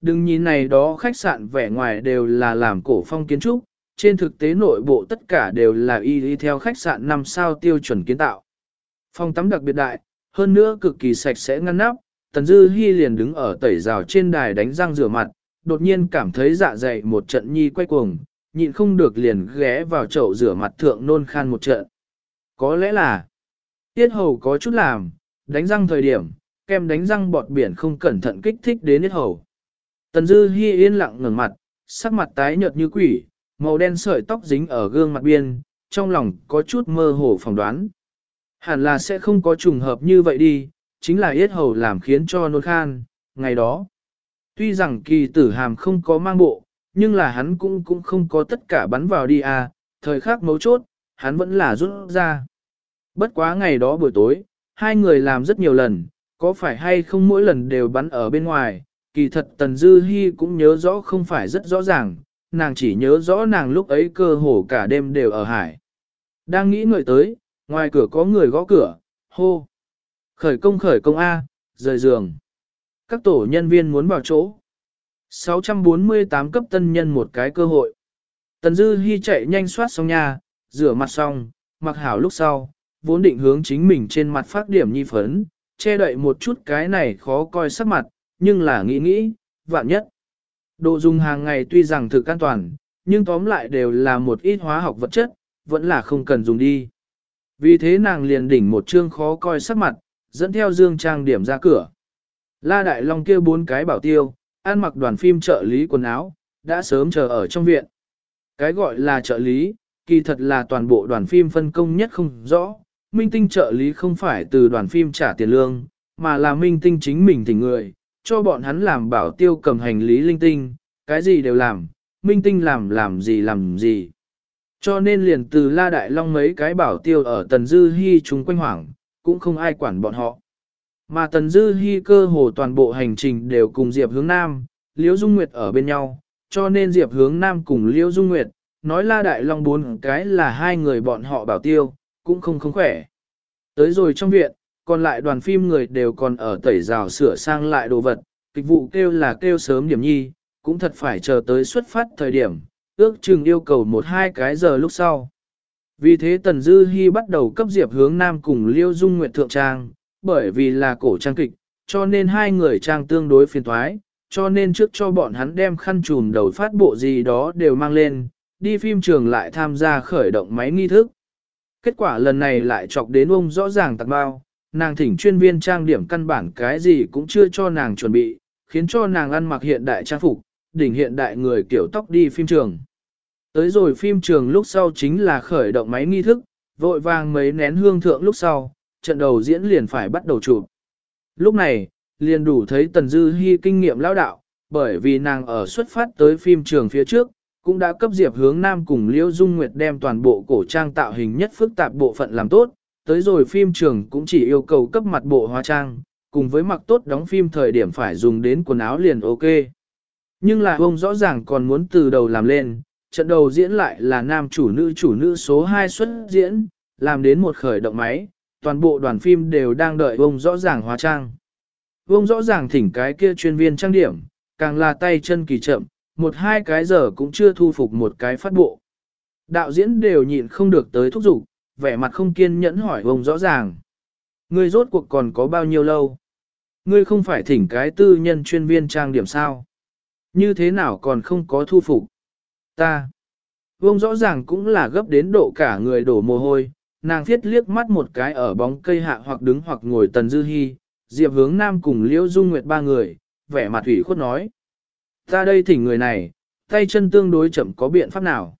Đừng nhìn này đó khách sạn vẻ ngoài đều là làm cổ phong kiến trúc, trên thực tế nội bộ tất cả đều là y y theo khách sạn 5 sao tiêu chuẩn kiến tạo. Phòng tắm đặc biệt đại, hơn nữa cực kỳ sạch sẽ ngăn nắp, Tần Dư Hi liền đứng ở tẩy rào trên đài đánh răng rửa mặt, đột nhiên cảm thấy dạ dày một trận nhi quay cuồng, nhịn không được liền ghé vào chậu rửa mặt thượng nôn khan một trận. Có lẽ là, tiết hầu có chút làm, đánh răng thời điểm, kem đánh răng bọt biển không cẩn thận kích thích đến tiết hầu. Tần Dư Hi yên lặng ngẩng mặt, sắc mặt tái nhợt như quỷ, màu đen sợi tóc dính ở gương mặt biên, trong lòng có chút mơ hồ phỏng đoán. Hẳn là sẽ không có trùng hợp như vậy đi, chính là yết hầu làm khiến cho nôn khan, ngày đó. Tuy rằng kỳ tử hàm không có mang bộ, nhưng là hắn cũng cũng không có tất cả bắn vào đi à, thời khắc mấu chốt, hắn vẫn là rút ra. Bất quá ngày đó buổi tối, hai người làm rất nhiều lần, có phải hay không mỗi lần đều bắn ở bên ngoài, kỳ thật Tần Dư Hi cũng nhớ rõ không phải rất rõ ràng, nàng chỉ nhớ rõ nàng lúc ấy cơ hồ cả đêm đều ở hải. Đang nghĩ người tới, ngoài cửa có người gõ cửa, hô. Khởi công khởi công A, rời giường. Các tổ nhân viên muốn vào chỗ. 648 cấp tân nhân một cái cơ hội. Tần Dư Hi chạy nhanh soát xong nhà, rửa mặt xong, mặc hảo lúc sau, vốn định hướng chính mình trên mặt phát điểm nhi phấn, che đậy một chút cái này khó coi sắc mặt, nhưng là nghĩ nghĩ, vạn nhất. Đồ dùng hàng ngày tuy rằng thực an toàn, nhưng tóm lại đều là một ít hóa học vật chất, vẫn là không cần dùng đi. Vì thế nàng liền đỉnh một chương khó coi sắc mặt, dẫn theo dương trang điểm ra cửa. La Đại Long kia bốn cái bảo tiêu, ăn mặc đoàn phim trợ lý quần áo, đã sớm chờ ở trong viện. Cái gọi là trợ lý, kỳ thật là toàn bộ đoàn phim phân công nhất không rõ. Minh tinh trợ lý không phải từ đoàn phim trả tiền lương, mà là minh tinh chính mình thỉnh người, cho bọn hắn làm bảo tiêu cầm hành lý linh tinh, cái gì đều làm, minh tinh làm làm gì làm gì. Cho nên liền từ La Đại Long mấy cái bảo tiêu ở Tần Dư Hi chúng quanh hoảng, cũng không ai quản bọn họ. Mà Tần Dư Hi cơ hồ toàn bộ hành trình đều cùng Diệp Hướng Nam, Liễu Dung Nguyệt ở bên nhau, cho nên Diệp Hướng Nam cùng Liễu Dung Nguyệt, nói La Đại Long bốn cái là hai người bọn họ bảo tiêu, cũng không không khỏe. Tới rồi trong viện, còn lại đoàn phim người đều còn ở tẩy rào sửa sang lại đồ vật, kịch vụ kêu là kêu sớm điểm nhi, cũng thật phải chờ tới xuất phát thời điểm, ước chừng yêu cầu một hai cái giờ lúc sau. Vì thế Tần Dư Hi bắt đầu cấp Diệp hướng Nam cùng Liêu Dung Nguyệt Thượng Trang, bởi vì là cổ trang kịch, cho nên hai người trang tương đối phiền toái, cho nên trước cho bọn hắn đem khăn trùm đầu phát bộ gì đó đều mang lên, đi phim trường lại tham gia khởi động máy nghi thức. Kết quả lần này lại chọc đến ông rõ ràng tặng bao, nàng thỉnh chuyên viên trang điểm căn bản cái gì cũng chưa cho nàng chuẩn bị, khiến cho nàng ăn mặc hiện đại trang phục, đỉnh hiện đại người kiểu tóc đi phim trường. Tới rồi phim trường lúc sau chính là khởi động máy nghi thức, vội vàng mấy nén hương thượng lúc sau, trận đầu diễn liền phải bắt đầu chụp. Lúc này, liền đủ thấy Tần Dư Hi kinh nghiệm lão đạo, bởi vì nàng ở xuất phát tới phim trường phía trước, cũng đã cấp diệp hướng nam cùng Liễu Dung Nguyệt đem toàn bộ cổ trang tạo hình nhất phức tạp bộ phận làm tốt, tới rồi phim trường cũng chỉ yêu cầu cấp mặt bộ hóa trang, cùng với mặc tốt đóng phim thời điểm phải dùng đến quần áo liền ok. Nhưng là ông rõ ràng còn muốn từ đầu làm lên, trận đầu diễn lại là nam chủ nữ chủ nữ số 2 xuất diễn, làm đến một khởi động máy, toàn bộ đoàn phim đều đang đợi ông rõ ràng hóa trang. Ông rõ ràng thỉnh cái kia chuyên viên trang điểm, càng là tay chân kỳ chậm, một hai cái giờ cũng chưa thu phục một cái phát bộ. Đạo diễn đều nhịn không được tới thúc giục, vẻ mặt không kiên nhẫn hỏi ông rõ ràng. Ngươi rốt cuộc còn có bao nhiêu lâu? Ngươi không phải thỉnh cái tư nhân chuyên viên trang điểm sao? Như thế nào còn không có thu phục? Ta. Vông rõ ràng cũng là gấp đến độ cả người đổ mồ hôi, nàng thiết liếc mắt một cái ở bóng cây hạ hoặc đứng hoặc ngồi tần dư hy, diệp hướng nam cùng liễu dung nguyệt ba người, vẻ mặt ủy khuất nói. Ta đây thỉnh người này, tay chân tương đối chậm có biện pháp nào?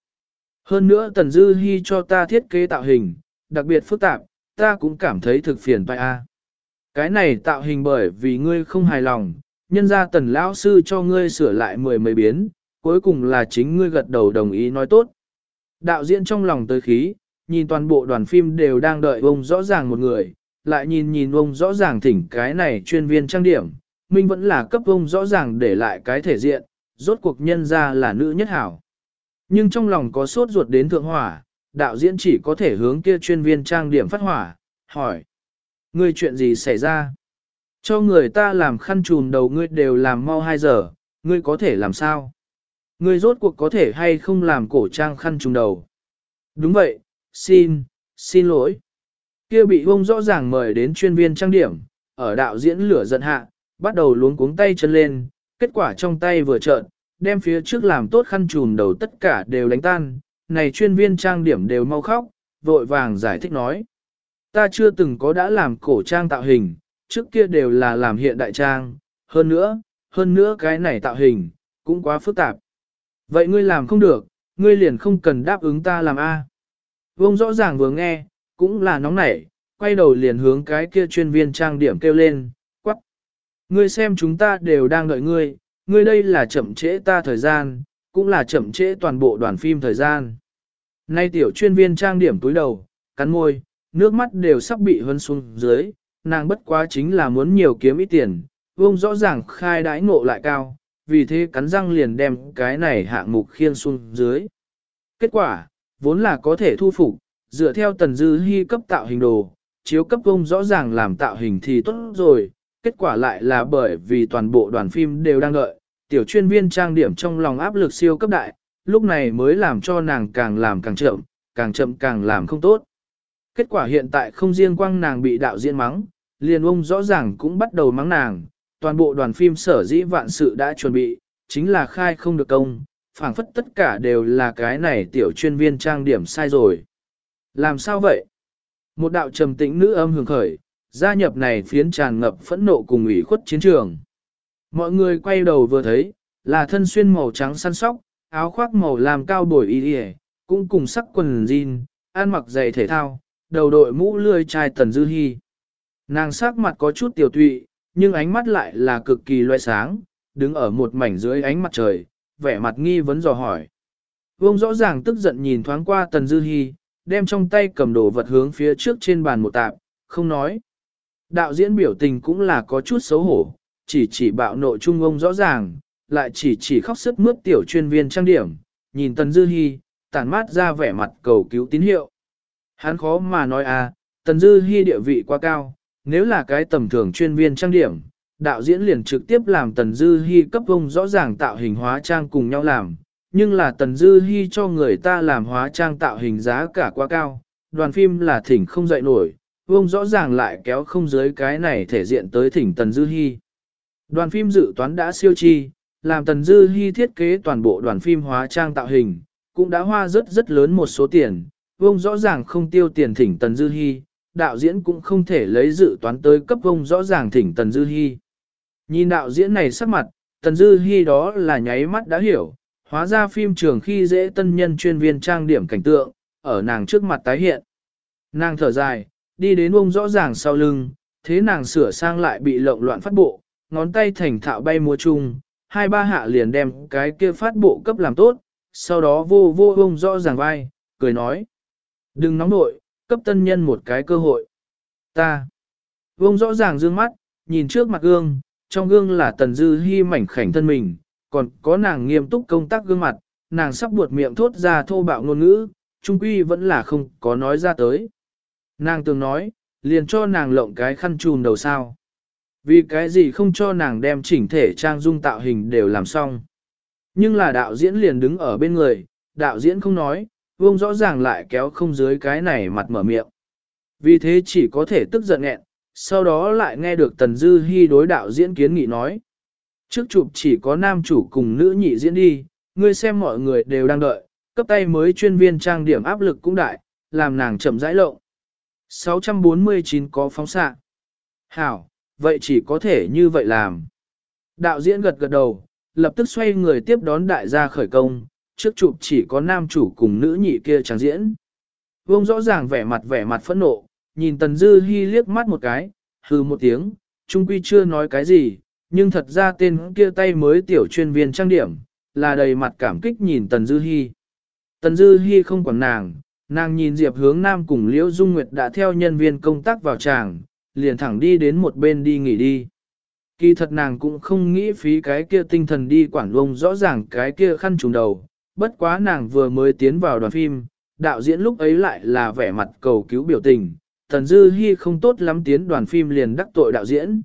Hơn nữa tần dư hy cho ta thiết kế tạo hình, đặc biệt phức tạp, ta cũng cảm thấy thực phiền toại a. Cái này tạo hình bởi vì ngươi không hài lòng, nhân ra tần lão sư cho ngươi sửa lại mười mấy biến, cuối cùng là chính ngươi gật đầu đồng ý nói tốt. Đạo diễn trong lòng tới khí, nhìn toàn bộ đoàn phim đều đang đợi ông rõ ràng một người, lại nhìn nhìn ông rõ ràng thỉnh cái này chuyên viên trang điểm, mình vẫn là cấp ông rõ ràng để lại cái thể diện, rốt cuộc nhân ra là nữ nhất hảo. Nhưng trong lòng có sốt ruột đến thượng hỏa, đạo diễn chỉ có thể hướng kia chuyên viên trang điểm phát hỏa, hỏi. Ngươi chuyện gì xảy ra? Cho người ta làm khăn trùm đầu ngươi đều làm mau 2 giờ, ngươi có thể làm sao? Ngươi rốt cuộc có thể hay không làm cổ trang khăn trùm đầu? Đúng vậy, xin, xin lỗi. Kia bị ông rõ ràng mời đến chuyên viên trang điểm, ở đạo diễn lửa giận hạ, bắt đầu luống cuống tay chân lên, kết quả trong tay vừa trợn, đem phía trước làm tốt khăn trùm đầu tất cả đều đánh tan, này chuyên viên trang điểm đều mau khóc, vội vàng giải thích nói. Ta chưa từng có đã làm cổ trang tạo hình, trước kia đều là làm hiện đại trang, hơn nữa, hơn nữa cái này tạo hình, cũng quá phức tạp. Vậy ngươi làm không được, ngươi liền không cần đáp ứng ta làm A. Vông rõ ràng vừa nghe, cũng là nóng nảy, quay đầu liền hướng cái kia chuyên viên trang điểm kêu lên, quắc. Ngươi xem chúng ta đều đang đợi ngươi, ngươi đây là chậm trễ ta thời gian, cũng là chậm trễ toàn bộ đoàn phim thời gian. Nay tiểu chuyên viên trang điểm túi đầu, cắn môi, nước mắt đều sắp bị hân xuống dưới, nàng bất quá chính là muốn nhiều kiếm ít tiền, vông rõ ràng khai đãi ngộ lại cao, vì thế cắn răng liền đem cái này hạng mục khiên xuống dưới. Kết quả, vốn là có thể thu phục, dựa theo tần dư hy cấp tạo hình đồ, chiếu cấp vông rõ ràng làm tạo hình thì tốt rồi, kết quả lại là bởi vì toàn bộ đoàn phim đều đang đợi, tiểu chuyên viên trang điểm trong lòng áp lực siêu cấp đại, lúc này mới làm cho nàng càng làm càng chậm, càng chậm càng làm không tốt. Kết quả hiện tại không riêng quang nàng bị đạo diễn mắng, liền ông rõ ràng cũng bắt đầu mắng nàng, toàn bộ đoàn phim sở dĩ vạn sự đã chuẩn bị, chính là khai không được công, phảng phất tất cả đều là cái này tiểu chuyên viên trang điểm sai rồi. Làm sao vậy? Một đạo trầm tĩnh nữ âm hưởng khởi, gia nhập này phiến tràn ngập phẫn nộ cùng ủy khuất chiến trường. Mọi người quay đầu vừa thấy, là thân xuyên màu trắng săn sóc, áo khoác màu làm cao bồi y đi cũng cùng sắc quần jean, ăn mặc giày thể thao, đầu đội mũ lươi chai tần dư hy. Nàng sắc mặt có chút tiểu tụy, nhưng ánh mắt lại là cực kỳ loe sáng, đứng ở một mảnh dưới ánh mặt trời, vẻ mặt nghi vấn dò hỏi. Vông rõ ràng tức giận nhìn thoáng qua tần dư hy, đem trong tay cầm đồ vật hướng phía trước trên bàn một tạp, không nói. Đạo diễn biểu tình cũng là có chút xấu hổ, chỉ chỉ bạo nộ trung ông rõ ràng, lại chỉ chỉ khóc sức mướt tiểu chuyên viên trang điểm, nhìn Tần Dư Hi, tản mát ra vẻ mặt cầu cứu tín hiệu. Hắn khó mà nói à, Tần Dư Hi địa vị quá cao, nếu là cái tầm thường chuyên viên trang điểm, đạo diễn liền trực tiếp làm Tần Dư Hi cấp ông rõ ràng tạo hình hóa trang cùng nhau làm, nhưng là Tần Dư Hi cho người ta làm hóa trang tạo hình giá cả quá cao, đoàn phim là thỉnh không dậy nổi, ông rõ ràng lại kéo không dưới cái này thể diện tới thỉnh Tần Dư Hi. Đoàn phim dự toán đã siêu chi, làm Tần Dư Hi thiết kế toàn bộ đoàn phim hóa trang tạo hình, cũng đã hoa rất rất lớn một số tiền, vông rõ ràng không tiêu tiền thỉnh Tần Dư Hi, đạo diễn cũng không thể lấy dự toán tới cấp vông rõ ràng thỉnh Tần Dư Hi. Nhìn đạo diễn này sắc mặt, Tần Dư Hi đó là nháy mắt đã hiểu, hóa ra phim trường khi dễ tân nhân chuyên viên trang điểm cảnh tượng, ở nàng trước mặt tái hiện. Nàng thở dài, đi đến ông rõ ràng sau lưng, thế nàng sửa sang lại bị lộn loạn phát bộ, ngón tay thành thạo bay múa chung, hai ba hạ liền đem cái kia phát bộ cấp làm tốt, sau đó vô vô ông rõ ràng vai, cười nói. Đừng nóng nội, cấp tân nhân một cái cơ hội. Ta. Vông rõ ràng dương mắt, nhìn trước mặt gương, trong gương là tần dư hy mảnh khảnh thân mình, còn có nàng nghiêm túc công tác gương mặt, nàng sắp buột miệng thốt ra thô bạo ngôn ngữ, trung quy vẫn là không có nói ra tới. Nàng từng nói, liền cho nàng lộng cái khăn trùm đầu sao. Vì cái gì không cho nàng đem chỉnh thể trang dung tạo hình đều làm xong. Nhưng là đạo diễn liền đứng ở bên người, đạo diễn không nói, vông rõ ràng lại kéo không dưới cái này mặt mở miệng. Vì thế chỉ có thể tức giận nghẹn, sau đó lại nghe được Tần Dư Hi đối đạo diễn kiến nghị nói. Trước chụp chỉ có nam chủ cùng nữ nhị diễn đi, ngươi xem mọi người đều đang đợi, cấp tay mới chuyên viên trang điểm áp lực cũng đại, làm nàng chậm rãi lộng. 649 có phóng xạ. Hảo, vậy chỉ có thể như vậy làm. Đạo diễn gật gật đầu, lập tức xoay người tiếp đón đại gia khởi công, trước chụp chỉ có nam chủ cùng nữ nhị kia chẳng diễn. Vông rõ ràng vẻ mặt vẻ mặt phẫn nộ, nhìn Tần Dư Hi liếc mắt một cái, hừ một tiếng, trung quy chưa nói cái gì, nhưng thật ra tên kia tay mới tiểu chuyên viên trang điểm, là đầy mặt cảm kích nhìn Tần Dư Hi. Tần Dư Hi không quản nàng, nàng nhìn Diệp hướng nam cùng Liễu Dung Nguyệt đã theo nhân viên công tác vào tràng, liền thẳng đi đến một bên đi nghỉ đi. Kỳ thật nàng cũng không nghĩ phí cái kia tinh thần đi quản vông rõ ràng cái kia khăn trùng đầu, bất quá nàng vừa mới tiến vào đoàn phim, đạo diễn lúc ấy lại là vẻ mặt cầu cứu biểu tình, Tần Dư Hi không tốt lắm tiến đoàn phim liền đắc tội đạo diễn.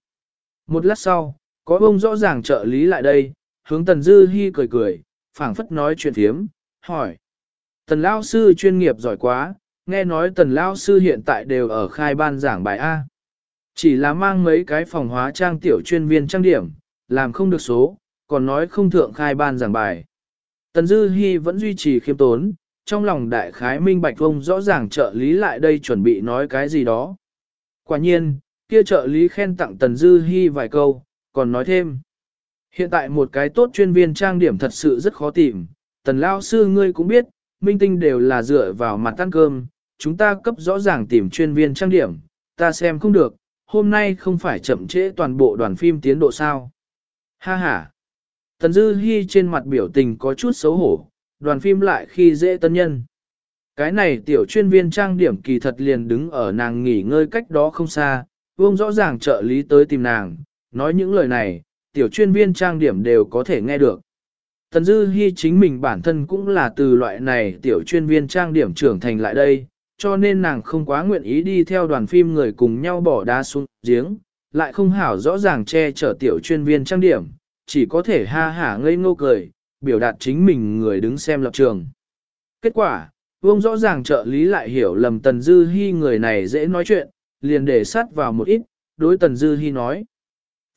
Một lát sau, có ông rõ ràng trợ lý lại đây, hướng Tần Dư Hi cười cười, phảng phất nói chuyện thiếm, hỏi. Tần Lao Sư chuyên nghiệp giỏi quá, nghe nói Tần Lao Sư hiện tại đều ở khai ban giảng bài A. Chỉ là mang mấy cái phòng hóa trang tiểu chuyên viên trang điểm, làm không được số, còn nói không thượng khai ban giảng bài. Tần Dư Hi vẫn duy trì khiêm tốn, trong lòng đại khái minh bạch vông rõ ràng trợ lý lại đây chuẩn bị nói cái gì đó. Quả nhiên, kia trợ lý khen tặng Tần Dư Hi vài câu, còn nói thêm. Hiện tại một cái tốt chuyên viên trang điểm thật sự rất khó tìm, Tần Lao Sư ngươi cũng biết, minh tinh đều là dựa vào mặt ăn cơm, chúng ta cấp rõ ràng tìm chuyên viên trang điểm, ta xem không được, hôm nay không phải chậm trễ toàn bộ đoàn phim tiến độ sao. Ha ha! Tần Dư Hi trên mặt biểu tình có chút xấu hổ, đoàn phim lại khi dễ tân nhân. Cái này tiểu chuyên viên trang điểm kỳ thật liền đứng ở nàng nghỉ ngơi cách đó không xa, vương rõ ràng trợ lý tới tìm nàng, nói những lời này, tiểu chuyên viên trang điểm đều có thể nghe được. Tần Dư Hi chính mình bản thân cũng là từ loại này tiểu chuyên viên trang điểm trưởng thành lại đây, cho nên nàng không quá nguyện ý đi theo đoàn phim người cùng nhau bỏ đá xuống giếng, lại không hảo rõ ràng che chở tiểu chuyên viên trang điểm, chỉ có thể ha hả ngây ngô cười, biểu đạt chính mình người đứng xem lập trường. Kết quả, Vương rõ ràng trợ lý lại hiểu lầm Tần Dư Hi người này dễ nói chuyện, liền để sát vào một ít, đối Tần Dư Hi nói.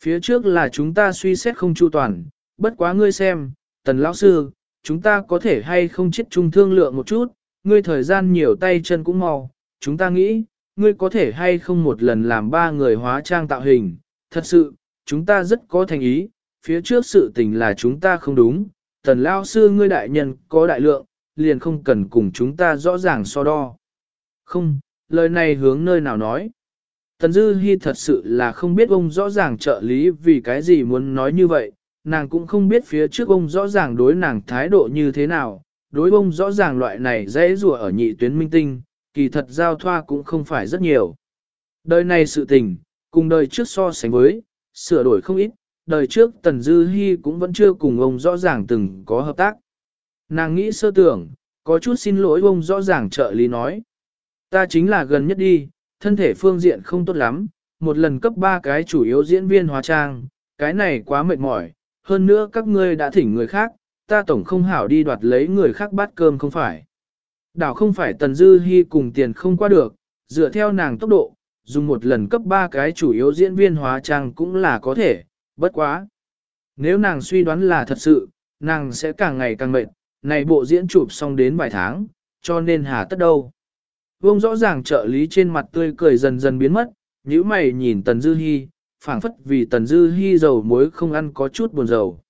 Phía trước là chúng ta suy xét không chu toàn, bất quá ngươi xem, Tần Lão Sư, chúng ta có thể hay không chết chung thương lượng một chút, ngươi thời gian nhiều tay chân cũng mau, chúng ta nghĩ, ngươi có thể hay không một lần làm ba người hóa trang tạo hình, thật sự, chúng ta rất có thành ý, phía trước sự tình là chúng ta không đúng, tần lao sư ngươi đại nhân có đại lượng, liền không cần cùng chúng ta rõ ràng so đo. Không, lời này hướng nơi nào nói. Tần Dư Hi thật sự là không biết ông rõ ràng trợ lý vì cái gì muốn nói như vậy, nàng cũng không biết phía trước ông rõ ràng đối nàng thái độ như thế nào, đối ông rõ ràng loại này dễ rùa ở nhị tuyến minh tinh, kỳ thật giao thoa cũng không phải rất nhiều. Đời này sự tình, cùng đời trước so sánh với, sửa đổi không ít, đời trước Tần Dư Hi cũng vẫn chưa cùng ông rõ ràng từng có hợp tác. Nàng nghĩ sơ tưởng, có chút xin lỗi ông rõ ràng trợ lý nói. Ta chính là gần nhất đi, thân thể phương diện không tốt lắm, một lần cấp ba cái chủ yếu diễn viên hóa trang, cái này quá mệt mỏi, hơn nữa các ngươi đã thỉnh người khác, ta tổng không hảo đi đoạt lấy người khác bát cơm không phải. Đảo không phải Tần Dư hy cùng tiền không qua được, dựa theo nàng tốc độ, dùng một lần cấp ba cái chủ yếu diễn viên hóa trang cũng là có thể, bất quá. Nếu nàng suy đoán là thật sự, nàng sẽ càng ngày càng mệt, này bộ diễn chụp xong đến vài tháng, cho nên hà tất đâu. Vương rõ ràng trợ lý trên mặt tươi cười dần dần biến mất, nhíu mày nhìn Tần Dư Hi, phảng phất vì Tần Dư hy dầu muối không ăn có chút buồn dầu.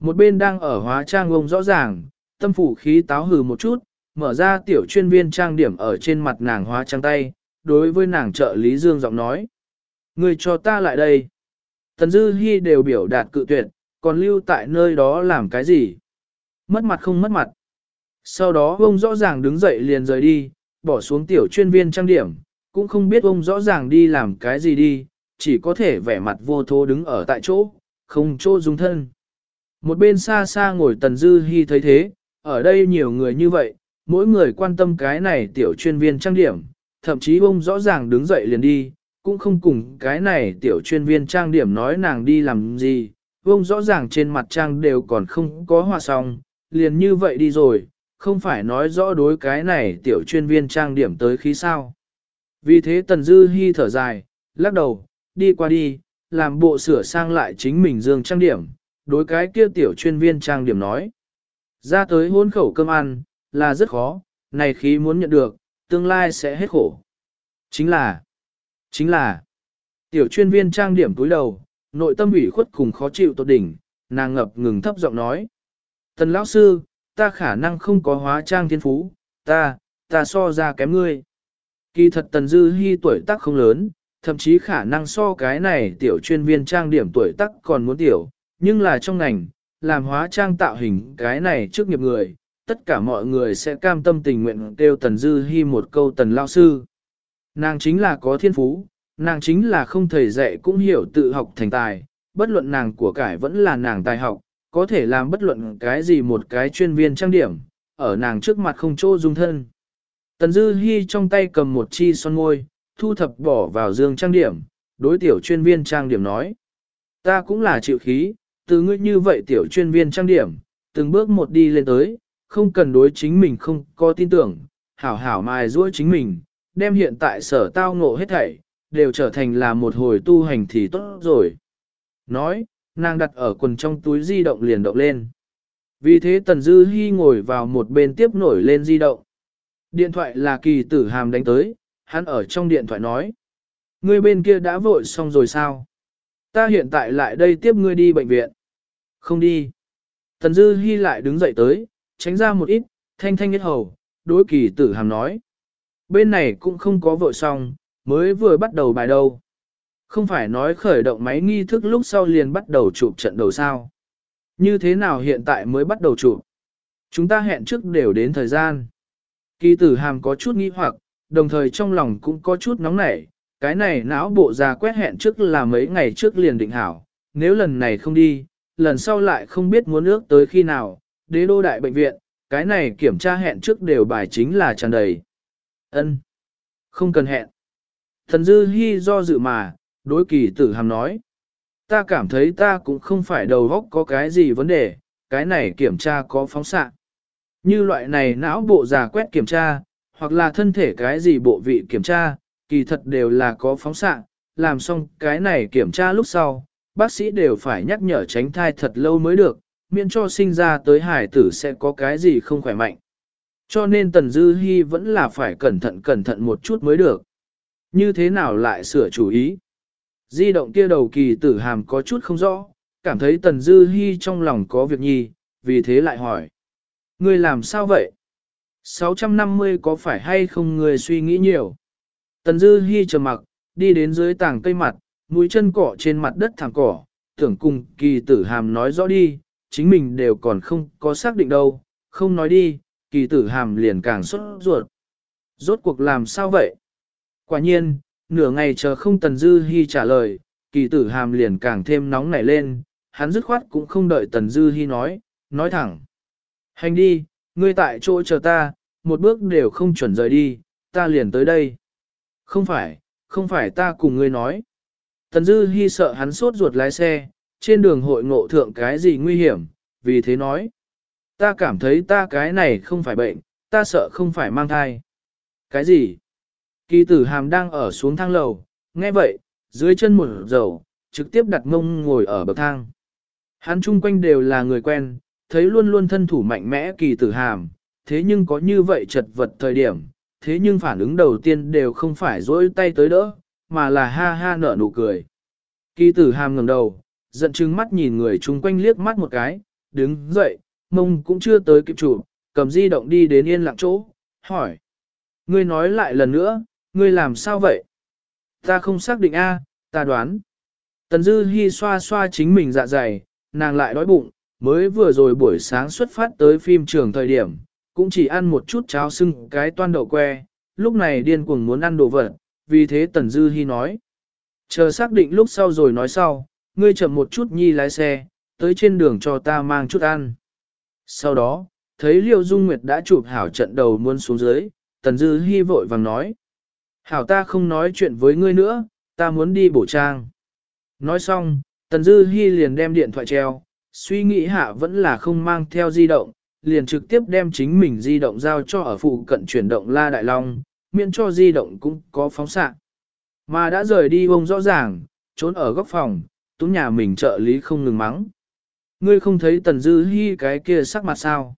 Một bên đang ở hóa trang ông rõ ràng, tâm phủ khí táo hừ một chút, mở ra tiểu chuyên viên trang điểm ở trên mặt nàng hóa trang tay, đối với nàng trợ lý dương giọng nói. Người cho ta lại đây. Tần Dư hy đều biểu đạt cự tuyệt, còn lưu tại nơi đó làm cái gì? Mất mặt không mất mặt. Sau đó ông rõ ràng đứng dậy liền rời đi, bỏ xuống tiểu chuyên viên trang điểm, cũng không biết ông rõ ràng đi làm cái gì đi, chỉ có thể vẻ mặt vô thố đứng ở tại chỗ, không chỗ dung thân. Một bên xa xa ngồi Tần Dư Hi thấy thế, ở đây nhiều người như vậy, mỗi người quan tâm cái này tiểu chuyên viên trang điểm, thậm chí ông rõ ràng đứng dậy liền đi, cũng không cùng cái này tiểu chuyên viên trang điểm nói nàng đi làm gì, ông rõ ràng trên mặt trang đều còn không có hòa xong, liền như vậy đi rồi, không phải nói rõ đối cái này tiểu chuyên viên trang điểm tới khí sao. Vì thế Tần Dư Hi thở dài, lắc đầu, đi qua đi, làm bộ sửa sang lại chính mình dương trang điểm, đối cái kia tiểu chuyên viên trang điểm nói. Ra tới hôn khẩu cơm ăn, là rất khó, này khí muốn nhận được, tương lai sẽ hết khổ. Chính là, chính là, tiểu chuyên viên trang điểm túi đầu, nội tâm ủy khuất cùng khó chịu tột đỉnh, nàng ngập ngừng thấp giọng nói. Tần lão sư, ta khả năng không có hóa trang thiên phú, ta, ta so ra kém ngươi. Kỳ thật tần dư hy tuổi tác không lớn, thậm chí khả năng so cái này tiểu chuyên viên trang điểm tuổi tác còn muốn tiểu, nhưng là trong ngành, làm hóa trang tạo hình cái này trước nghiệp người, tất cả mọi người sẽ cam tâm tình nguyện kêu Tần Dư Hi một câu Tần Lao Sư. Nàng chính là có thiên phú, nàng chính là không thầy dạy cũng hiểu tự học thành tài, bất luận nàng của cải vẫn là nàng tài học, có thể làm bất luận cái gì một cái chuyên viên trang điểm, ở nàng trước mặt không chỗ dung thân. Tần Dư Hi trong tay cầm một chi son môi, thu thập bỏ vào dương trang điểm, đối tiểu chuyên viên trang điểm nói. Ta cũng là chịu khí, từ ngươi như vậy tiểu chuyên viên trang điểm, từng bước một đi lên tới, không cần đối chính mình không có tin tưởng, hảo hảo mài giũa chính mình, đem hiện tại sở tao ngộ hết thảy, đều trở thành là một hồi tu hành thì tốt rồi. Nói, nàng đặt ở quần trong túi di động liền động lên. Vì thế Tần Dư Hi ngồi vào một bên tiếp nổi lên di động. Điện thoại là kỳ tử hàm đánh tới, hắn ở trong điện thoại nói. Ngươi bên kia đã vội xong rồi sao? Ta hiện tại lại đây tiếp ngươi đi bệnh viện. Không đi. Tần Dư Hi lại đứng dậy tới, tránh ra một ít, thanh thanh nhất hầu, đối kỳ tử hàm nói. Bên này cũng không có vội xong, mới vừa bắt đầu bài đâu. Không phải nói khởi động máy nghi thức lúc sau liền bắt đầu chụp trận đầu sao. Như thế nào hiện tại mới bắt đầu chụp? Chúng ta hẹn trước đều đến thời gian. Kỳ tử hàm có chút nghi hoặc, đồng thời trong lòng cũng có chút nóng nảy. Cái này não bộ già quét hẹn trước là mấy ngày trước liền định hảo. Nếu lần này không đi, lần sau lại không biết muốn ước tới khi nào. Đế đô đại bệnh viện, cái này kiểm tra hẹn trước đều bài chính là tràn đầy. Ân, Không cần hẹn. Thần dư hy do dự mà, đối kỳ tử hàm nói. Ta cảm thấy ta cũng không phải đầu góc có cái gì vấn đề, cái này kiểm tra có phóng xạ. Như loại này não bộ giả quét kiểm tra, hoặc là thân thể cái gì bộ vị kiểm tra, kỳ thật đều là có phóng xạ, làm xong cái này kiểm tra lúc sau, bác sĩ đều phải nhắc nhở tránh thai thật lâu mới được, miễn cho sinh ra tới hải tử sẽ có cái gì không khỏe mạnh. Cho nên Tần Dư Hi vẫn là phải cẩn thận cẩn thận một chút mới được. Như thế nào lại sửa chủ ý? Di động kia đầu kỳ tử hàm có chút không rõ, cảm thấy Tần Dư Hi trong lòng có việc nhi, vì thế lại hỏi. Ngươi làm sao vậy? 650 có phải hay không người suy nghĩ nhiều? Tần Dư Hi trầm mặc, đi đến dưới tảng cây mặt, mũi chân cỏ trên mặt đất thẳng cỏ, tưởng cùng kỳ tử hàm nói rõ đi, chính mình đều còn không có xác định đâu, không nói đi, kỳ tử hàm liền càng sốt ruột. Rốt cuộc làm sao vậy? Quả nhiên, nửa ngày chờ không Tần Dư Hi trả lời, kỳ tử hàm liền càng thêm nóng nảy lên, hắn dứt khoát cũng không đợi Tần Dư Hi nói, nói thẳng. Hành đi, ngươi tại chỗ chờ ta, một bước đều không chuẩn rời đi, ta liền tới đây. Không phải, không phải ta cùng ngươi nói. Tần Dư Hi sợ hắn sốt ruột lái xe, trên đường hội ngộ thượng cái gì nguy hiểm, vì thế nói. Ta cảm thấy ta cái này không phải bệnh, ta sợ không phải mang thai. Cái gì? Kỳ tử hàm đang ở xuống thang lầu, nghe vậy, dưới chân một dầu, trực tiếp đặt ngông ngồi ở bậc thang. Hắn chung quanh đều là người quen, thấy luôn luôn thân thủ mạnh mẽ kỳ tử hàm, thế nhưng có như vậy chật vật thời điểm, thế nhưng phản ứng đầu tiên đều không phải dỗi tay tới đỡ, mà là ha ha nở nụ cười. Kỳ tử hàm ngẩng đầu, giận chứng mắt nhìn người chung quanh liếc mắt một cái, đứng dậy, mông cũng chưa tới kịp chủ, cầm di động đi đến yên lặng chỗ, hỏi. Ngươi nói lại lần nữa, ngươi làm sao vậy? Ta không xác định a, ta đoán. Tần Dư Hi xoa xoa chính mình dạ dày, nàng lại đói bụng, mới vừa rồi buổi sáng xuất phát tới phim trường thời điểm, cũng chỉ ăn một chút cháo sưng cái toan đậu que, lúc này điên cuồng muốn ăn đồ vật, vì thế Tần Dư Hi nói. Chờ xác định lúc sau rồi nói sau, ngươi chậm một chút nhi lái xe, tới trên đường cho ta mang chút ăn. Sau đó, thấy Liêu Dung Nguyệt đã chụp hảo trận đầu muốn xuống dưới, Tần Dư Hi vội vàng nói. Hảo ta không nói chuyện với ngươi nữa, ta muốn đi bổ trang. Nói xong, Tần Dư Hi liền đem điện thoại treo, suy nghĩ hạ vẫn là không mang theo di động, liền trực tiếp đem chính mình di động giao cho ở phụ cận chuyển động La Đại Long, miễn cho di động cũng có phóng xạ. Mà đã rời đi ông rõ ràng, trốn ở góc phòng, túm nhà mình trợ lý không ngừng mắng. Ngươi không thấy Tần Dư Hi cái kia sắc mặt sao?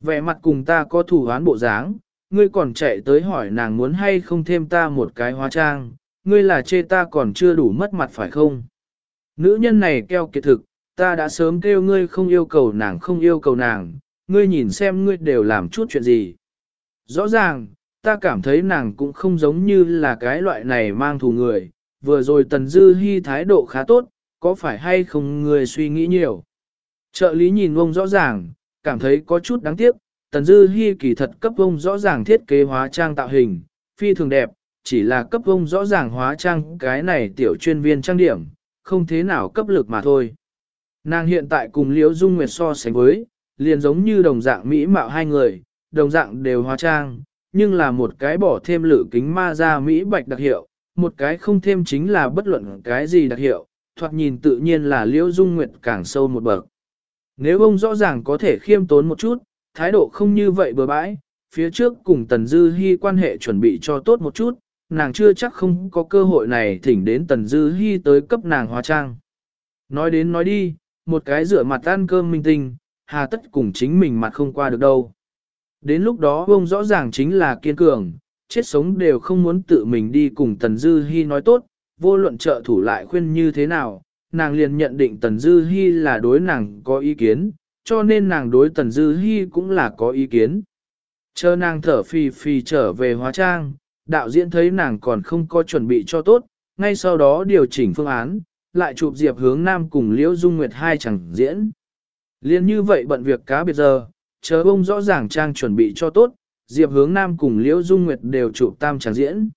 Vẻ mặt cùng ta có thủ án bộ dáng, ngươi còn chạy tới hỏi nàng muốn hay không thêm ta một cái hóa trang, ngươi là chê ta còn chưa đủ mất mặt phải không? Nữ nhân này keo kiệt thực, ta đã sớm kêu ngươi không yêu cầu nàng không yêu cầu nàng, ngươi nhìn xem ngươi đều làm chút chuyện gì. Rõ ràng, ta cảm thấy nàng cũng không giống như là cái loại này mang thù người, vừa rồi Tần Dư Hi thái độ khá tốt, có phải hay không ngươi suy nghĩ nhiều. Trợ lý nhìn ông rõ ràng, cảm thấy có chút đáng tiếc, Tần Dư Hi kỳ thật cấp ông rõ ràng thiết kế hóa trang tạo hình, phi thường đẹp, chỉ là cấp ông rõ ràng hóa trang cái này tiểu chuyên viên trang điểm, không thế nào cấp lực mà thôi. Nàng hiện tại cùng Liễu Dung Nguyệt so sánh với, liền giống như đồng dạng mỹ mạo hai người, đồng dạng đều hóa trang, nhưng là một cái bỏ thêm lử kính ma ra mỹ bạch đặc hiệu, một cái không thêm chính là bất luận cái gì đặc hiệu, thoạt nhìn tự nhiên là Liễu Dung Nguyệt càng sâu một bậc. Nếu ông rõ ràng có thể khiêm tốn một chút, thái độ không như vậy bừa bãi, phía trước cùng Tần Dư Hi quan hệ chuẩn bị cho tốt một chút, nàng chưa chắc không có cơ hội này thỉnh đến Tần Dư Hi tới cấp nàng hóa trang. Nói đến nói đi, một cái rửa mặt ăn cơm minh tinh, hà tất cùng chính mình mặt không qua được đâu. Đến lúc đó ông rõ ràng chính là kiên cường, chết sống đều không muốn tự mình đi cùng Tần Dư Hi nói tốt, vô luận trợ thủ lại khuyên như thế nào, nàng liền nhận định Tần Dư Hi là đối nàng có ý kiến, cho nên nàng đối Tần Dư Hi cũng là có ý kiến. Chờ nàng thở phì phì trở về hóa trang, đạo diễn thấy nàng còn không có chuẩn bị cho tốt, ngay sau đó điều chỉnh phương án, lại chụp Diệp hướng Nam cùng Liễu Dung Nguyệt hai chẳng diễn. Liên như vậy bận việc cá biệt giờ, chờ ông rõ ràng trang chuẩn bị cho tốt, Diệp hướng Nam cùng Liễu Dung Nguyệt đều chụp tam chẳng diễn.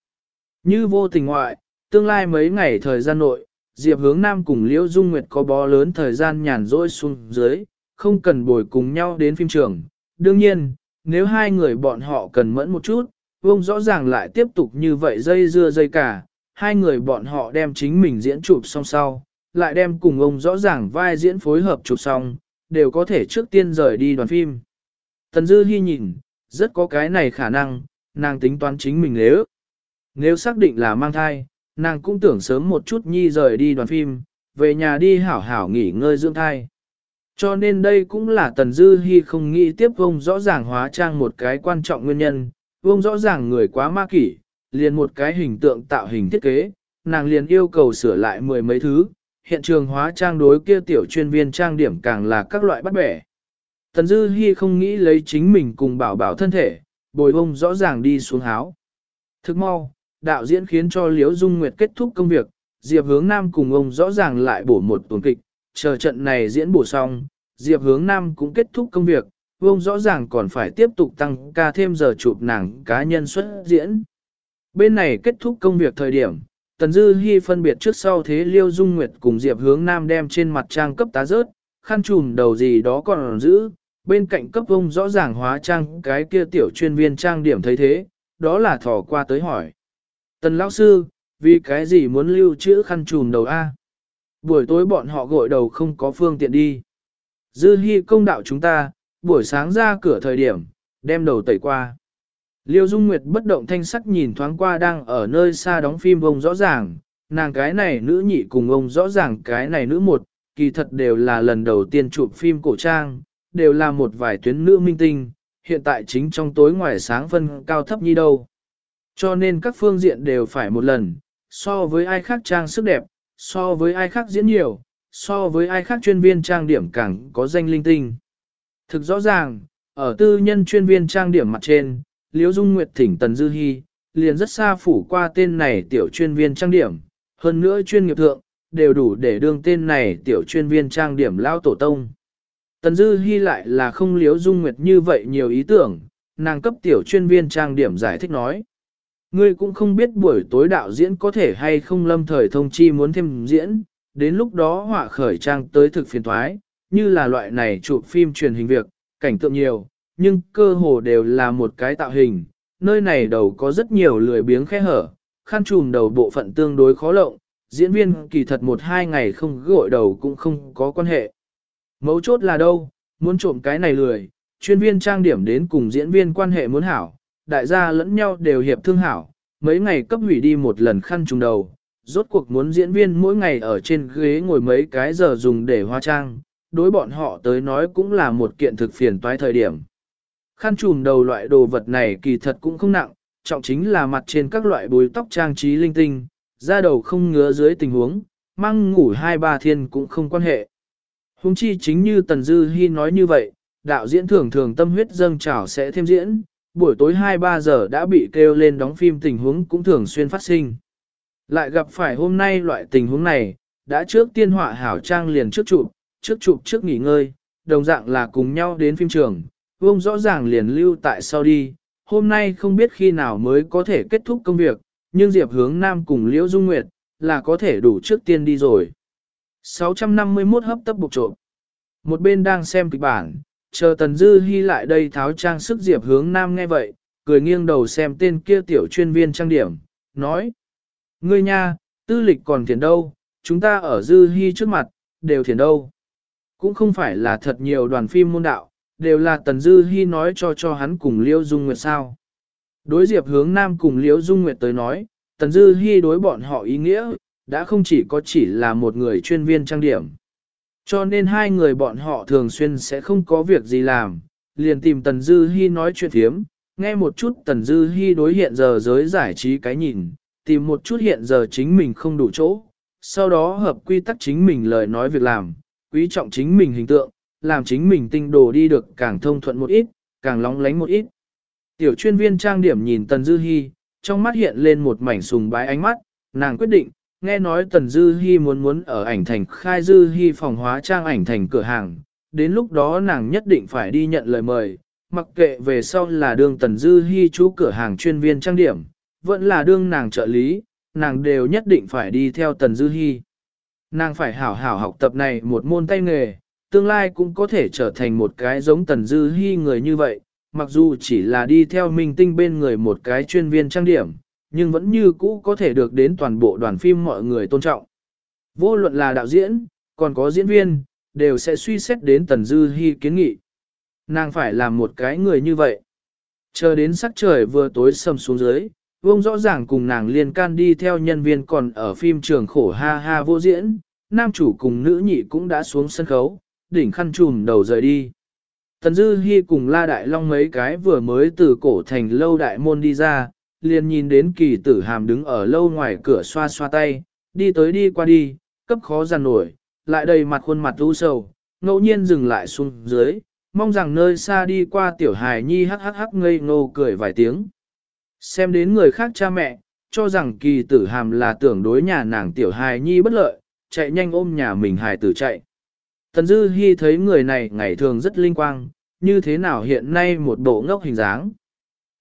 Như vô tình ngoại, tương lai mấy ngày thời gian nội, Diệp hướng Nam cùng Liễu Dung Nguyệt có bó lớn thời gian nhàn rỗi xuống dưới, không cần bồi cùng nhau đến phim trường. Đương nhiên, nếu hai người bọn họ cần mẫn một chút, ông rõ ràng lại tiếp tục như vậy dây dưa dây cả, hai người bọn họ đem chính mình diễn chụp xong sau, lại đem cùng ông rõ ràng vai diễn phối hợp chụp xong, đều có thể trước tiên rời đi đoàn phim. Tần Dư Hi nhìn, rất có cái này khả năng, nàng tính toán chính mình nếu. Nếu xác định là mang thai, nàng cũng tưởng sớm một chút nhi rời đi đoàn phim, về nhà đi hảo hảo nghỉ ngơi dưỡng thai. Cho nên đây cũng là Tần Dư Hi không nghĩ tiếp vông rõ ràng hóa trang một cái quan trọng nguyên nhân, vông rõ ràng người quá ma kỷ, liền một cái hình tượng tạo hình thiết kế, nàng liền yêu cầu sửa lại mười mấy thứ, hiện trường hóa trang đối kia tiểu chuyên viên trang điểm càng là các loại bắt bẻ. Tần Dư Hi không nghĩ lấy chính mình cùng bảo bảo thân thể, bồi bông rõ ràng đi xuống háo. Thức mau, đạo diễn khiến cho Liễu Dung Nguyệt kết thúc công việc, Diệp Hướng Nam cùng ông rõ ràng lại bổ một tuần kịch, chờ trận này diễn bổ xong, Diệp Hướng Nam cũng kết thúc công việc, ông rõ ràng còn phải tiếp tục tăng ca thêm giờ chụp nàng cá nhân xuất diễn. Bên này kết thúc công việc thời điểm, Tần Dư Hi phân biệt trước sau thế Liêu Dung Nguyệt cùng Diệp Hướng Nam đem trên mặt trang cấp tá rớt, khăn trùm đầu gì đó còn giữ, bên cạnh cấp ông rõ ràng hóa trang cái kia tiểu chuyên viên trang điểm thấy thế, đó là thỏ qua tới hỏi. Tần lão sư, vì cái gì muốn lưu trữ khăn trùm đầu A? Buổi tối bọn họ gội đầu không có phương tiện đi. Dư Hi công đạo chúng ta, buổi sáng ra cửa thời điểm, đem đầu tẩy qua. Liêu Dung Nguyệt bất động thanh sắc nhìn thoáng qua đang ở nơi xa đóng phim ông rõ ràng, nàng cái này nữ nhị cùng ông rõ ràng cái này nữ một, kỳ thật đều là lần đầu tiên chụp phim cổ trang, đều là một vài tuyến nữ minh tinh, hiện tại chính trong tối ngoài sáng phân cao thấp như đâu. Cho nên các phương diện đều phải một lần, so với ai khác trang sức đẹp, so với ai khác diễn nhiều, so với ai khác chuyên viên trang điểm càng có danh linh tinh. Thực rõ ràng, ở tư nhân chuyên viên trang điểm mặt trên, Liễu Dung Nguyệt thỉnh Tần Dư Hi, liền rất xa phủ qua tên này tiểu chuyên viên trang điểm, hơn nữa chuyên nghiệp thượng, đều đủ để đương tên này tiểu chuyên viên trang điểm lao tổ tông. Tần Dư Hi lại là không Liễu Dung Nguyệt như vậy nhiều ý tưởng, nàng cấp tiểu chuyên viên trang điểm giải thích nói. Ngươi cũng không biết buổi tối đạo diễn có thể hay không lâm thời thông chi muốn thêm diễn, đến lúc đó họa khởi trang tới thực phiền thoái, như là loại này chụp phim truyền hình việc, cảnh tượng nhiều, nhưng cơ hồ đều là một cái tạo hình, nơi này đầu có rất nhiều lười biếng khe hở, khăn trùm đầu bộ phận tương đối khó lộng, diễn viên kỳ thật một hai ngày không gội đầu cũng không có quan hệ. Mấu chốt là đâu, muốn trộm cái này lười, chuyên viên trang điểm đến cùng diễn viên quan hệ muốn hảo, đại gia lẫn nhau đều hiệp thương hảo, mấy ngày cấp hủy đi một lần khăn trùng đầu, rốt cuộc muốn diễn viên mỗi ngày ở trên ghế ngồi mấy cái giờ dùng để hóa trang, đối bọn họ tới nói cũng là một kiện thực phiền toái thời điểm. Khăn trùm đầu loại đồ vật này kỳ thật cũng không nặng, trọng chính là mặt trên các loại bùi tóc trang trí linh tinh, da đầu không ngứa dưới tình huống, mang ngủ hai ba thiên cũng không quan hệ. Hùng chi chính như Tần Dư Hi nói như vậy, đạo diễn thường thường tâm huyết dâng trào sẽ thêm diễn, buổi tối 2-3 giờ đã bị kêu lên đóng phim tình huống cũng thường xuyên phát sinh. Lại gặp phải hôm nay loại tình huống này, đã trước tiên họa hảo trang liền trước chụp, trước chụp trước nghỉ ngơi, đồng dạng là cùng nhau đến phim trường, vông rõ ràng liền lưu tại sau đi, hôm nay không biết khi nào mới có thể kết thúc công việc, nhưng Diệp hướng Nam cùng Liễu Dung Nguyệt, là có thể đủ trước tiên đi rồi. 651 hấp tấp buộc trộm. Một bên đang xem kịch bản, chờ Tần Dư Hi lại đây tháo trang sức Diệp hướng Nam nghe vậy, cười nghiêng đầu xem tên kia tiểu chuyên viên trang điểm, nói. Ngươi nha, tư lịch còn thiền đâu, chúng ta ở Dư Hi trước mặt, đều thiền đâu. Cũng không phải là thật nhiều đoàn phim môn đạo, đều là Tần Dư Hi nói cho cho hắn cùng Liễu Dung Nguyệt sao. Đối Diệp hướng Nam cùng Liễu Dung Nguyệt tới nói, Tần Dư Hi đối bọn họ ý nghĩa, đã không chỉ có chỉ là một người chuyên viên trang điểm. Cho nên hai người bọn họ thường xuyên sẽ không có việc gì làm, liền tìm Tần Dư Hi nói chuyện thiếm, nghe một chút Tần Dư Hi đối hiện giờ giới giải trí cái nhìn, tìm một chút hiện giờ chính mình không đủ chỗ, sau đó hợp quy tắc chính mình lời nói việc làm, quý trọng chính mình hình tượng, làm chính mình tinh đồ đi được càng thông thuận một ít, càng lóng lánh một ít. Tiểu chuyên viên trang điểm nhìn Tần Dư Hi, trong mắt hiện lên một mảnh sùng bái ánh mắt, nàng quyết định, nghe nói Tần Dư Hi muốn muốn ở ảnh thành khai Dư Hi phòng hóa trang ảnh thành cửa hàng, đến lúc đó nàng nhất định phải đi nhận lời mời, mặc kệ về sau là đương Tần Dư Hi chú cửa hàng chuyên viên trang điểm, vẫn là đương nàng trợ lý, nàng đều nhất định phải đi theo Tần Dư Hi. Nàng phải hảo hảo học tập này một môn tay nghề, tương lai cũng có thể trở thành một cái giống Tần Dư Hi người như vậy, mặc dù chỉ là đi theo minh tinh bên người một cái chuyên viên trang điểm, nhưng vẫn như cũ có thể được đến toàn bộ đoàn phim mọi người tôn trọng. Vô luận là đạo diễn, còn có diễn viên, đều sẽ suy xét đến Tần Dư Hi kiến nghị. Nàng phải làm một cái người như vậy. Chờ đến sắc trời vừa tối sầm xuống dưới, vông rõ ràng cùng nàng liên can đi theo nhân viên còn ở phim trường khổ ha ha vô diễn, nam chủ cùng nữ nhị cũng đã xuống sân khấu, đỉnh khăn trùm đầu rời đi. Tần Dư Hi cùng La Đại Long mấy cái vừa mới từ cổ thành lâu đại môn đi ra, liền nhìn đến kỳ tử hàm đứng ở lâu ngoài cửa xoa xoa tay, đi tới đi qua đi, cấp khó giàn nổi, lại đầy mặt khuôn mặt u sầu, ngẫu nhiên dừng lại xuống dưới, mong rằng nơi xa đi qua tiểu hài nhi hắc hắc hắc ngây ngô cười vài tiếng. Xem đến người khác cha mẹ, cho rằng kỳ tử hàm là tưởng đối nhà nàng tiểu hài nhi bất lợi, chạy nhanh ôm nhà mình hài tử chạy. Tần Dư Hi thấy người này ngày thường rất linh quang, như thế nào hiện nay một bộ ngốc hình dáng.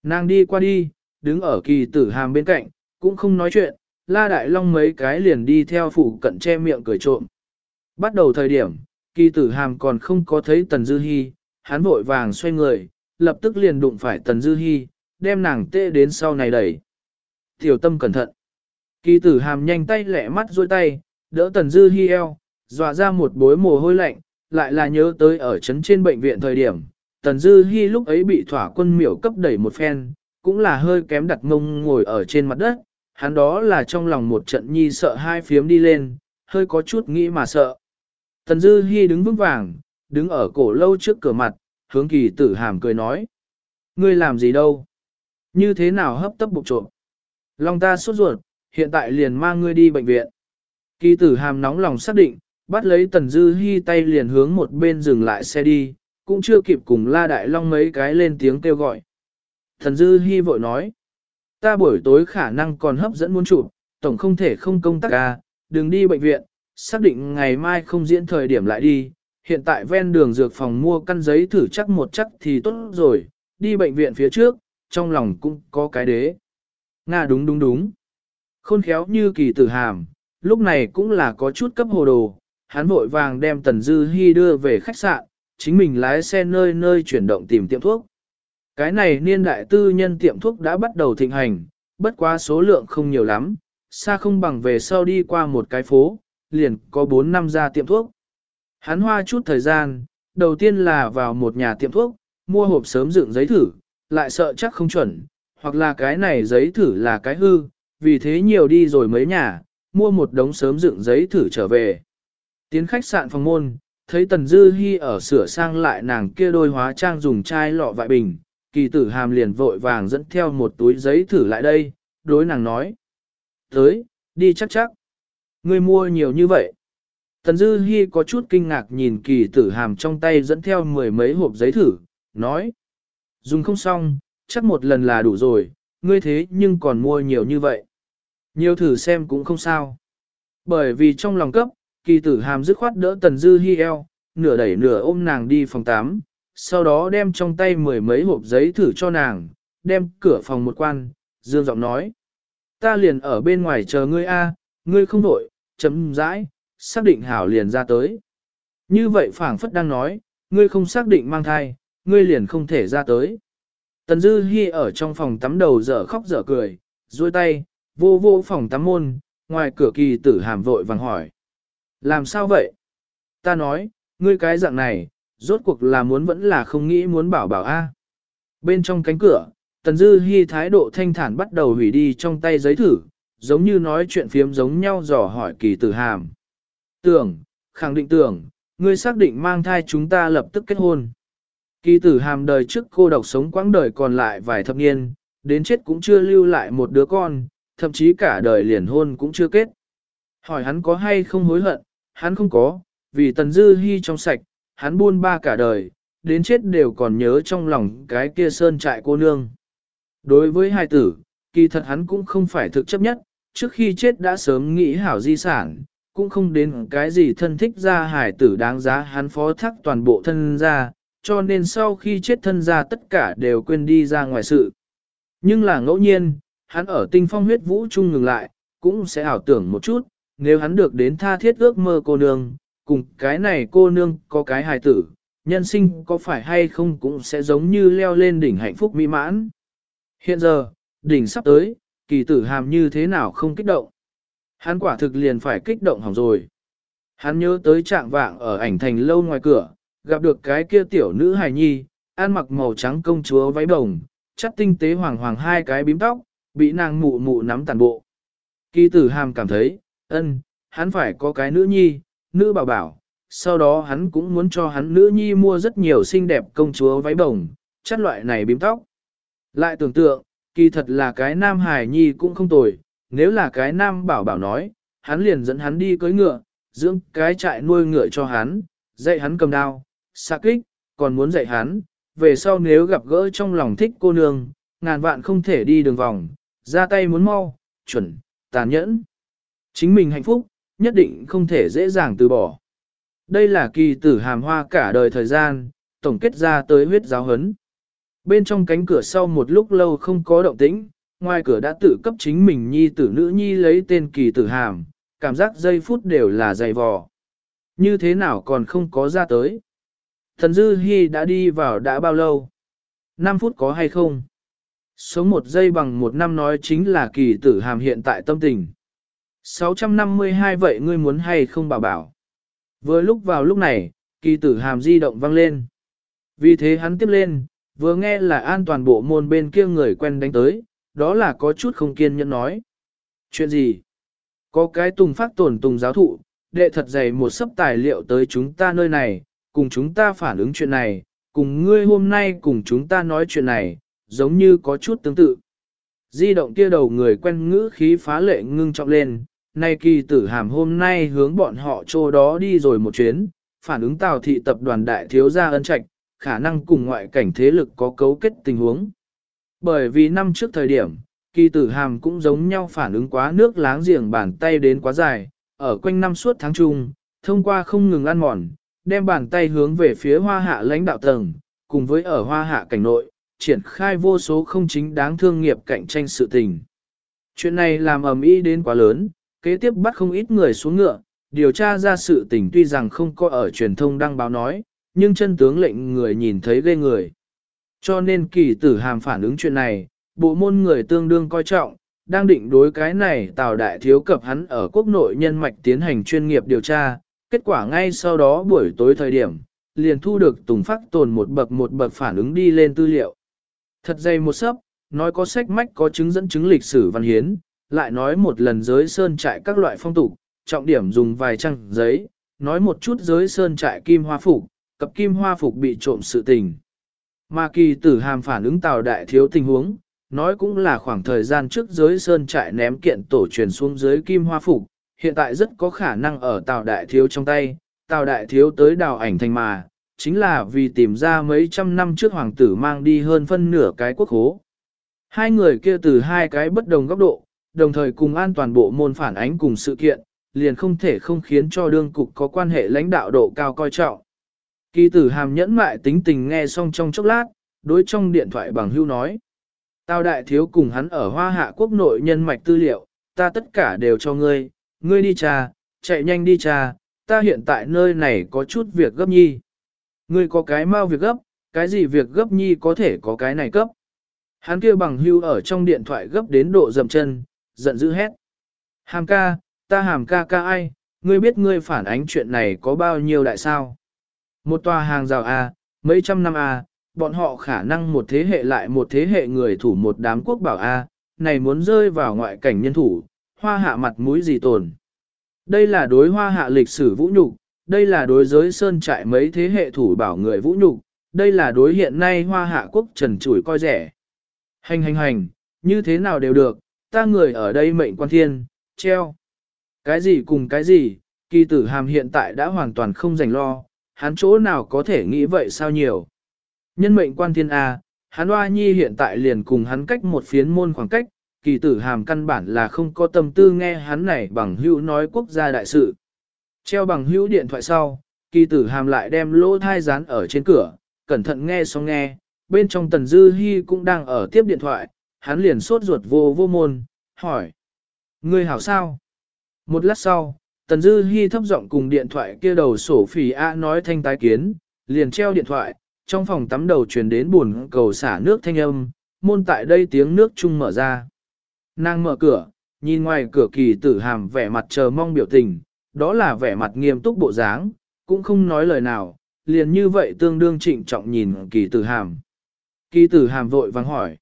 Nàng đi qua đi, đứng ở kỳ tử hàm bên cạnh, cũng không nói chuyện, la đại long mấy cái liền đi theo phụ cận che miệng cười trộm. Bắt đầu thời điểm, kỳ tử hàm còn không có thấy Tần Dư Hi, hắn vội vàng xoay người, lập tức liền đụng phải Tần Dư Hi, đem nàng tê đến sau này đẩy. Tiểu tâm cẩn thận. Kỳ tử hàm nhanh tay lẹ mắt duỗi tay, đỡ Tần Dư Hi eo, dọa ra một bối mồ hôi lạnh, lại là nhớ tới ở trấn trên bệnh viện thời điểm. Tần Dư Hi lúc ấy bị thỏa quân miểu cấp đẩy một phen, cũng là hơi kém đặt mông ngồi ở trên mặt đất, hắn đó là trong lòng một trận nhi sợ hai phiếm đi lên, hơi có chút nghĩ mà sợ. Tần Dư Hi đứng vững vàng, đứng ở cổ lâu trước cửa mặt, hướng kỳ tử hàm cười nói. Ngươi làm gì đâu? Như thế nào hấp tấp bụng trộm? Long ta sốt ruột, hiện tại liền mang ngươi đi bệnh viện. Kỳ tử hàm nóng lòng xác định, bắt lấy Tần Dư Hi tay liền hướng một bên dừng lại xe đi, cũng chưa kịp cùng La Đại Long mấy cái lên tiếng kêu gọi. Tần Dư Hi vội nói, ta buổi tối khả năng còn hấp dẫn muốn chụp, tổng không thể không công tác à, đừng đi bệnh viện, xác định ngày mai không diễn thời điểm lại đi, hiện tại ven đường dược phòng mua căn giấy thử chắc một chắc thì tốt rồi, đi bệnh viện phía trước, trong lòng cũng có cái đế. Nga đúng đúng đúng. Khôn khéo như kỳ tử hàm, lúc này cũng là có chút cấp hồ đồ, hắn vội vàng đem Tần Dư Hi đưa về khách sạn, chính mình lái xe nơi nơi chuyển động tìm tiệm thuốc. Cái này niên đại tư nhân tiệm thuốc đã bắt đầu thịnh hành, bất quá số lượng không nhiều lắm, xa không bằng về sau đi qua một cái phố, liền có 4 năm ra tiệm thuốc. Hắn hoa chút thời gian, đầu tiên là vào một nhà tiệm thuốc, mua hộp sớm dựng giấy thử, lại sợ chắc không chuẩn, hoặc là cái này giấy thử là cái hư, vì thế nhiều đi rồi mấy nhà, mua một đống sớm dựng giấy thử trở về. Tiến khách sạn phòng môn, thấy Tần Dư Hi ở sửa sang lại nàng kia đôi hóa trang dùng chai lọ vại bình, kỳ tử hàm liền vội vàng dẫn theo một túi giấy thử lại đây, đối nàng nói. Tới, đi chắc chắc. Ngươi mua nhiều như vậy. Tần Dư Hi có chút kinh ngạc nhìn kỳ tử hàm trong tay dẫn theo mười mấy hộp giấy thử, nói. Dùng không xong, chắc một lần là đủ rồi, ngươi thế nhưng còn mua nhiều như vậy. Nhiều thử xem cũng không sao. Bởi vì trong lòng cấp, kỳ tử hàm dứt khoát đỡ Tần Dư Hi eo, nửa đẩy nửa ôm nàng đi phòng 8, sau đó đem trong tay mười mấy hộp giấy thử cho nàng, đem cửa phòng một quan, dương giọng nói. Ta liền ở bên ngoài chờ ngươi a, ngươi không đổi, chấm dãi, xác định hảo liền ra tới. Như vậy phảng phất đang nói, ngươi không xác định mang thai, ngươi liền không thể ra tới. Tần Dư Hi ở trong phòng tắm đầu dở khóc dở cười, duỗi tay, vô vô phòng tắm môn, ngoài cửa kỳ tử hàm vội vàng hỏi, làm sao vậy? Ta nói, ngươi cái dạng này, rốt cuộc là muốn vẫn là không nghĩ muốn bảo bảo a. Bên trong cánh cửa, Tần Dư Hi thái độ thanh thản bắt đầu hủy đi trong tay giấy thử, giống như nói chuyện phiếm giống nhau dò hỏi kỳ tử hàm. Tưởng, khẳng định tưởng, ngươi xác định mang thai chúng ta lập tức kết hôn. Kỳ tử hàm đời trước cô độc sống quãng đời còn lại vài thập niên, đến chết cũng chưa lưu lại một đứa con, thậm chí cả đời liền hôn cũng chưa kết. Hỏi hắn có hay không hối hận, hắn không có, vì tần dư hy trong sạch, hắn buôn ba cả đời, đến chết đều còn nhớ trong lòng cái kia sơn trại cô nương. Đối với hai tử, kỳ thật hắn cũng không phải thực chấp nhất, trước khi chết đã sớm nghĩ hảo di sản, cũng không đến cái gì thân thích ra hải tử đáng giá hắn phó thác toàn bộ thân gia, cho nên sau khi chết thân gia tất cả đều quên đi ra ngoài sự. Nhưng là ngẫu nhiên, hắn ở tinh phong huyết vũ chung ngừng lại, cũng sẽ ảo tưởng một chút, nếu hắn được đến tha thiết ước mơ cô nương, cùng cái này cô nương có cái hài tử, nhân sinh có phải hay không cũng sẽ giống như leo lên đỉnh hạnh phúc mỹ mãn. Hiện giờ, đỉnh sắp tới, kỳ tử hàm như thế nào không kích động. Hắn quả thực liền phải kích động hỏng rồi. Hắn nhớ tới trạng vạng ở ảnh thành lâu ngoài cửa, gặp được cái kia tiểu nữ hài nhi, ăn mặc màu trắng công chúa váy bồng, chắt tinh tế hoàng hoàng hai cái bím tóc, bị nàng mụ mụ nắm tàn bộ. Kỳ tử hàm cảm thấy, ân, hắn phải có cái nữ nhi, nữ bảo bảo, sau đó hắn cũng muốn cho hắn nữ nhi mua rất nhiều xinh đẹp công chúa váy bồng, chất loại này bím tóc. Lại tưởng tượng, kỳ thật là cái nam hài nhi cũng không tồi, nếu là cái nam bảo bảo nói, hắn liền dẫn hắn đi cưới ngựa, dưỡng cái trại nuôi ngựa cho hắn, dạy hắn cầm đao, xạ kích, còn muốn dạy hắn, về sau nếu gặp gỡ trong lòng thích cô nương, ngàn vạn không thể đi đường vòng, ra tay muốn mau, chuẩn, tàn nhẫn. Chính mình hạnh phúc, nhất định không thể dễ dàng từ bỏ. Đây là kỳ tử hàm hoa cả đời thời gian, tổng kết ra tới huyết giáo hấn. Bên trong cánh cửa sau một lúc lâu không có động tĩnh, ngoài cửa đã tự cấp chính mình nhi tử nữ nhi lấy tên kỳ tử hàm, cảm giác giây phút đều là dày vò. Như thế nào còn không có ra tới. Thần Dư Hi đã đi vào đã bao lâu? 5 phút có hay không? số một giây bằng một năm nói chính là kỳ tử hàm hiện tại tâm tình. 652 vậy ngươi muốn hay không bảo bảo? Vừa lúc vào lúc này, kỳ tử hàm di động vang lên. Vì thế hắn tiếp lên, vừa nghe là an toàn bộ môn bên kia người quen đánh tới, đó là có chút không kiên nhẫn nói. Chuyện gì? Có cái tùng phát tổn tùng giáo thụ, đệ thật dày một sấp tài liệu tới chúng ta nơi này, cùng chúng ta phản ứng chuyện này, cùng ngươi hôm nay cùng chúng ta nói chuyện này, giống như có chút tương tự. Di động kia đầu người quen ngữ khí phá lệ ngưng trọng lên, nay kỳ tử hàm hôm nay hướng bọn họ chỗ đó đi rồi một chuyến, phản ứng tào thị tập đoàn đại thiếu gia ân trạch, khả năng cùng ngoại cảnh thế lực có cấu kết tình huống. Bởi vì năm trước thời điểm, kỳ tử hàm cũng giống nhau phản ứng quá nước láng giềng bàn tay đến quá dài, ở quanh năm suốt tháng chung, thông qua không ngừng ăn mòn, đem bàn tay hướng về phía hoa hạ lãnh đạo tầng, cùng với ở hoa hạ cảnh nội, triển khai vô số không chính đáng thương nghiệp cạnh tranh sự tình. Chuyện này làm ầm ĩ đến quá lớn, kế tiếp bắt không ít người xuống ngựa, điều tra ra sự tình tuy rằng không có ở truyền thông đăng báo nói, nhưng chân tướng lệnh người nhìn thấy ghê người. Cho nên kỳ tử hàm phản ứng chuyện này, bộ môn người tương đương coi trọng, đang định đối cái này tào đại thiếu cập hắn ở quốc nội nhân mạch tiến hành chuyên nghiệp điều tra, kết quả ngay sau đó buổi tối thời điểm, liền thu được Tùng Phát tồn một bậc một bậc phản ứng đi lên tư liệu. Thật dày một sấp, nói có sách mách có chứng dẫn chứng lịch sử văn hiến, lại nói một lần giới sơn trại các loại phong tục, trọng điểm dùng vài trang giấy, nói một chút giới sơn trại kim hoa phục, cập kim hoa phục bị trộm sự tình. Mà kỳ tử hàm phản ứng tào đại thiếu tình huống, nói cũng là khoảng thời gian trước giới sơn trại ném kiện tổ truyền xuống dưới kim hoa phục, hiện tại rất có khả năng ở tào đại thiếu trong tay, tào đại thiếu tới đào ảnh thành mà, chính là vì tìm ra mấy trăm năm trước hoàng tử mang đi hơn phân nửa cái quốc hố. Hai người kia từ hai cái bất đồng góc độ, đồng thời cùng an toàn bộ môn phản ánh cùng sự kiện, liền không thể không khiến cho đương cục có quan hệ lãnh đạo độ cao coi trọng. Kỳ tử hàm nhẫn mại tính tình nghe xong trong chốc lát, đối trong điện thoại bằng hưu nói. Tào đại thiếu cùng hắn ở hoa hạ quốc nội nhân mạch tư liệu, ta tất cả đều cho ngươi, ngươi đi trà, chạy nhanh đi trà, ta hiện tại nơi này có chút việc gấp nhi. Ngươi có cái mau việc gấp, cái gì việc gấp nhi có thể có cái này cấp. Hắn kia bằng hưu ở trong điện thoại gấp đến độ dầm chân, giận dữ hét. Hàm ca, ta hàm ca ca ai, ngươi biết ngươi phản ánh chuyện này có bao nhiêu đại sao? Một tòa hàng rào A, mấy trăm năm A, bọn họ khả năng một thế hệ lại một thế hệ người thủ một đám quốc bảo A, này muốn rơi vào ngoại cảnh nhân thủ, hoa hạ mặt mũi gì tồn. Đây là đối hoa hạ lịch sử vũ nhục, đây là đối giới sơn trại mấy thế hệ thủ bảo người vũ nhục, đây là đối hiện nay hoa hạ quốc trần chủi coi rẻ. Hành hành hành, như thế nào đều được, ta người ở đây mệnh quan thiên, treo. Cái gì cùng cái gì, kỳ tử hàm hiện tại đã hoàn toàn không dành lo, hắn chỗ nào có thể nghĩ vậy sao nhiều. Nhân mệnh quan thiên A, hắn oa nhi hiện tại liền cùng hắn cách một phiến môn khoảng cách, kỳ tử hàm căn bản là không có tâm tư nghe hắn này bằng hữu nói quốc gia đại sự. Treo bằng hữu điện thoại sau, kỳ tử hàm lại đem lỗ thai dán ở trên cửa, cẩn thận nghe xong nghe, bên trong tần dư hy cũng đang ở tiếp điện thoại, hắn liền sốt ruột vô vô môn, hỏi. Ngươi hảo sao? Một lát sau, tần dư hy thấp giọng cùng điện thoại kia đầu sổ phỉ A nói thanh tái kiến, liền treo điện thoại, trong phòng tắm đầu truyền đến buồn cầu xả nước thanh âm, môn tại đây tiếng nước chung mở ra. Nàng mở cửa, nhìn ngoài cửa kỳ tử hàm vẻ mặt chờ mong biểu tình, đó là vẻ mặt nghiêm túc bộ dáng, cũng không nói lời nào, liền như vậy tương đương trịnh trọng nhìn kỳ tử hàm. Kỳ tử hàm vội vắng hỏi.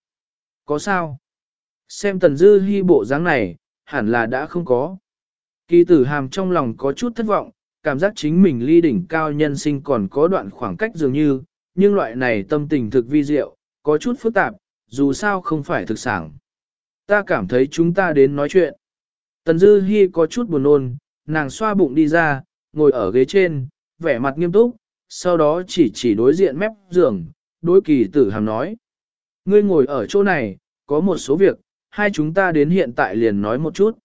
Có sao? Xem tần dư hy bộ dáng này, hẳn là đã không có. Kỳ tử hàm trong lòng có chút thất vọng, cảm giác chính mình ly đỉnh cao nhân sinh còn có đoạn khoảng cách dường như, nhưng loại này tâm tình thực vi diệu, có chút phức tạp, dù sao không phải thực sản. Ta cảm thấy chúng ta đến nói chuyện. Tần Dư Hi có chút buồn nôn, nàng xoa bụng đi ra, ngồi ở ghế trên, vẻ mặt nghiêm túc, sau đó chỉ chỉ đối diện mép giường, đối kỳ tử hàm nói. Ngươi ngồi ở chỗ này, có một số việc, hai chúng ta đến hiện tại liền nói một chút.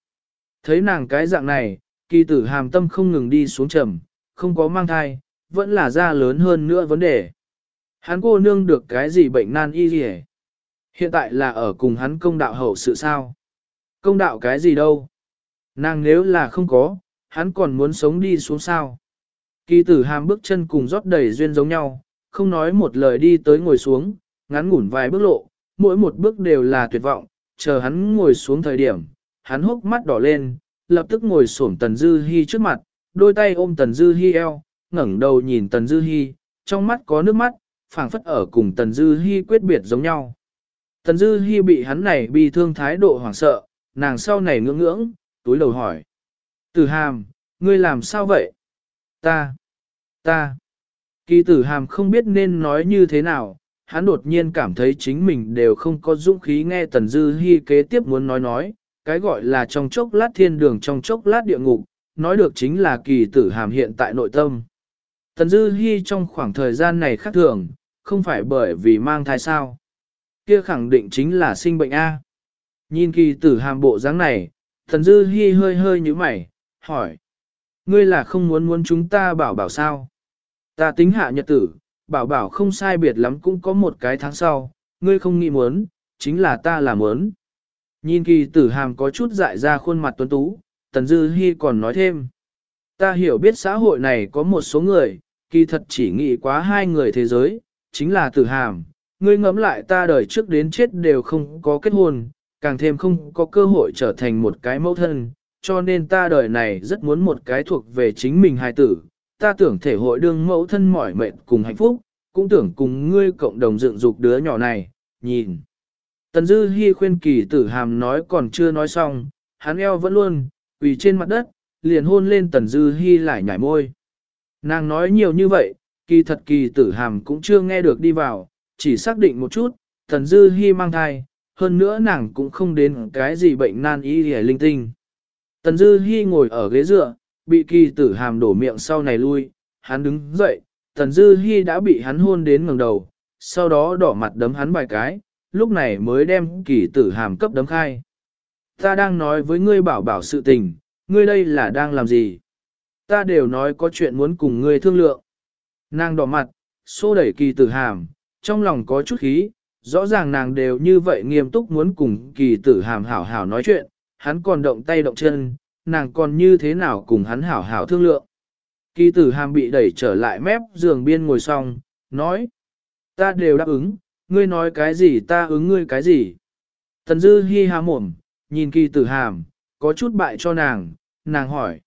Thấy nàng cái dạng này, kỳ tử hàm tâm không ngừng đi xuống trầm, không có mang thai, vẫn là da lớn hơn nữa vấn đề. Hắn cô nương được cái gì bệnh nan y gì Hiện tại là ở cùng hắn công đạo hậu sự sao? Công đạo cái gì đâu? Nàng nếu là không có, hắn còn muốn sống đi xuống sao? Kỳ tử hàm bước chân cùng rót đầy duyên giống nhau, không nói một lời đi tới ngồi xuống, ngắn ngủn vài bước lộ, mỗi một bước đều là tuyệt vọng, chờ hắn ngồi xuống thời điểm, hắn hốc mắt đỏ lên, lập tức ngồi xổm Tần Dư Hi trước mặt, đôi tay ôm Tần Dư Hi eo, ngẩng đầu nhìn Tần Dư Hi, trong mắt có nước mắt, phảng phất ở cùng Tần Dư Hi quyết biệt giống nhau. Tần Dư Hi bị hắn này bị thương thái độ hoảng sợ, nàng sau này ngưỡng ngưỡng, túi đầu hỏi. Tử hàm, ngươi làm sao vậy? Ta, ta. Kỳ tử hàm không biết nên nói như thế nào, hắn đột nhiên cảm thấy chính mình đều không có dũng khí nghe Tần Dư Hi kế tiếp muốn nói nói, cái gọi là trong chốc lát thiên đường trong chốc lát địa ngục, nói được chính là kỳ tử hàm hiện tại nội tâm. Tần Dư Hi trong khoảng thời gian này khác thường, không phải bởi vì mang thai sao. Kia khẳng định chính là sinh bệnh A. Nhìn kỳ tử hàm bộ dáng này, Tần Dư Hi hơi hơi nhíu mày, hỏi. Ngươi là không muốn muốn chúng ta bảo bảo sao? Ta tính hạ nhật tử, bảo bảo không sai biệt lắm cũng có một cái tháng sau, ngươi không nghĩ muốn, chính là ta là muốn. Nhìn kỳ tử hàm có chút dại ra khuôn mặt tuấn tú, Tần Dư Hi còn nói thêm. Ta hiểu biết xã hội này có một số người, kỳ thật chỉ nghĩ quá hai người thế giới, chính là tử hàm. Ngươi ngẫm lại ta đời trước đến chết đều không có kết hôn, càng thêm không có cơ hội trở thành một cái mẫu thân, cho nên ta đời này rất muốn một cái thuộc về chính mình hài tử. Ta tưởng thể hội đương mẫu thân mỏi mệt cùng hạnh phúc, cũng tưởng cùng ngươi cộng đồng dựng dục đứa nhỏ này, nhìn. Tần Dư Hi khuyên kỳ tử hàm nói còn chưa nói xong, hắn eo vẫn luôn, quỳ trên mặt đất, liền hôn lên Tần Dư Hi lại nhảy môi. Nàng nói nhiều như vậy, kỳ thật kỳ tử hàm cũng chưa nghe được đi vào, chỉ xác định một chút, Tần Dư Hi mang thai, hơn nữa nàng cũng không đến cái gì bệnh nan y hề linh tinh. Tần Dư Hi ngồi ở ghế dựa, bị kỳ tử hàm đổ miệng sau này lui, hắn đứng dậy, Tần Dư Hi đã bị hắn hôn đến ngẩng đầu, sau đó đỏ mặt đấm hắn vài cái, lúc này mới đem kỳ tử hàm cấp đấm khai. Ta đang nói với ngươi bảo bảo sự tình, ngươi đây là đang làm gì? Ta đều nói có chuyện muốn cùng ngươi thương lượng. Nàng đỏ mặt, xô đẩy kỳ tử hàm, trong lòng có chút khí, rõ ràng nàng đều như vậy nghiêm túc muốn cùng kỳ tử hàm hảo hảo nói chuyện, hắn còn động tay động chân, nàng còn như thế nào cùng hắn hảo hảo thương lượng. Kỳ tử hàm bị đẩy trở lại mép giường biên ngồi xong, nói, ta đều đáp ứng, ngươi nói cái gì ta ứng ngươi cái gì. Tần dư hi há mồm, nhìn kỳ tử hàm, có chút bại cho nàng, nàng hỏi.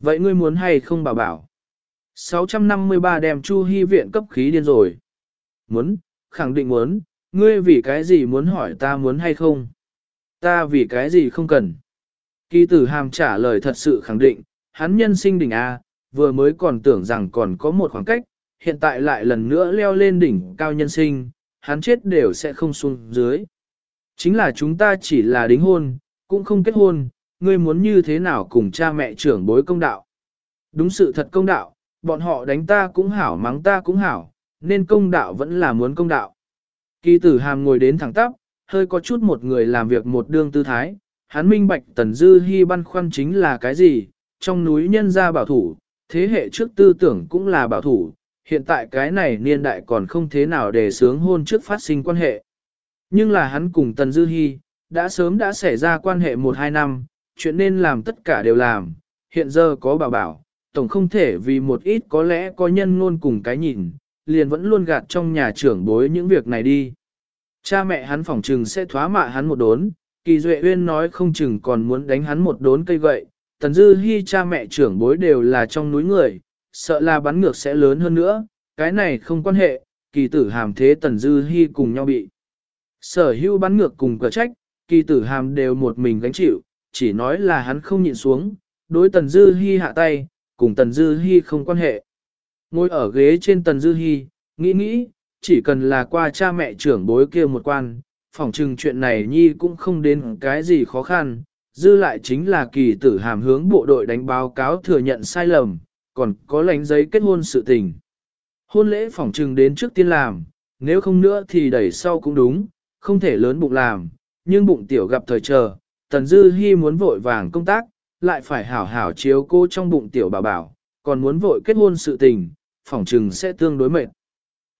Vậy ngươi muốn hay không bảo bảo? 653 đem Chu hi viện cấp khí điên rồi. Muốn, khẳng định muốn, ngươi vì cái gì muốn hỏi ta muốn hay không? Ta vì cái gì không cần? Kỳ tử hàm trả lời thật sự khẳng định, hắn nhân sinh đỉnh A, vừa mới còn tưởng rằng còn có một khoảng cách, hiện tại lại lần nữa leo lên đỉnh cao nhân sinh, hắn chết đều sẽ không xuống dưới. Chính là chúng ta chỉ là đính hôn, cũng không kết hôn, ngươi muốn như thế nào cùng cha mẹ trưởng bối công đạo. Đúng sự thật công đạo, bọn họ đánh ta cũng hảo mắng ta cũng hảo, nên công đạo vẫn là muốn công đạo. Kỳ tử hàm ngồi đến thẳng tắp, hơi có chút một người làm việc một đương tư thái, hắn minh bạch tần dư hy băn khoăn chính là cái gì, trong núi nhân gia bảo thủ, thế hệ trước tư tưởng cũng là bảo thủ, hiện tại cái này niên đại còn không thế nào để sướng hôn trước phát sinh quan hệ. Nhưng là hắn cùng tần dư hy, đã sớm đã xảy ra quan hệ một hai năm, chuyện nên làm tất cả đều làm, hiện giờ có bảo bảo, tổng không thể vì một ít có lẽ có nhân ngôn cùng cái nhìn, liền vẫn luôn gạt trong nhà trưởng bối những việc này đi. Cha mẹ hắn phỏng trừng sẽ thoá mạ hắn một đốn, kỳ duệ uyên nói không chừng còn muốn đánh hắn một đốn cây gậy, tần dư hy cha mẹ trưởng bối đều là trong núi người, sợ là bắn ngược sẽ lớn hơn nữa, cái này không quan hệ, kỳ tử hàm thế tần dư hy cùng nhau bị. Sở hữu bắn ngược cùng cờ trách, kỳ tử hàm đều một mình gánh chịu, chỉ nói là hắn không nhịn xuống, đối tần dư hy hạ tay, cùng tần dư hy không quan hệ. Ngồi ở ghế trên tần dư hy, nghĩ nghĩ, chỉ cần là qua cha mẹ trưởng bối kia một quan, phỏng chừng chuyện này nhi cũng không đến cái gì khó khăn, dư lại chính là kỳ tử hàm hướng bộ đội đánh báo cáo thừa nhận sai lầm, còn có lãnh giấy kết hôn sự tình. Hôn lễ phỏng chừng đến trước tiên làm, nếu không nữa thì đẩy sau cũng đúng, không thể lớn bụng làm, nhưng bụng tiểu gặp thời chờ, Tần Dư hy muốn vội vàng công tác, lại phải hảo hảo chiếu cô trong bụng tiểu bảo bảo, còn muốn vội kết hôn sự tình, phỏng chừng sẽ tương đối mệt.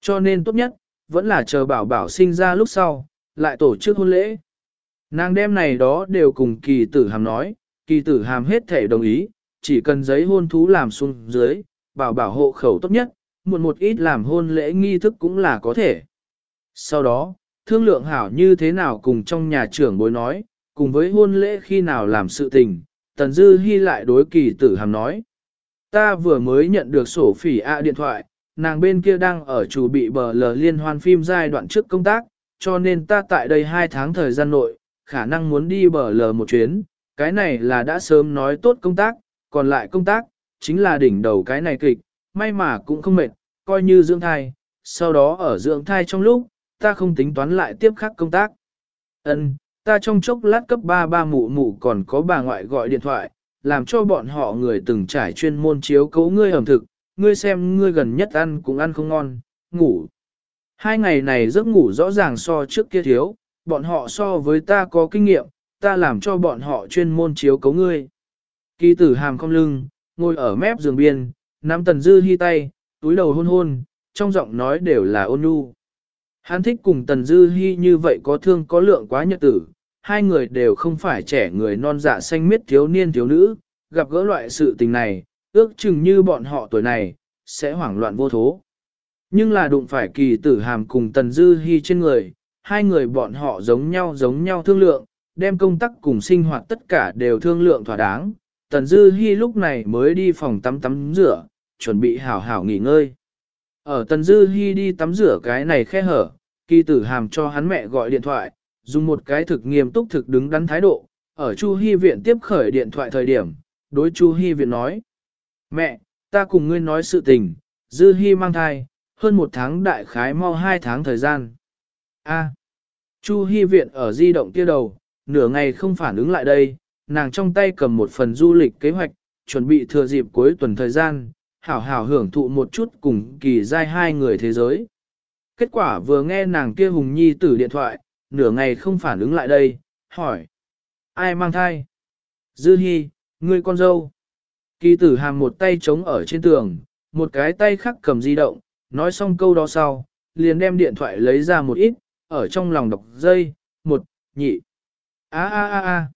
Cho nên tốt nhất, vẫn là chờ bảo bảo sinh ra lúc sau, lại tổ chức hôn lễ. Nàng đem này đó đều cùng kỳ tử hàm nói, kỳ tử hàm hết thể đồng ý, chỉ cần giấy hôn thú làm xuống dưới, bảo bảo hộ khẩu tốt nhất, muộn một ít làm hôn lễ nghi thức cũng là có thể. Sau đó, thương lượng hảo như thế nào cùng trong nhà trưởng bối nói, cùng với hôn lễ khi nào làm sự tình, Tần Dư Hi lại đối kỳ tử hàm nói. Ta vừa mới nhận được sổ phỉ ạ điện thoại, nàng bên kia đang ở chủ bị bờ lờ liên hoan phim giai đoạn trước công tác, cho nên ta tại đây hai tháng thời gian nội, khả năng muốn đi bờ lờ một chuyến, cái này là đã sớm nói tốt công tác, còn lại công tác, chính là đỉnh đầu cái này kịch, may mà cũng không mệt, coi như dưỡng thai, sau đó ở dưỡng thai trong lúc, ta không tính toán lại tiếp khắc công tác. Ân, ta trong chốc lát cấp ba ba mụ mụ còn có bà ngoại gọi điện thoại, làm cho bọn họ người từng trải chuyên môn chiếu cấu ngươi ẩm thực, ngươi xem ngươi gần nhất ăn cũng ăn không ngon, ngủ. Hai ngày này giấc ngủ rõ ràng so trước kia thiếu, bọn họ so với ta có kinh nghiệm, ta làm cho bọn họ chuyên môn chiếu cấu ngươi. Kỳ tử hàm không lưng, ngồi ở mép giường biên, nắm tần dư hy tay, túi đầu hôn hôn, trong giọng nói đều là ôn nhu. Hắn thích cùng tần dư hy như vậy có thương có lượng quá nhật tử, hai người đều không phải trẻ người non dạ xanh miết thiếu niên thiếu nữ, gặp gỡ loại sự tình này, ước chừng như bọn họ tuổi này, sẽ hoảng loạn vô thố. Nhưng là đụng phải kỳ tử hàm cùng tần dư hy trên người, hai người bọn họ giống nhau giống nhau thương lượng, đem công tác cùng sinh hoạt tất cả đều thương lượng thỏa đáng. Tần dư hy lúc này mới đi phòng tắm tắm rửa, chuẩn bị hảo hảo nghỉ ngơi. Ở tần dư hy đi tắm rửa cái này khe hở, kỳ tử hàm cho hắn mẹ gọi điện thoại, dùng một cái thực nghiêm túc thực đứng đắn thái độ, ở Chu Hi viện tiếp khởi điện thoại thời điểm, đối Chu Hi viện nói. Mẹ, ta cùng ngươi nói sự tình, Dư hy mang thai, hơn một tháng đại khái mau hai tháng thời gian. A. Chu Hi viện ở di động kia đầu, nửa ngày không phản ứng lại đây, nàng trong tay cầm một phần du lịch kế hoạch, chuẩn bị thừa dịp cuối tuần thời gian, hảo hảo hưởng thụ một chút cùng kỳ giai hai người thế giới. Kết quả vừa nghe nàng kia hùng nhi tử điện thoại, nửa ngày không phản ứng lại đây, hỏi. Ai mang thai? Dư Hi, ngươi con dâu. Kỳ tử hàm một tay chống ở trên tường, một cái tay khác cầm di động, nói xong câu đó sau, liền đem điện thoại lấy ra một ít, ở trong lòng đọc dây, một, nhị. a a a a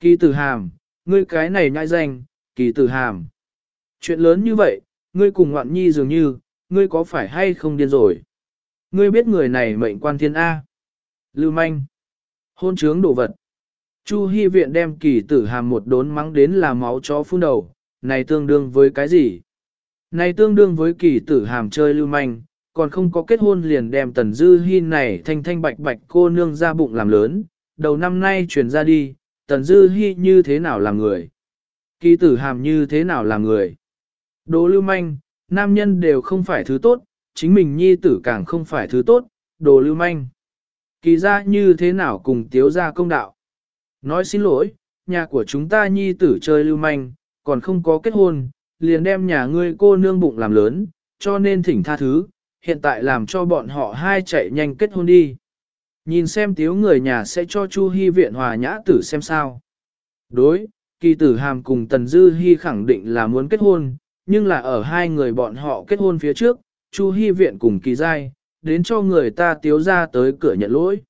Kỳ tử hàm, ngươi cái này nhai danh, kỳ tử hàm. Chuyện lớn như vậy, ngươi cùng ngoạn nhi dường như, ngươi có phải hay không điên rồi? Ngươi biết người này mệnh quan thiên A. Lưu manh. Hôn trướng đồ vật. Chu Hi viện đem kỳ tử hàm một đốn mắng đến là máu chó phun đầu, này tương đương với cái gì? Này tương đương với kỳ tử hàm chơi lưu manh, còn không có kết hôn liền đem tần dư hi này thanh thanh bạch bạch cô nương ra bụng làm lớn, đầu năm nay truyền ra đi, tần dư hi như thế nào là người? Kỳ tử hàm như thế nào là người? Đồ lưu manh, nam nhân đều không phải thứ tốt, chính mình nhi tử càng không phải thứ tốt, đồ lưu manh. Kỳ ra như thế nào cùng tiếu ra công đạo? Nói xin lỗi, nhà của chúng ta nhi tử chơi lưu manh, còn không có kết hôn, liền đem nhà ngươi cô nương bụng làm lớn, cho nên thỉnh tha thứ, hiện tại làm cho bọn họ hai chạy nhanh kết hôn đi. Nhìn xem tiếu người nhà sẽ cho Chu Hi viện hòa nhã tử xem sao. Đối, kỳ tử hàm cùng Tần Dư Hi khẳng định là muốn kết hôn, nhưng là ở hai người bọn họ kết hôn phía trước, Chu Hi viện cùng kỳ giai, đến cho người ta tiếu ra tới cửa nhận lỗi.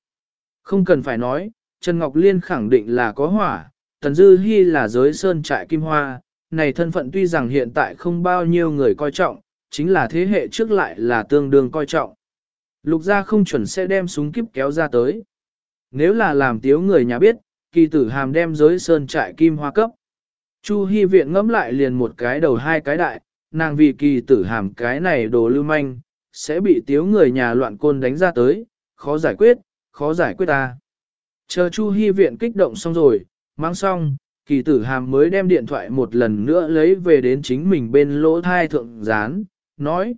Không cần phải nói, Trần Ngọc Liên khẳng định là có hỏa, Tần Dư Hi là giới sơn trại kim hoa, này thân phận tuy rằng hiện tại không bao nhiêu người coi trọng, chính là thế hệ trước lại là tương đương coi trọng. Lục gia không chuẩn sẽ đem súng kíp kéo ra tới. Nếu là làm tiếu người nhà biết, kỳ tử hàm đem giới sơn trại kim hoa cấp. Chu Hi viện ngẫm lại liền một cái đầu hai cái đại, nàng vì kỳ tử hàm cái này đồ lưu manh, sẽ bị tiếu người nhà loạn côn đánh ra tới, khó giải quyết, khó giải quyết ta. Chờ Chu Hi viện kích động xong rồi, mang xong, kỳ tử hàm mới đem điện thoại một lần nữa lấy về đến chính mình bên lỗ thai thượng gián, nói.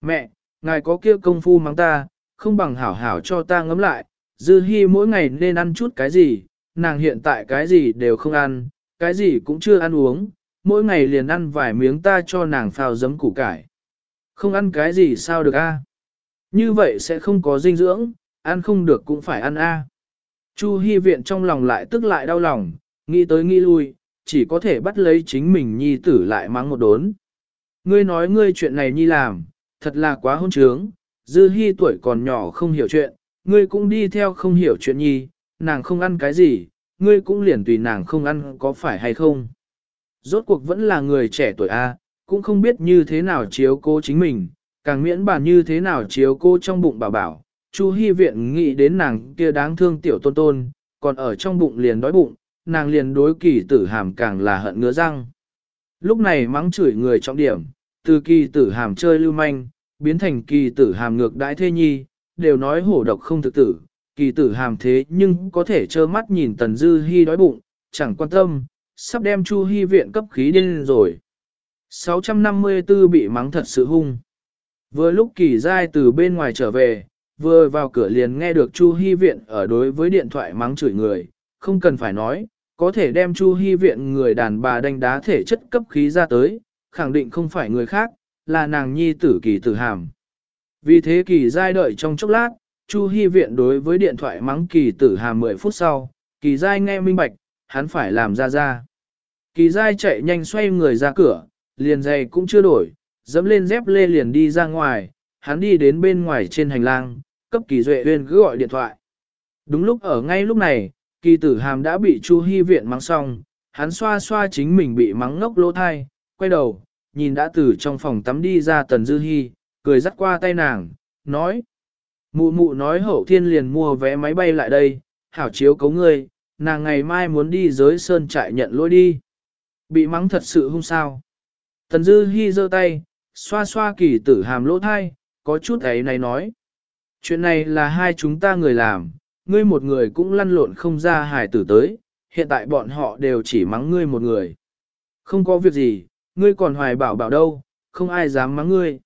Mẹ, ngài có kia công phu mắng ta, không bằng hảo hảo cho ta ngấm lại, dư hy mỗi ngày nên ăn chút cái gì, nàng hiện tại cái gì đều không ăn, cái gì cũng chưa ăn uống, mỗi ngày liền ăn vài miếng ta cho nàng phao giấm củ cải. Không ăn cái gì sao được a? Như vậy sẽ không có dinh dưỡng, ăn không được cũng phải ăn a. Chu Hi viện trong lòng lại tức lại đau lòng, nghĩ tới nghĩ lui, chỉ có thể bắt lấy chính mình nhi tử lại mắng một đốn. Ngươi nói ngươi chuyện này nhi làm, thật là quá hôn trướng, dư hy tuổi còn nhỏ không hiểu chuyện, ngươi cũng đi theo không hiểu chuyện nhi, nàng không ăn cái gì, ngươi cũng liền tùy nàng không ăn có phải hay không. Rốt cuộc vẫn là người trẻ tuổi A, cũng không biết như thế nào chiếu cô chính mình, càng miễn bàn như thế nào chiếu cô trong bụng bảo bảo. Chu Hi viện nghĩ đến nàng kia đáng thương tiểu tôn tôn, còn ở trong bụng liền đói bụng, nàng liền đối kỳ tử hàm càng là hận ngứa răng. Lúc này mắng chửi người trọng điểm, từ kỳ tử hàm chơi lưu manh, biến thành kỳ tử hàm ngược đãi thê nhi, đều nói hổ độc không thực tử, kỳ tử hàm thế nhưng có thể trơ mắt nhìn tần dư hy đói bụng, chẳng quan tâm, sắp đem chu hy viện cấp khí điên rồi. 654 bị mắng thật sự hung. Vừa lúc kỳ giai từ bên ngoài trở về, vừa vào cửa liền nghe được chu hy viện ở đối với điện thoại mắng chửi người, không cần phải nói, có thể đem chu hy viện người đàn bà đánh đá thể chất cấp khí ra tới, khẳng định không phải người khác, là nàng nhi tử kỳ tử hàm. Vì thế kỳ giai đợi trong chốc lát, Chu Hi viện đối với điện thoại mắng kỳ tử hàm 10 phút sau, kỳ giai nghe minh bạch, hắn phải làm ra ra. Kỳ giai chạy nhanh xoay người ra cửa, liền giày cũng chưa đổi, dẫm lên dép lê liền đi ra ngoài, hắn đi đến bên ngoài trên hành lang, cấp kỳ duệ uyên cứ gọi điện thoại. Đúng lúc ở ngay lúc này, kỳ tử hàm đã bị Chu Hi viện mắng xong, hắn xoa xoa chính mình bị mắng ngốc lỗ thai, quay đầu, nhìn đã từ trong phòng tắm đi ra Tần Dư Hi, cười dắt qua tay nàng, nói. Mụ mụ nói hậu thiên liền mua vé máy bay lại đây, hảo chiếu cấu ngươi, nàng ngày mai muốn đi giới sơn trại nhận lỗi đi. Bị mắng thật sự không sao. Tần Dư Hi giơ tay, xoa xoa kỳ tử hàm lỗ thai, có chút ấy này nói. Chuyện này là hai chúng ta người làm, ngươi một người cũng lăn lộn không ra hài tử tới, hiện tại bọn họ đều chỉ mắng ngươi một người. Không có việc gì, ngươi còn hoài bảo bảo đâu, không ai dám mắng ngươi.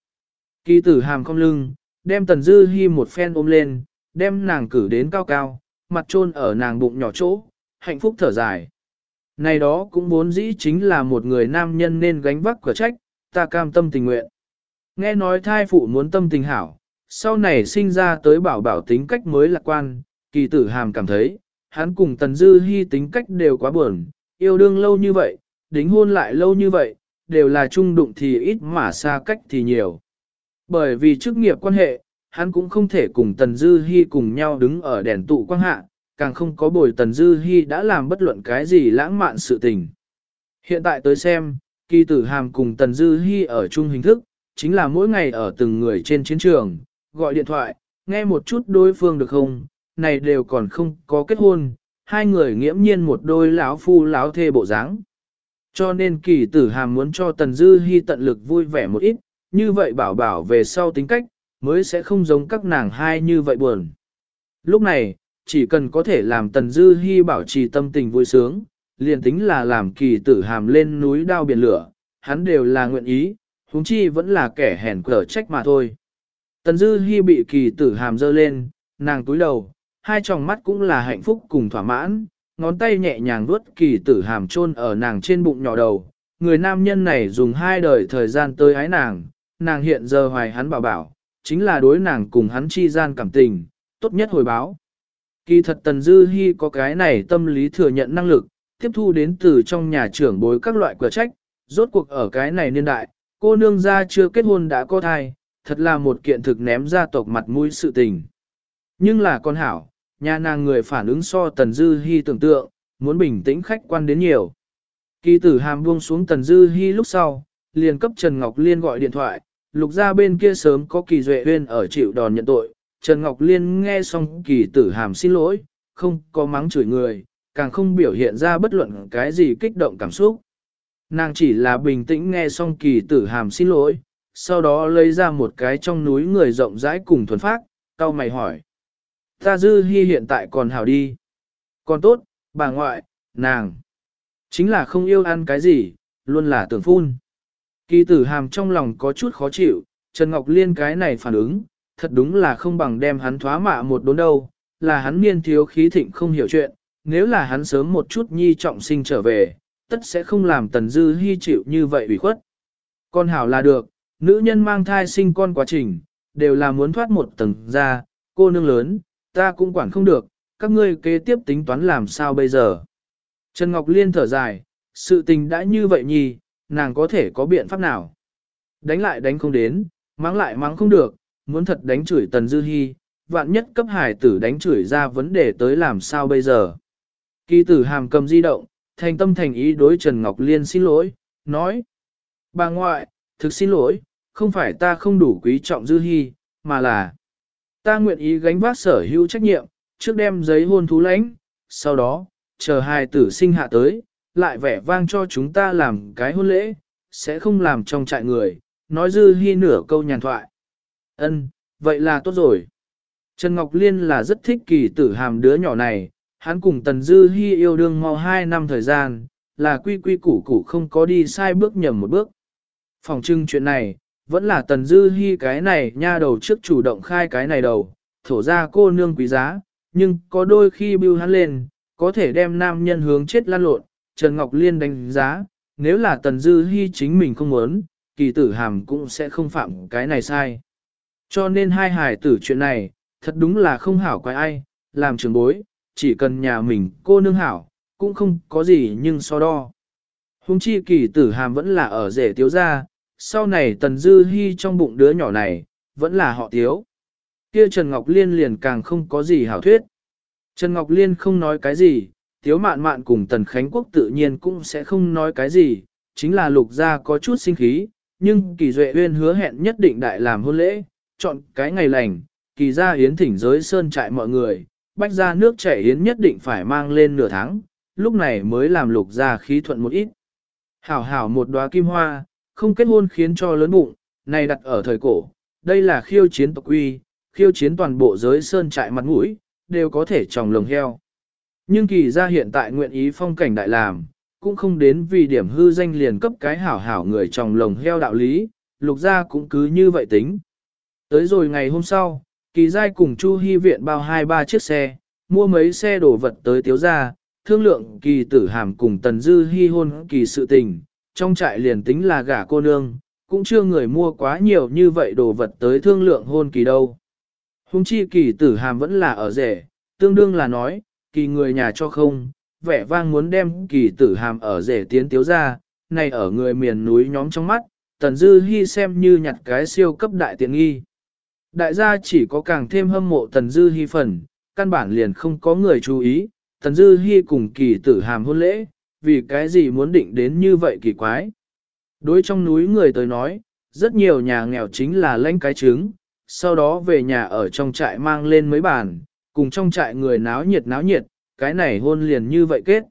Kỳ tử hàm không lưng, đem tần dư hi một phen ôm lên, đem nàng cử đến cao cao, mặt trôn ở nàng bụng nhỏ chỗ, hạnh phúc thở dài. Này đó cũng vốn dĩ chính là một người nam nhân nên gánh vác cửa trách, ta cam tâm tình nguyện. Nghe nói thai phụ muốn tâm tình hảo, sau này sinh ra tới bảo bảo tính cách mới lạc quan, kỳ tử hàm cảm thấy, hắn cùng tần dư Hi tính cách đều quá buồn, yêu đương lâu như vậy, đính hôn lại lâu như vậy, đều là chung đụng thì ít mà xa cách thì nhiều. Bởi vì chức nghiệp quan hệ, hắn cũng không thể cùng Tần Dư Hi cùng nhau đứng ở đèn tụ quang hạ, càng không có bồi Tần Dư Hi đã làm bất luận cái gì lãng mạn sự tình. Hiện tại tới xem, kỳ tử hàm cùng Tần Dư Hi ở chung hình thức, chính là mỗi ngày ở từng người trên chiến trường, gọi điện thoại, nghe một chút đối phương được không, này đều còn không có kết hôn, hai người nghiễm nhiên một đôi lão phu lão thê bộ dáng. Cho nên kỳ tử hàm muốn cho Tần Dư Hi tận lực vui vẻ một ít, như vậy bảo bảo về sau tính cách, mới sẽ không giống các nàng hai như vậy buồn. Lúc này, chỉ cần có thể làm Tần Dư Hi bảo trì tâm tình vui sướng, liền tính là làm kỳ tử hàm lên núi đao biển lửa, hắn đều là nguyện ý, huống chi vẫn là kẻ hèn cờ trách mà thôi. Tần Dư Hi bị kỳ tử hàm dơ lên, nàng túi đầu, hai tròng mắt cũng là hạnh phúc cùng thỏa mãn, ngón tay nhẹ nhàng vuốt kỳ tử hàm chôn ở nàng trên bụng nhỏ đầu. Người nam nhân này dùng hai đời thời gian tới ái nàng, nàng hiện giờ hoài hắn bảo bảo, chính là đối nàng cùng hắn chi gian cảm tình, tốt nhất hồi báo. Kỳ thật Tần Dư Hi có cái này tâm lý thừa nhận năng lực, tiếp thu đến từ trong nhà trưởng bối các loại cửa trách, rốt cuộc ở cái này niên đại, cô nương gia chưa kết hôn đã có thai, thật là một kiện thực ném gia tộc mặt mũi sự tình. Nhưng là con hảo, nhà nàng người phản ứng so Tần Dư Hi tưởng tượng, muốn bình tĩnh khách quan đến nhiều. Kỳ tử hàm buông xuống Tần Dư Hi lúc sau, liền cấp Trần Ngọc Liên gọi điện thoại, lục ra bên kia sớm có kỳ duệ huyên ở chịu đòn nhận tội. Trần Ngọc Liên nghe xong kỳ tử hàm xin lỗi, không có mắng chửi người, càng không biểu hiện ra bất luận cái gì kích động cảm xúc. Nàng chỉ là bình tĩnh nghe xong kỳ tử hàm xin lỗi, sau đó lấy ra một cái trong núi người rộng rãi cùng thuần phát, cao mày hỏi. Ta dư hy hiện tại còn hảo đi. Còn tốt, bà ngoại, nàng. Chính là không yêu ăn cái gì, luôn là tưởng phun. Kỳ tử hàm trong lòng có chút khó chịu, Trần Ngọc Liên cái này phản ứng, thật đúng là không bằng đem hắn thoá mạ một đốn đâu, là hắn niên thiếu khí thịnh không hiểu chuyện, nếu là hắn sớm một chút nhi trọng sinh trở về, tất sẽ không làm tần dư hy chịu như vậy ủy khuất. Con hảo là được, nữ nhân mang thai sinh con quá trình, đều là muốn thoát một tầng ra, cô nương lớn, ta cũng quản không được, các ngươi kế tiếp tính toán làm sao bây giờ. Trần Ngọc Liên thở dài, sự tình đã như vậy nhì, nàng có thể có biện pháp nào. Đánh lại đánh không đến, mắng lại mắng không được, muốn thật đánh chửi Tần Dư Hi, vạn nhất cấp hải tử đánh chửi ra vấn đề tới làm sao bây giờ. Kỳ tử hàm cầm di động, thành tâm thành ý đối Trần Ngọc Liên xin lỗi, nói. Bà ngoại, thực xin lỗi, không phải ta không đủ quý trọng Dư Hi, mà là ta nguyện ý gánh vác sở hữu trách nhiệm, trước đem giấy hôn thú lãnh, sau đó, chờ hai tử sinh hạ tới, lại vẻ vang cho chúng ta làm cái hôn lễ, sẽ không làm trong trại người, nói Dư hy nửa câu nhàn thoại. Ân, vậy là tốt rồi. Trần Ngọc Liên là rất thích kỳ tử hàm đứa nhỏ này, hắn cùng Tần Dư Hi yêu đương mau hai năm thời gian, là quy quy củ củ không có đi sai bước nhầm một bước. Phòng trưng chuyện này, vẫn là Tần Dư hy cái này nha đầu trước chủ động khai cái này đầu, thổ ra cô nương quý giá, nhưng có đôi khi bưu hắn lên, có thể đem nam nhân hướng chết lan lộn, Trần Ngọc Liên đánh giá, nếu là Tần Dư hy chính mình không muốn, kỳ tử hàm cũng sẽ không phạm cái này sai. Cho nên hai hài tử chuyện này, thật đúng là không hảo quái ai, làm trường bối, chỉ cần nhà mình cô nương hảo, cũng không có gì nhưng so đo. Hùng chi kỳ tử hàm vẫn là ở rể tiếu gia, sau này tần dư Hi trong bụng đứa nhỏ này, vẫn là họ tiếu. Kia Trần Ngọc Liên liền càng không có gì hảo thuyết. Trần Ngọc Liên không nói cái gì, tiếu mạn mạn cùng tần Khánh Quốc tự nhiên cũng sẽ không nói cái gì, chính là lục gia có chút sinh khí, nhưng kỳ duệ uyên hứa hẹn nhất định đại làm hôn lễ, chọn cái ngày lành, kỳ gia hiến thỉnh giới sơn trại mọi người, bách gia nước chảy yến nhất định phải mang lên nửa tháng, lúc này mới làm lục gia khí thuận một ít. Hảo hảo một đóa kim hoa, không kết hôn khiến cho lớn bụng, này đặt ở thời cổ, đây là khiêu chiến tộc quy, khiêu chiến toàn bộ giới sơn trại mặt mũi, đều có thể tròng lồng heo. Nhưng kỳ ra hiện tại nguyện ý phong cảnh đại làm, cũng không đến vì điểm hư danh liền cấp cái hảo hảo người tròng lồng heo đạo lý, lục ra cũng cứ như vậy tính. Tới rồi ngày hôm sau, Kỳ giai cùng Chu Hy viện bao hai ba chiếc xe, mua mấy xe đồ vật tới tiếu gia thương lượng kỳ tử hàm cùng tần dư hy hôn kỳ sự tình, trong trại liền tính là gả cô nương, cũng chưa người mua quá nhiều như vậy đồ vật tới thương lượng hôn kỳ đâu. Hùng chi kỳ tử hàm vẫn là ở rể, tương đương là nói, kỳ người nhà cho không, vẻ vang muốn đem kỳ tử hàm ở rể tiến tiếu ra, này ở người miền núi nhóm trong mắt, tần dư hy xem như nhặt cái siêu cấp đại tiện nghi. Đại gia chỉ có càng thêm hâm mộ Tần Dư hy phần, căn bản liền không có người chú ý, Tần Dư hy cùng kỳ tử hàm hôn lễ, vì cái gì muốn định đến như vậy kỳ quái. Đối trong núi người tới nói, rất nhiều nhà nghèo chính là lãnh cái trứng, sau đó về nhà ở trong trại mang lên mấy bàn, cùng trong trại người náo nhiệt náo nhiệt, cái này hôn liền như vậy kết.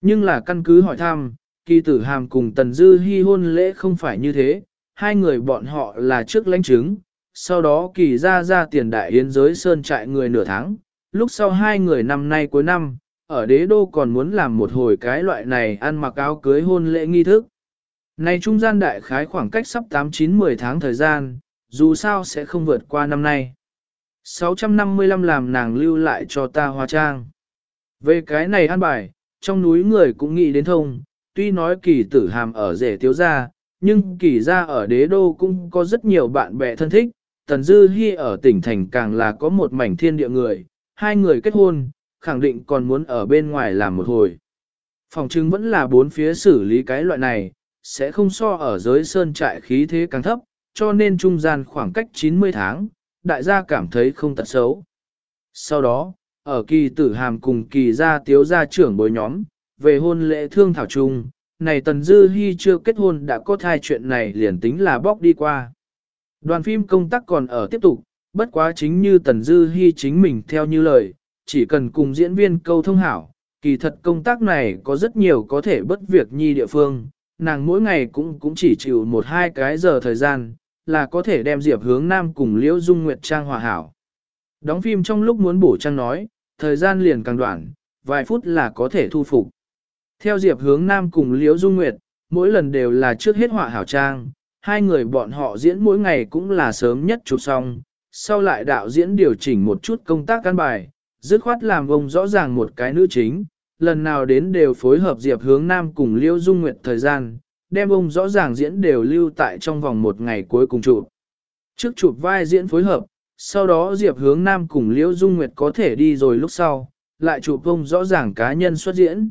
Nhưng là căn cứ hỏi thăm, kỳ tử hàm cùng Tần Dư hy hôn lễ không phải như thế, hai người bọn họ là trước lãnh chứng, sau đó kỳ ra ra tiền đại yến giới sơn trại người nửa tháng, lúc sau hai người năm nay cuối năm, ở đế đô còn muốn làm một hồi cái loại này ăn mặc áo cưới hôn lễ nghi thức. Này trung gian đại khái khoảng cách sắp 8-9-10 tháng thời gian, dù sao sẽ không vượt qua năm nay. 655 làm nàng lưu lại cho ta hóa trang. Về cái này ăn bài, trong núi người cũng nghĩ đến thông, tuy nói kỳ tử hàm ở rể tiếu gia, nhưng kỳ gia ở đế đô cũng có rất nhiều bạn bè thân thích, Tần Dư Hi ở tỉnh thành càng là có một mảnh thiên địa người, hai người kết hôn, khẳng định còn muốn ở bên ngoài làm một hồi. Phòng trưng vẫn là bốn phía xử lý cái loại này, sẽ không so ở giới sơn trại khí thế càng thấp, cho nên trung gian khoảng cách 90 tháng, đại gia cảm thấy không tật xấu. Sau đó, ở kỳ tử hàm cùng kỳ gia tiếu gia trưởng bối nhóm, về hôn lễ thương thảo chung, này Tần Dư Hi chưa kết hôn đã có thai chuyện này liền tính là bóc đi qua. Đoàn phim công tác còn ở tiếp tục, bất quá chính như Tần Dư Hi chính mình theo như lời, chỉ cần cùng diễn viên câu thông hảo, kỳ thật công tác này có rất nhiều có thể bất việc nhi địa phương, nàng mỗi ngày cũng cũng chỉ chịu một hai cái giờ thời gian, là có thể đem Diệp hướng Nam cùng Liễu Dung Nguyệt Trang hòa hảo. Đóng phim trong lúc muốn bổ trang nói, thời gian liền càng đoạn, vài phút là có thể thu phục. Theo Diệp hướng Nam cùng Liễu Dung Nguyệt, mỗi lần đều là trước hết họa hảo trang, hai người bọn họ diễn mỗi ngày cũng là sớm nhất chụp xong, sau lại đạo diễn điều chỉnh một chút công tác căn bài, dứt khoát làm ông rõ ràng một cái nữ chính, lần nào đến đều phối hợp Diệp hướng Nam cùng Liễu Dung Nguyệt thời gian, đem ông rõ ràng diễn đều lưu tại trong vòng một ngày cuối cùng chụp. Trước chụp vai diễn phối hợp, sau đó Diệp hướng Nam cùng Liễu Dung Nguyệt có thể đi rồi lúc sau, lại chụp ông rõ ràng cá nhân xuất diễn.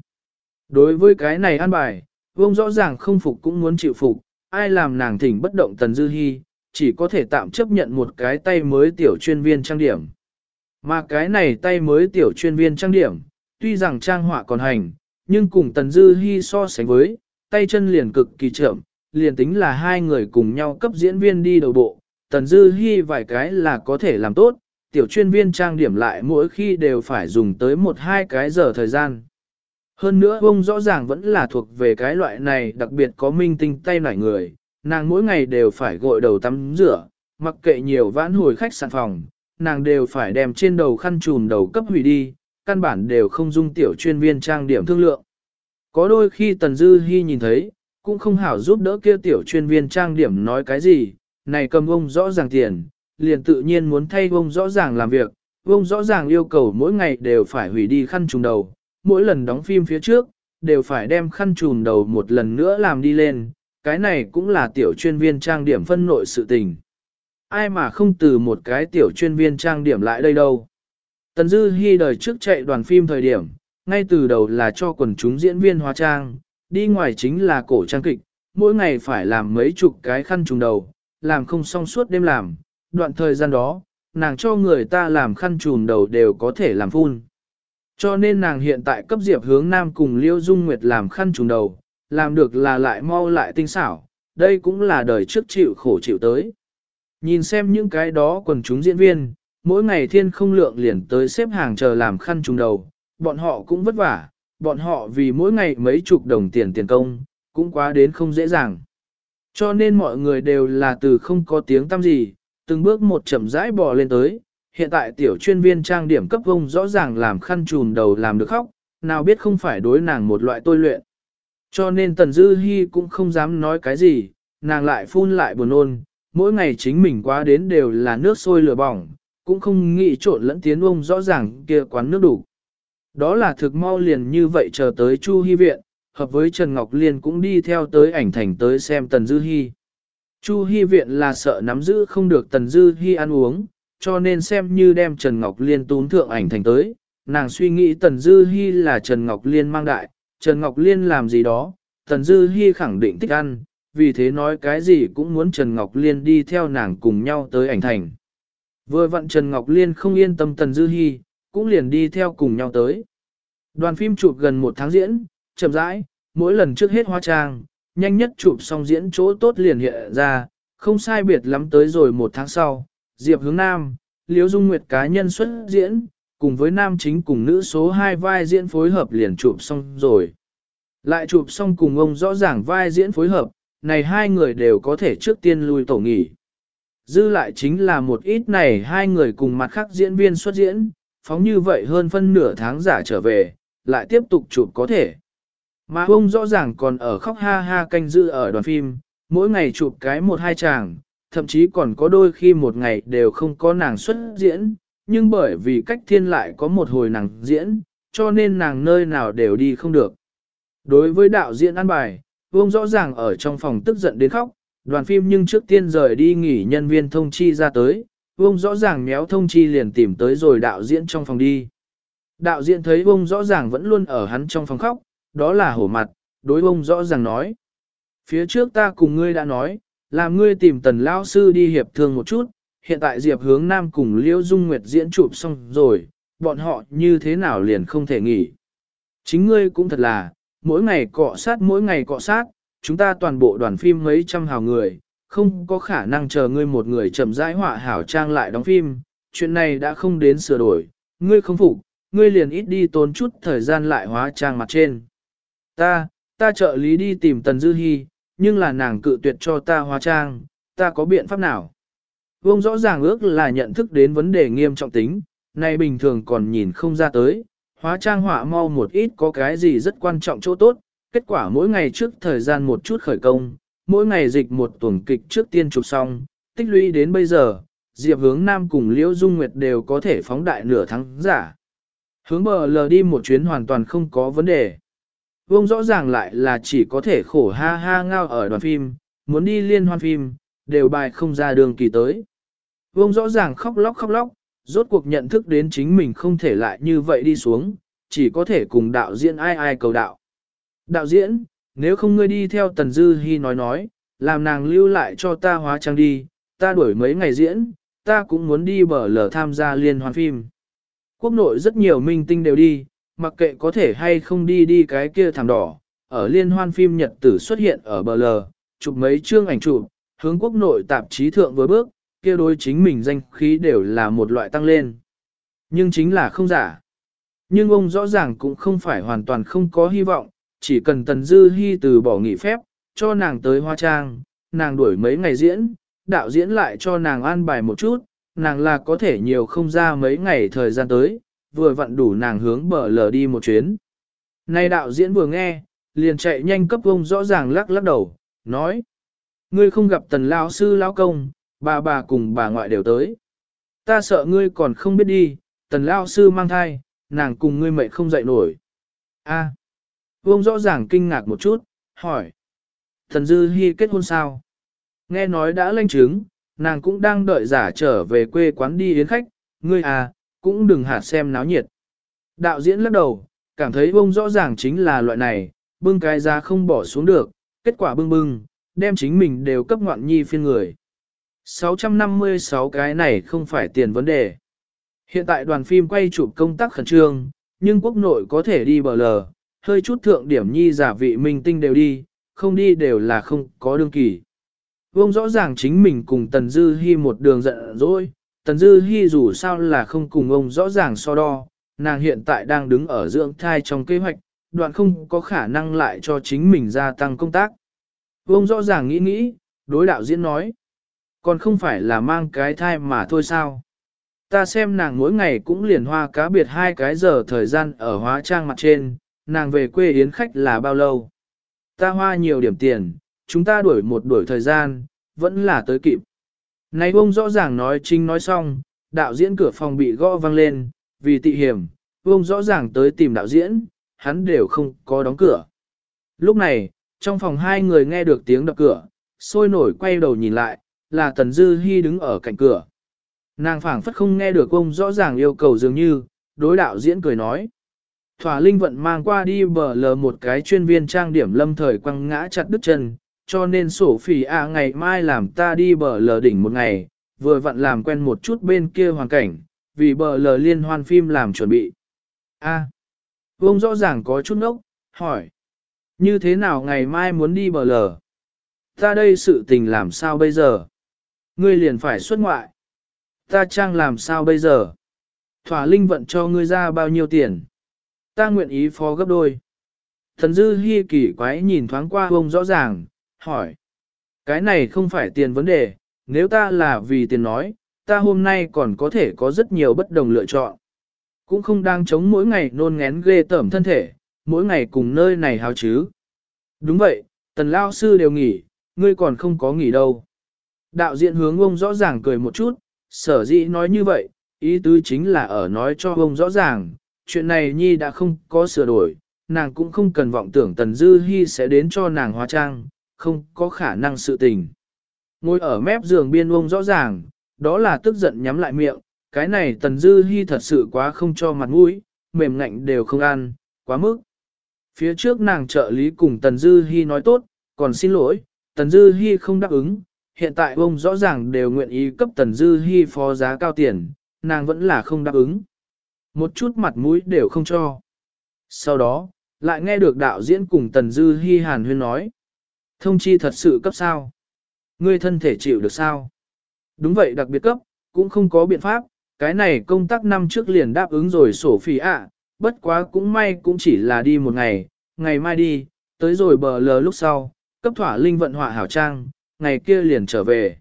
Đối với cái này an bài, ông rõ ràng không phục cũng muốn chịu phục, ai làm nàng thỉnh bất động Tần Dư Hi, chỉ có thể tạm chấp nhận một cái tay mới tiểu chuyên viên trang điểm. Mà cái này tay mới tiểu chuyên viên trang điểm, tuy rằng trang họa còn hành, nhưng cùng Tần Dư Hi so sánh với, tay chân liền cực kỳ chậm, liền tính là hai người cùng nhau cấp diễn viên đi đầu bộ, Tần Dư Hi vài cái là có thể làm tốt, tiểu chuyên viên trang điểm lại mỗi khi đều phải dùng tới một hai cái giờ thời gian. Hơn nữa ông rõ ràng vẫn là thuộc về cái loại này đặc biệt có minh tinh tay nải người, nàng mỗi ngày đều phải gội đầu tắm rửa, mặc kệ nhiều vãn hồi khách sạn phòng, nàng đều phải đem trên đầu khăn trùm đầu cấp hủy đi, căn bản đều không dung tiểu chuyên viên trang điểm thương lượng. Có đôi khi Tần Dư Hi nhìn thấy, cũng không hảo giúp đỡ kia tiểu chuyên viên trang điểm nói cái gì, này cầm ông rõ ràng tiền, liền tự nhiên muốn thay ông rõ ràng làm việc, ông rõ ràng yêu cầu mỗi ngày đều phải hủy đi khăn trùm đầu, mỗi lần đóng phim phía trước, đều phải đem khăn trùm đầu một lần nữa làm đi lên, cái này cũng là tiểu chuyên viên trang điểm phân nội sự tình. Ai mà không từ một cái tiểu chuyên viên trang điểm lại đây đâu. Tần Dư Hi đời trước chạy đoàn phim thời điểm, ngay từ đầu là cho quần chúng diễn viên hóa trang, đi ngoài chính là cổ trang kịch, mỗi ngày phải làm mấy chục cái khăn trùng đầu, làm không xong suốt đêm làm, đoạn thời gian đó, nàng cho người ta làm khăn trùm đầu đều có thể làm phun. Cho nên nàng hiện tại cấp diệp hướng nam cùng Liêu Dung Nguyệt làm khăn trùng đầu, làm được là lại mau lại tinh xảo, đây cũng là đời trước chịu khổ chịu tới. Nhìn xem những cái đó quần chúng diễn viên, mỗi ngày thiên không lượng liền tới xếp hàng chờ làm khăn trùng đầu, bọn họ cũng vất vả, bọn họ vì mỗi ngày mấy chục đồng tiền tiền công, cũng quá đến không dễ dàng. Cho nên mọi người đều là từ không có tiếng tăm gì, từng bước một chậm rãi bò lên tới, hiện tại tiểu chuyên viên trang điểm cấp vông rõ ràng làm khăn trùn đầu làm được khóc, nào biết không phải đối nàng một loại tôi luyện. Cho nên Tần Dư Hi cũng không dám nói cái gì, nàng lại phun lại buồn ôn, mỗi ngày chính mình quá đến đều là nước sôi lửa bỏng, cũng không nghĩ trộn lẫn tiến ông rõ ràng kia quán nước đủ. Đó là thực mau liền như vậy chờ tới Chu Hi viện, hợp với Trần Ngọc Liên cũng đi theo tới ảnh thành tới xem Tần Dư Hi. Chu Hi viện là sợ nắm giữ không được Tần Dư Hi ăn uống, cho nên xem như đem Trần Ngọc Liên tún thượng ảnh thành tới, nàng suy nghĩ Tần Dư Hi là Trần Ngọc Liên mang đại, Trần Ngọc Liên làm gì đó, Tần Dư Hi khẳng định thích ăn, vì thế nói cái gì cũng muốn Trần Ngọc Liên đi theo nàng cùng nhau tới ảnh thành. Vừa vặn Trần Ngọc Liên không yên tâm Tần Dư Hi, cũng liền đi theo cùng nhau tới. Đoàn phim chụp gần một tháng diễn, chậm rãi, mỗi lần trước hết hóa trang, nhanh nhất chụp xong diễn chỗ tốt liền hiện ra, không sai biệt lắm tới rồi một tháng sau, Diệp hướng Nam, Liễu Dung Nguyệt cá nhân xuất diễn, cùng với nam chính cùng nữ số 2 vai diễn phối hợp liền chụp xong rồi. Lại chụp xong cùng ông rõ ràng vai diễn phối hợp, này hai người đều có thể trước tiên lui tổ nghỉ. Dư lại chính là một ít này hai người cùng mặt khác diễn viên xuất diễn, phóng như vậy hơn phân nửa tháng giả trở về, lại tiếp tục chụp có thể. Mà ông rõ ràng còn ở khóc ha ha canh giữ ở đoàn phim, mỗi ngày chụp cái một hai chàng, thậm chí còn có đôi khi một ngày đều không có nàng xuất diễn, nhưng bởi vì cách thiên lại có một hồi nàng diễn, cho nên nàng nơi nào đều đi không được. Đối với đạo diễn ăn bài, Vương rõ ràng ở trong phòng tức giận đến khóc, đoàn phim nhưng trước tiên rời đi nghỉ nhân viên thông chi ra tới, Vương rõ ràng méo thông chi liền tìm tới rồi đạo diễn trong phòng đi. Đạo diễn thấy Vương rõ ràng vẫn luôn ở hắn trong phòng khóc, đó là hổ mặt, đối Vương rõ ràng nói. Phía trước ta cùng ngươi đã nói, làm ngươi tìm tần lao sư đi hiệp thương một chút, hiện tại Diệp hướng Nam cùng Liễu Dung Nguyệt diễn chụp xong rồi, bọn họ như thế nào liền không thể nghỉ. Chính ngươi cũng thật là, mỗi ngày cọ sát mỗi ngày cọ sát, chúng ta toàn bộ đoàn phim mấy trăm hào người, không có khả năng chờ ngươi một người chậm rãi họa hảo trang lại đóng phim, chuyện này đã không đến sửa đổi, ngươi không phục, ngươi liền ít đi tốn chút thời gian lại hóa trang mặt trên. Ta, ta trợ lý đi tìm Tần Dư Hi, nhưng là nàng cự tuyệt cho ta hóa trang, ta có biện pháp nào? Vương rõ ràng ước là nhận thức đến vấn đề nghiêm trọng tính, này bình thường còn nhìn không ra tới, hóa trang họa mau một ít có cái gì rất quan trọng chỗ tốt, kết quả mỗi ngày trước thời gian một chút khởi công, mỗi ngày dịch một tuần kịch trước tiên chụp xong, tích lũy đến bây giờ, Diệp hướng Nam cùng Liễu Dung Nguyệt đều có thể phóng đại nửa tháng giả. Hướng bờ lờ đi một chuyến hoàn toàn không có vấn đề. Vông rõ ràng lại là chỉ có thể khổ ha ha ngao ở đoàn phim, muốn đi liên hoan phim, đều bài không ra đường kỳ tới. Vông rõ ràng khóc lóc khóc lóc, rốt cuộc nhận thức đến chính mình không thể lại như vậy đi xuống, chỉ có thể cùng đạo diễn ai ai cầu đạo. Đạo diễn, nếu không ngươi đi theo Tần Dư Hi nói nói, làm nàng lưu lại cho ta hóa trang đi, ta đuổi mấy ngày diễn, ta cũng muốn đi bờ lờ tham gia liên hoan phim. Quốc nội rất nhiều minh tinh đều đi, mặc kệ có thể hay không đi đi cái kia thảm đỏ, ở liên hoan phim nhật tử xuất hiện ở bờ lờ, chụp mấy chương ảnh chụp, hướng quốc nội tạp chí thượng với bước, kia đối chính mình danh khí đều là một loại tăng lên. Nhưng chính là không giả. Nhưng ông rõ ràng cũng không phải hoàn toàn không có hy vọng, chỉ cần Tần Dư Hi từ bỏ nghỉ phép, cho nàng tới hoa trang, nàng đuổi mấy ngày diễn, đạo diễn lại cho nàng an bài một chút, nàng là có thể nhiều không ra mấy ngày thời gian tới, vừa vặn đủ nàng hướng bờ lờ đi một chuyến. Nay đạo diễn vừa nghe, liền chạy nhanh cấp ông rõ ràng lắc lắc đầu, nói. Ngươi không gặp tần lão sư lão công, bà bà cùng bà ngoại đều tới. Ta sợ ngươi còn không biết đi, tần lão sư mang thai, nàng cùng ngươi mệnh không dậy nổi. A. Vương rõ ràng kinh ngạc một chút, hỏi. Thần Dư Hi kết hôn sao? Nghe nói đã lanh chứng, nàng cũng đang đợi giả trở về quê quán đi yến khách, ngươi à, cũng đừng hạt xem náo nhiệt. Đạo diễn lắc đầu, cảm thấy bông rõ ràng chính là loại này, bưng cái ra không bỏ xuống được, kết quả bưng bưng, đem chính mình đều cấp ngoạn nhi phiên người. 656 cái này không phải tiền vấn đề. Hiện tại đoàn phim quay chụp công tác khẩn trương, nhưng quốc nội có thể đi bờ lờ, hơi chút thượng điểm nhi giả vị minh tinh đều đi, không đi đều là không có đương kỳ. Vông rõ ràng chính mình cùng Tần Dư Hi một đường giận dỗi, Tần Dư Hi dù sao là không cùng ông rõ ràng so đo, nàng hiện tại đang đứng ở dưỡng thai trong kế hoạch, đoạn không có khả năng lại cho chính mình gia tăng công tác. Vương rõ ràng nghĩ nghĩ, đối đạo diễn nói, còn không phải là mang cái thai mà thôi sao. Ta xem nàng mỗi ngày cũng liền hoa cá biệt hai cái giờ thời gian ở hóa trang mặt trên, nàng về quê yến khách là bao lâu. Ta hoa nhiều điểm tiền, chúng ta đuổi một đuổi thời gian, vẫn là tới kịp. Này ông rõ ràng nói chính nói xong, đạo diễn cửa phòng bị gõ vang lên, vì tị hiểm, ông rõ ràng tới tìm đạo diễn, hắn đều không có đóng cửa. Lúc này, trong phòng hai người nghe được tiếng đập cửa, sôi nổi quay đầu nhìn lại, là Tần Dư Hi đứng ở cạnh cửa. Nàng phảng phất không nghe được ông rõ ràng yêu cầu dường như, đối đạo diễn cười nói. Thỏa Linh vận mang qua đi bờ lờ một cái chuyên viên trang điểm lâm thời quăng ngã chặt đứt chân, cho nên sổ phỉ à ngày mai làm ta đi bờ lờ đỉnh một ngày, vừa vặn làm quen một chút bên kia hoàn cảnh, vì bờ lờ liên hoan phim làm chuẩn bị. A, à, rõ ràng có chút nốc, hỏi, như thế nào ngày mai muốn đi bờ lờ? Ta đây sự tình làm sao bây giờ? Ngươi liền phải xuất ngoại. Ta trang làm sao bây giờ? Thỏa linh vận cho ngươi ra bao nhiêu tiền? Ta nguyện ý phó gấp đôi. Thần dư hy kỳ quái nhìn thoáng qua ông rõ ràng, hỏi. Cái này không phải tiền vấn đề, nếu ta là vì tiền nói, ta hôm nay còn có thể có rất nhiều bất đồng lựa chọn. Cũng không đang chống mỗi ngày nôn ngén ghê tởm thân thể, mỗi ngày cùng nơi này hào chứ. Đúng vậy, tần lao sư đều nghỉ, ngươi còn không có nghỉ đâu. Đạo diễn hướng ông rõ ràng cười một chút, sở dĩ nói như vậy, ý tứ chính là ở nói cho ông rõ ràng, chuyện này Nhi đã không có sửa đổi, nàng cũng không cần vọng tưởng Tần Dư Hi sẽ đến cho nàng hóa trang, không có khả năng sự tình. Ngồi ở mép giường biên ông rõ ràng, đó là tức giận nhắm lại miệng, cái này Tần Dư Hi thật sự quá không cho mặt mũi, mềm ngạnh đều không ăn, quá mức. Phía trước nàng trợ lý cùng Tần Dư Hi nói tốt, còn xin lỗi, Tần Dư Hi không đáp ứng, hiện tại ông rõ ràng đều nguyện ý cấp Tần Dư Hi phó giá cao tiền, nàng vẫn là không đáp ứng. Một chút mặt mũi đều không cho. Sau đó, lại nghe được đạo diễn cùng Tần Dư Hi hàn huyên nói. Thông chi thật sự cấp sao? Ngươi thân thể chịu được sao? Đúng vậy đặc biệt cấp, cũng không có biện pháp, cái này công tác năm trước liền đáp ứng rồi sổ phí ạ, bất quá cũng may cũng chỉ là đi một ngày, ngày mai đi, tới rồi bờ lờ lúc sau, cấp thỏa linh vận họa hảo trang, ngày kia liền trở về.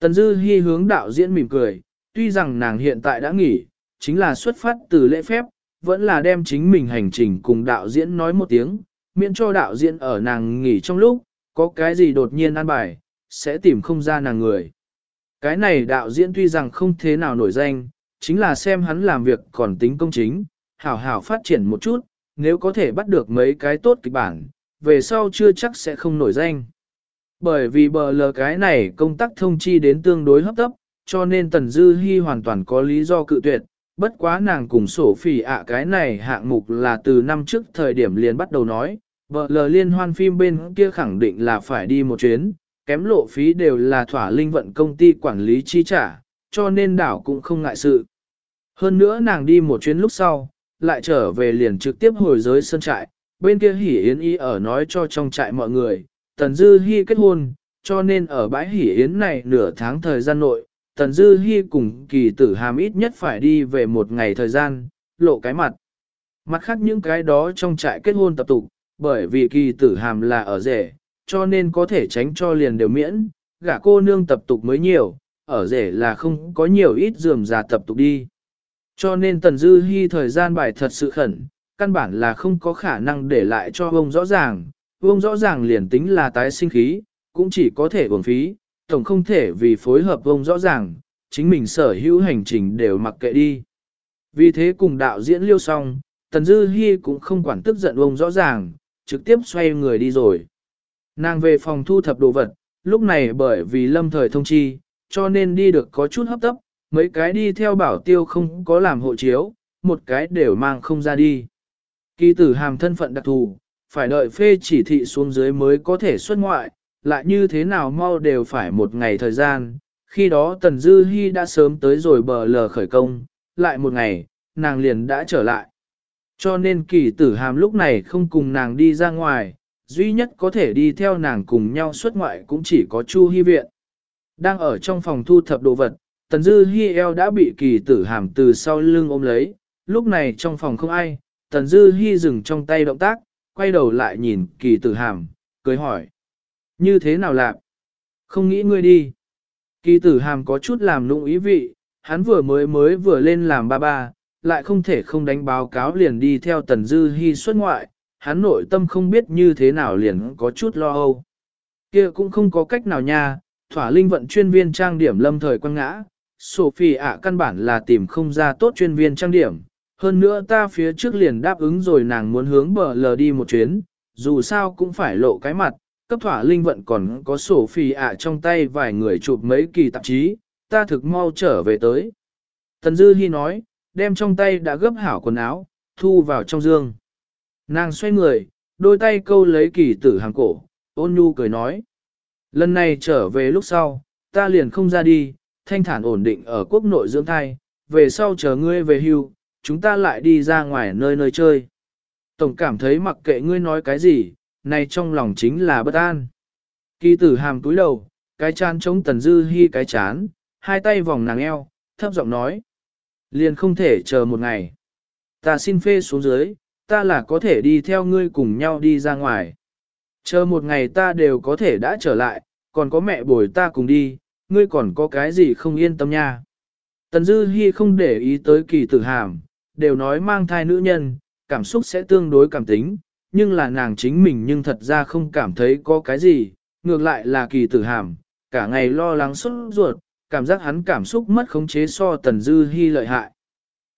Tần Dư Hi hướng đạo diễn mỉm cười, tuy rằng nàng hiện tại đã nghỉ, chính là xuất phát từ lễ phép, vẫn là đem chính mình hành trình cùng đạo diễn nói một tiếng, miễn cho đạo diễn ở nàng nghỉ trong lúc, có cái gì đột nhiên an bài, sẽ tìm không ra nàng người. Cái này đạo diễn tuy rằng không thế nào nổi danh, chính là xem hắn làm việc còn tính công chính, hảo hảo phát triển một chút, nếu có thể bắt được mấy cái tốt kịch bản, về sau chưa chắc sẽ không nổi danh. Bởi vì bờ lờ cái này công tác thông chi đến tương đối hấp tấp, cho nên Tần Dư Hi hoàn toàn có lý do cự tuyệt, bất quá nàng cùng sổ phỉ ạ cái này hạng mục là từ năm trước thời điểm liền bắt đầu nói, vợ lờ liên hoan phim bên kia khẳng định là phải đi một chuyến, kém lộ phí đều là thỏa linh vận công ty quản lý chi trả, cho nên đảo cũng không ngại sự. Hơn nữa nàng đi một chuyến lúc sau, lại trở về liền trực tiếp hồi giới sân trại, bên kia hỉ yến y ở nói cho trong trại mọi người, Tần Dư Hi kết hôn, cho nên ở bãi hỉ yến này nửa tháng thời gian nội, Tần Dư Hi cùng kỳ tử hàm ít nhất phải đi về một ngày thời gian, lộ cái mặt. Mặt khác những cái đó trong trại kết hôn tập tục, bởi vì kỳ tử hàm là ở rể, cho nên có thể tránh cho liền đều miễn, gả cô nương tập tục mới nhiều, ở rể là không có nhiều ít dườm già tập tục đi. Cho nên Tần Dư Hi thời gian bài thật sự khẩn, căn bản là không có khả năng để lại cho ông rõ ràng, ông rõ ràng liền tính là tái sinh khí, cũng chỉ có thể uổng phí, tổng không thể vì phối hợp ông rõ ràng, chính mình sở hữu hành trình đều mặc kệ đi. Vì thế cùng đạo diễn liêu xong, Tần Dư Hi cũng không quản tức giận ông rõ ràng, trực tiếp xoay người đi rồi. Nàng về phòng thu thập đồ vật, lúc này bởi vì lâm thời thông chi, cho nên đi được có chút hấp tấp, mấy cái đi theo bảo tiêu không có làm hộ chiếu, một cái đều mang không ra đi. Kỳ tử hàm thân phận đặc thù, phải đợi phê chỉ thị xuống dưới mới có thể xuất ngoại, lại như thế nào mau đều phải một ngày thời gian. Khi đó Tần Dư Hi đã sớm tới rồi bờ lờ khởi công, lại một ngày, nàng liền đã trở lại. Cho nên kỳ tử hàm lúc này không cùng nàng đi ra ngoài, duy nhất có thể đi theo nàng cùng nhau xuất ngoại cũng chỉ có Chu Hi Viện. Đang ở trong phòng thu thập đồ vật, Tần Dư Hi eo đã bị kỳ tử hàm từ sau lưng ôm lấy, lúc này trong phòng không ai, Tần Dư Hi dừng trong tay động tác, quay đầu lại nhìn kỳ tử hàm, cười hỏi. Như thế nào lạc? Không nghĩ ngươi đi. Kỳ tử hàm có chút làm nụng ý vị, hắn vừa mới mới vừa lên làm ba ba, lại không thể không đánh báo cáo liền đi theo Tần Dư Hy xuất ngoại, hắn nội tâm không biết như thế nào liền có chút lo âu. Kia cũng không có cách nào nha, thỏa linh vận chuyên viên trang điểm lâm thời quăng ngã, Sophie ạ căn bản là tìm không ra tốt chuyên viên trang điểm. Hơn nữa ta phía trước liền đáp ứng rồi nàng muốn hướng bờ lờ đi một chuyến, dù sao cũng phải lộ cái mặt, cấp thỏa linh vận còn có sổ phì ạ trong tay vài người chụp mấy kỳ tạp chí, ta thực mau trở về tới. Tần Dư Hi nói, đem trong tay đã gấp hảo quần áo, thu vào trong dương. Nàng xoay người, đôi tay câu lấy kỳ tử hàng cổ, ôn nhu cười nói. Lần này trở về lúc sau, ta liền không ra đi, thanh thản ổn định ở quốc nội dưỡng thai, về sau chờ ngươi về hưu, chúng ta lại đi ra ngoài nơi nơi chơi. Tổng cảm thấy mặc kệ ngươi nói cái gì, này trong lòng chính là bất an. Kỳ tử hàm túi đầu, cái chán chống tần dư hy cái chán, hai tay vòng nàng eo, thấp giọng nói. Liền không thể chờ một ngày. Ta xin phê xuống dưới, ta là có thể đi theo ngươi cùng nhau đi ra ngoài. Chờ một ngày ta đều có thể đã trở lại, còn có mẹ bồi ta cùng đi, ngươi còn có cái gì không yên tâm nha. Tần Dư Hi không để ý tới kỳ tử hàm, đều nói mang thai nữ nhân, cảm xúc sẽ tương đối cảm tính, nhưng là nàng chính mình nhưng thật ra không cảm thấy có cái gì, ngược lại là kỳ tử hàm, cả ngày lo lắng xuất ruột, cảm giác hắn cảm xúc mất khống chế so Tần Dư hy lợi hại.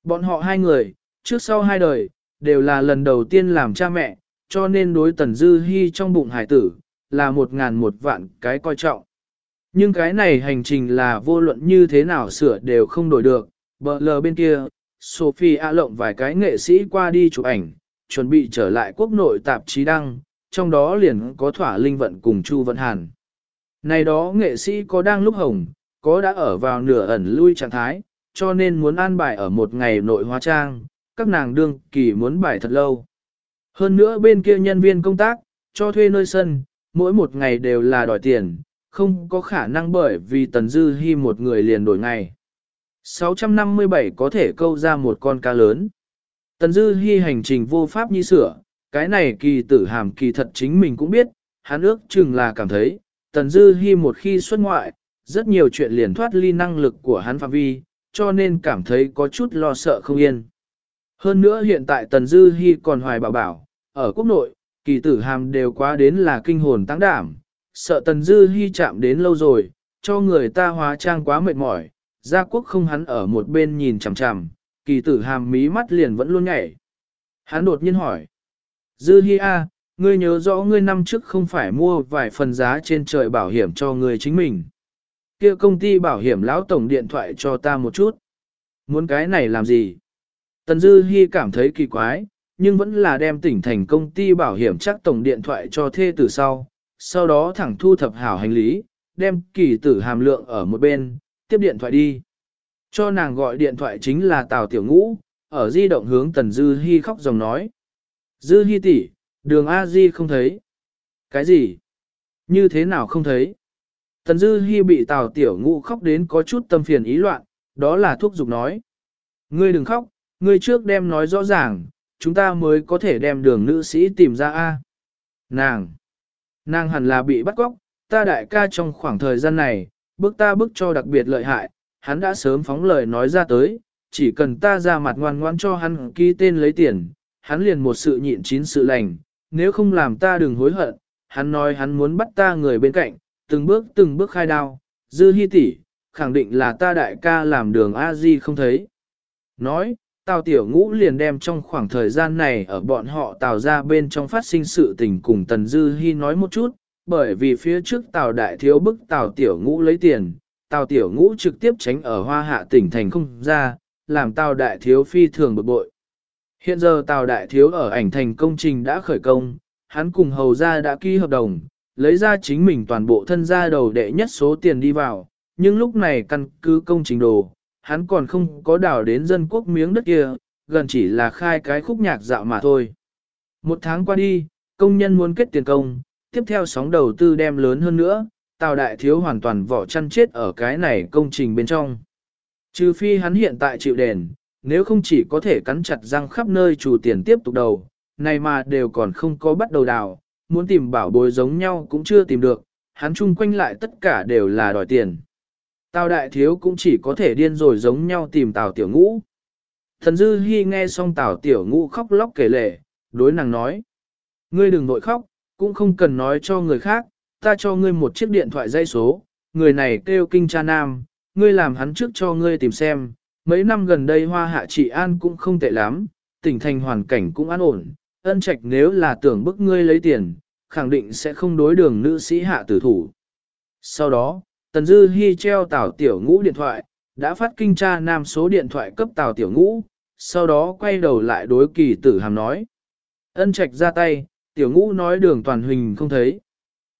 Bọn họ hai người, trước sau hai đời, đều là lần đầu tiên làm cha mẹ, cho nên đối Tần Dư hy trong bụng hải tử, là một ngàn một vạn cái coi trọng. Nhưng cái này hành trình là vô luận như thế nào sửa đều không đổi được, bờ lờ bên kia, Sophie A lộng vài cái nghệ sĩ qua đi chụp ảnh, chuẩn bị trở lại quốc nội tạp chí đăng, trong đó liền có thỏa linh vận cùng Chu Vận Hàn. Này đó nghệ sĩ có đang lúc hồng, có đã ở vào nửa ẩn lui trạng thái, cho nên muốn an bài ở một ngày nội hóa trang, các nàng đương kỳ muốn bài thật lâu. Hơn nữa bên kia nhân viên công tác, cho thuê nơi sân, mỗi một ngày đều là đòi tiền, không có khả năng bởi vì Tần Dư Hi một người liền đổi ngày. 657 có thể câu ra một con cá lớn. Tần Dư Hi hành trình vô pháp nhi sửa, cái này kỳ tử hàm kỳ thật chính mình cũng biết, hắn ước chừng là cảm thấy, Tần Dư Hi một khi xuất ngoại, rất nhiều chuyện liền thoát ly năng lực của hắn phạm vi, cho nên cảm thấy có chút lo sợ không yên. Hơn nữa hiện tại Tần Dư Hi còn hoài bảo bảo, ở quốc nội, kỳ tử hàm đều quá đến là kinh hồn tăng đảm, sợ Tần Dư Hi chạm đến lâu rồi, cho người ta hóa trang quá mệt mỏi, gia quốc không hắn ở một bên nhìn chằm chằm, kỳ tử hàm mí mắt liền vẫn luôn nhảy. Hắn đột nhiên hỏi, Dư Hi A, ngươi nhớ rõ ngươi năm trước không phải mua vài phần giá trên trời bảo hiểm cho ngươi chính mình. Kia công ty bảo hiểm lão tổng điện thoại cho ta một chút. Muốn cái này làm gì? Tần Dư Hi cảm thấy kỳ quái, nhưng vẫn là đem tỉnh thành công ty bảo hiểm chắc tổng điện thoại cho thê từ sau, sau đó thẳng thu thập hảo hành lý, đem kỳ tử hàm lượng ở một bên, tiếp điện thoại đi. Cho nàng gọi điện thoại chính là Tào Tiểu Ngũ, ở di động hướng Tần Dư Hi khóc dòng nói. Dư Hi tỷ, đường A Di không thấy. Cái gì? Như thế nào không thấy? Tần Dư Hi bị Tào Tiểu Ngũ khóc đến có chút tâm phiền ý loạn, đó là thuốc dục nói. Ngươi đừng khóc, ngươi trước đem nói rõ ràng, chúng ta mới có thể đem đường nữ sĩ tìm ra A. Nàng! Nàng hẳn là bị bắt cóc, ta đại ca trong khoảng thời gian này, Bước ta bước cho đặc biệt lợi hại, hắn đã sớm phóng lời nói ra tới, chỉ cần ta ra mặt ngoan ngoan cho hắn ký tên lấy tiền, hắn liền một sự nhịn chín sự lành, nếu không làm ta đừng hối hận, hắn nói hắn muốn bắt ta người bên cạnh, từng bước từng bước khai đao, dư hy tỷ, khẳng định là ta đại ca làm đường a di không thấy. Nói, Tào Tiểu Ngũ liền đem trong khoảng thời gian này ở bọn họ Tào ra bên trong phát sinh sự tình cùng Tần Dư Hi nói một chút, bởi vì phía trước Tào Đại Thiếu bức Tào Tiểu Ngũ lấy tiền, Tào Tiểu Ngũ trực tiếp tránh ở hoa hạ tỉnh thành không ra, làm Tào Đại Thiếu phi thường bực bội. Hiện giờ Tào Đại Thiếu ở ảnh thành công trình đã khởi công, hắn cùng hầu gia đã ký hợp đồng, lấy ra chính mình toàn bộ thân gia đầu đệ nhất số tiền đi vào, nhưng lúc này căn cứ công trình đồ, hắn còn không có đào đến dân quốc miếng đất kia, gần chỉ là khai cái khúc nhạc dạo mà thôi. Một tháng qua đi, công nhân muốn kết tiền công, tiếp theo sóng đầu tư đem lớn hơn nữa, Tào Đại Thiếu hoàn toàn vỏ chăn chết ở cái này công trình bên trong. Trừ phi hắn hiện tại chịu đền, nếu không chỉ có thể cắn chặt răng khắp nơi chủ tiền tiếp tục đầu, này mà đều còn không có bắt đầu đào, muốn tìm bảo bối giống nhau cũng chưa tìm được, hắn chung quanh lại tất cả đều là đòi tiền. Tào đại thiếu cũng chỉ có thể điên rồi giống nhau tìm Tào tiểu ngũ. Thần dư hy nghe xong Tào tiểu ngũ khóc lóc kể lể, đối nàng nói. Ngươi đừng nội khóc, cũng không cần nói cho người khác, ta cho ngươi một chiếc điện thoại dây số, người này kêu kinh cha nam, ngươi làm hắn trước cho ngươi tìm xem. Mấy năm gần đây hoa hạ trị an cũng không tệ lắm, tỉnh thành hoàn cảnh cũng an ổn, ân trạch nếu là tưởng bức ngươi lấy tiền, khẳng định sẽ không đối đường nữ sĩ hạ tử thủ. Sau đó, Tần Dư Hi treo Tào Tiểu Ngũ điện thoại, đã phát kinh tra nam số điện thoại cấp Tào Tiểu Ngũ, sau đó quay đầu lại đối kỳ tử hàm nói. Ân trạch ra tay, Tiểu Ngũ nói đường toàn huỳnh không thấy.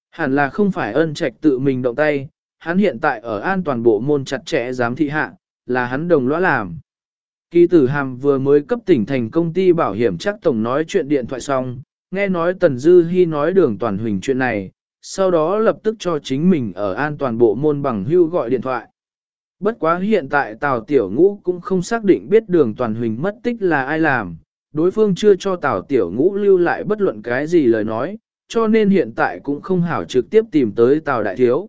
Hẳn là không phải ân trạch tự mình động tay, hắn hiện tại ở an toàn bộ môn chặt chẽ giám thị hạ, là hắn đồng lõa làm. Kỳ tử hàm vừa mới cấp tỉnh thành công ty bảo hiểm chắc tổng nói chuyện điện thoại xong, nghe nói Tần Dư Hi nói đường toàn huỳnh chuyện này, sau đó lập tức cho chính mình ở an toàn bộ môn bằng hưu gọi điện thoại. Bất quá hiện tại Tào Tiểu Ngũ cũng không xác định biết đường toàn huỳnh mất tích là ai làm, đối phương chưa cho Tào Tiểu Ngũ lưu lại bất luận cái gì lời nói, cho nên hiện tại cũng không hảo trực tiếp tìm tới Tào Đại Thiếu.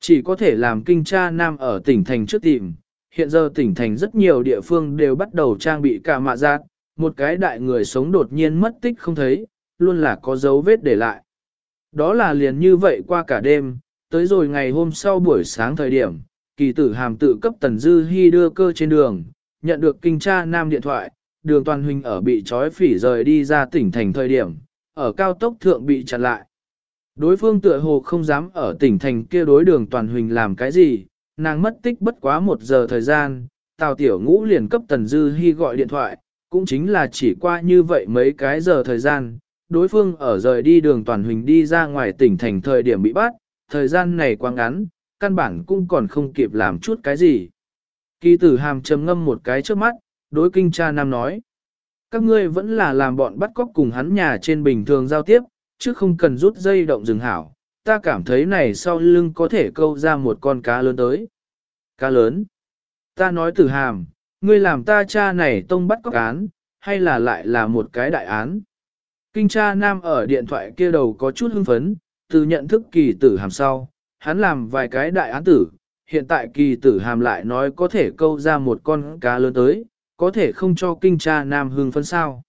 Chỉ có thể làm kinh tra nam ở tỉnh thành trước tìm, hiện giờ tỉnh thành rất nhiều địa phương đều bắt đầu trang bị cả mạ giác, một cái đại người sống đột nhiên mất tích không thấy, luôn là có dấu vết để lại. Đó là liền như vậy qua cả đêm, tới rồi ngày hôm sau buổi sáng thời điểm, kỳ tử hàm tự cấp Tần Dư Hi đưa cơ trên đường, nhận được kinh tra nam điện thoại, đường toàn huynh ở bị trói phỉ rời đi ra tỉnh thành thời điểm, ở cao tốc thượng bị chặn lại. Đối phương tựa hồ không dám ở tỉnh thành kia đối đường toàn huynh làm cái gì, nàng mất tích bất quá một giờ thời gian, Tào Tiểu Ngũ liền cấp Tần Dư Hi gọi điện thoại, cũng chính là chỉ qua như vậy mấy cái giờ thời gian, đối phương ở rời đi đường toàn huynh đi ra ngoài tỉnh thành thời điểm bị bắt, thời gian này quá ngắn, căn bản cũng còn không kịp làm chút cái gì. Kỳ tử hàm trầm ngâm một cái trước mắt, đối kinh cha nam nói. Các ngươi vẫn là làm bọn bắt cóc cùng hắn nhà trên bình thường giao tiếp, chứ không cần rút dây động rừng hảo. Ta cảm thấy này sau lưng có thể câu ra một con cá lớn tới. Cá lớn. Ta nói tử hàm, ngươi làm ta cha này tông bắt cóc án, hay là lại là một cái đại án. Kinh cha nam ở điện thoại kia đầu có chút hưng phấn, từ nhận thức kỳ tử hàm sau, hắn làm vài cái đại án tử, hiện tại kỳ tử hàm lại nói có thể câu ra một con cá lớn tới, có thể không cho kinh cha nam hưng phân sao.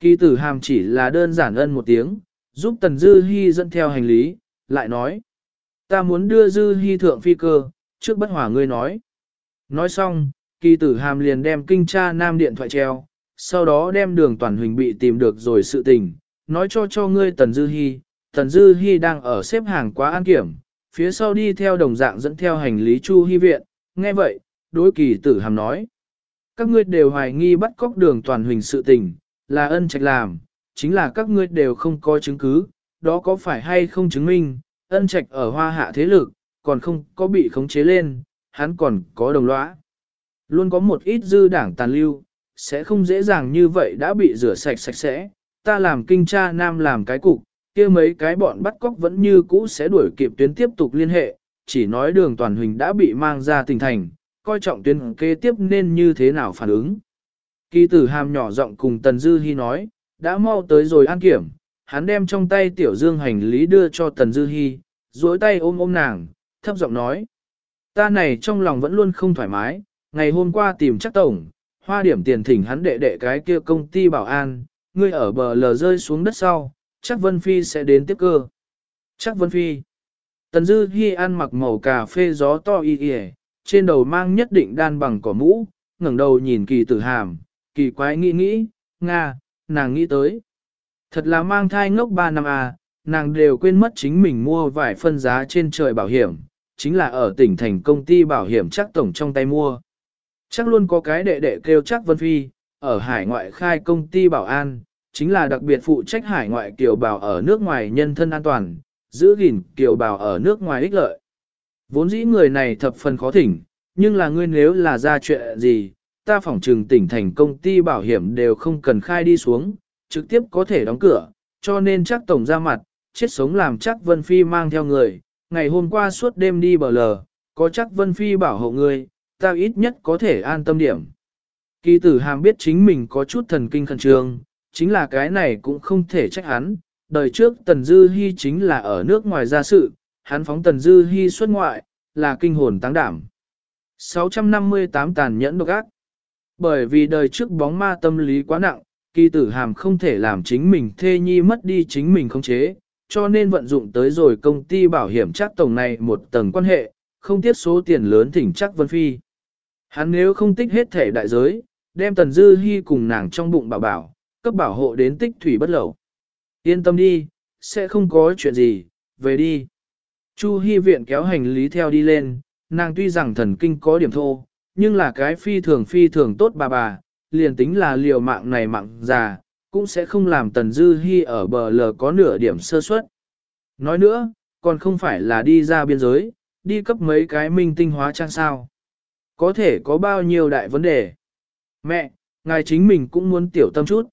Kỳ tử hàm chỉ là đơn giản ân một tiếng, giúp Tần Dư Hi dẫn theo hành lý, lại nói. Ta muốn đưa Dư Hi thượng phi cơ, trước bất hỏa ngươi nói. Nói xong, kỳ tử hàm liền đem kinh cha nam điện thoại treo, sau đó đem đường toàn huỳnh bị tìm được rồi sự tình, nói cho cho ngươi Tần Dư Hi, Tần Dư Hi đang ở xếp hàng quá an kiểm, phía sau đi theo đồng dạng dẫn theo hành lý Chu Hi viện, nghe vậy, đối kỳ tử hàm nói. Các ngươi đều hoài nghi bắt cóc đường toàn huỳnh sự tình, là ân trạch làm, chính là các ngươi đều không có chứng cứ, đó có phải hay không chứng minh, ân trạch ở hoa hạ thế lực, còn không có bị khống chế lên, hắn còn có đồng lõa. Luôn có một ít dư đảng tàn lưu, sẽ không dễ dàng như vậy đã bị rửa sạch sạch sẽ, ta làm kinh tra nam làm cái cục, kia mấy cái bọn bắt cóc vẫn như cũ sẽ đuổi kịp tuyến tiếp tục liên hệ, chỉ nói đường toàn huỳnh đã bị mang ra tỉnh thành, coi trọng tuyến kế tiếp nên như thế nào phản ứng. Kỳ tử hàm nhỏ giọng cùng Tần Dư Hi nói, đã mau tới rồi an kiểm, hắn đem trong tay tiểu dương hành lý đưa cho Tần Dư Hi, duỗi tay ôm ôm nàng, thấp giọng nói. Ta này trong lòng vẫn luôn không thoải mái, ngày hôm qua tìm chắc tổng, hoa điểm tiền thỉnh hắn đệ đệ cái kia công ty bảo an, ngươi ở bờ lờ rơi xuống đất sau, chắc Vân Phi sẽ đến tiếp cơ. Chắc Vân Phi. Tần Dư Hi ăn mặc màu cà phê gió to y y, trên đầu mang nhất định đan bằng cỏ mũ, ngẩng đầu nhìn kỳ tử hàm, kỳ quái nghĩ nghĩ, Nga, nàng nghĩ tới. Thật là mang thai ngốc 3 năm à, nàng đều quên mất chính mình mua vài phân giá trên trời bảo hiểm, chính là ở tỉnh thành công ty bảo hiểm chắc tổng trong tay mua. Chắc luôn có cái đệ đệ kêu chắc Vân Phi, ở hải ngoại khai công ty bảo an, chính là đặc biệt phụ trách hải ngoại kiều bào ở nước ngoài nhân thân an toàn, giữ gìn kiều bào ở nước ngoài ích lợi. Vốn dĩ người này thập phần khó thỉnh, nhưng là ngươi nếu là ra chuyện gì, ta phỏng trừng tỉnh thành công ty bảo hiểm đều không cần khai đi xuống, trực tiếp có thể đóng cửa, cho nên chắc tổng ra mặt, chết sống làm chắc Vân Phi mang theo người, ngày hôm qua suốt đêm đi bờ lờ, có chắc Vân Phi bảo hộ ngươi, ta ít nhất có thể an tâm điểm. Kỳ tử hàm biết chính mình có chút thần kinh khẩn trương, chính là cái này cũng không thể trách hắn. Đời trước Tần Dư Hi chính là ở nước ngoài ra sự, hắn phóng Tần Dư hy xuất ngoại, là kinh hồn táng đảm. 658 tàn nhẫn độc ác. Bởi vì đời trước bóng ma tâm lý quá nặng, kỳ tử hàm không thể làm chính mình thê nhi mất đi chính mình không chế, cho nên vận dụng tới rồi công ty bảo hiểm chắc tổng này một tầng quan hệ, không tiết số tiền lớn thỉnh chắc Vân Phi. Hắn nếu không tích hết thể đại giới, đem Tần Dư Hi cùng nàng trong bụng bảo bảo, cấp bảo hộ đến tích thủy bất lẩu. Yên tâm đi, sẽ không có chuyện gì, về đi. Chu Hi viện kéo hành lý theo đi lên, nàng tuy rằng thần kinh có điểm thô, nhưng là cái phi thường phi thường tốt bà bà, liền tính là liều mạng này mạng già, cũng sẽ không làm Tần Dư Hi ở bờ lờ có nửa điểm sơ suất. Nói nữa, còn không phải là đi ra biên giới, đi cấp mấy cái minh tinh hóa trang sao. Có thể có bao nhiêu đại vấn đề. Mẹ, ngài chính mình cũng muốn tiểu tâm chút.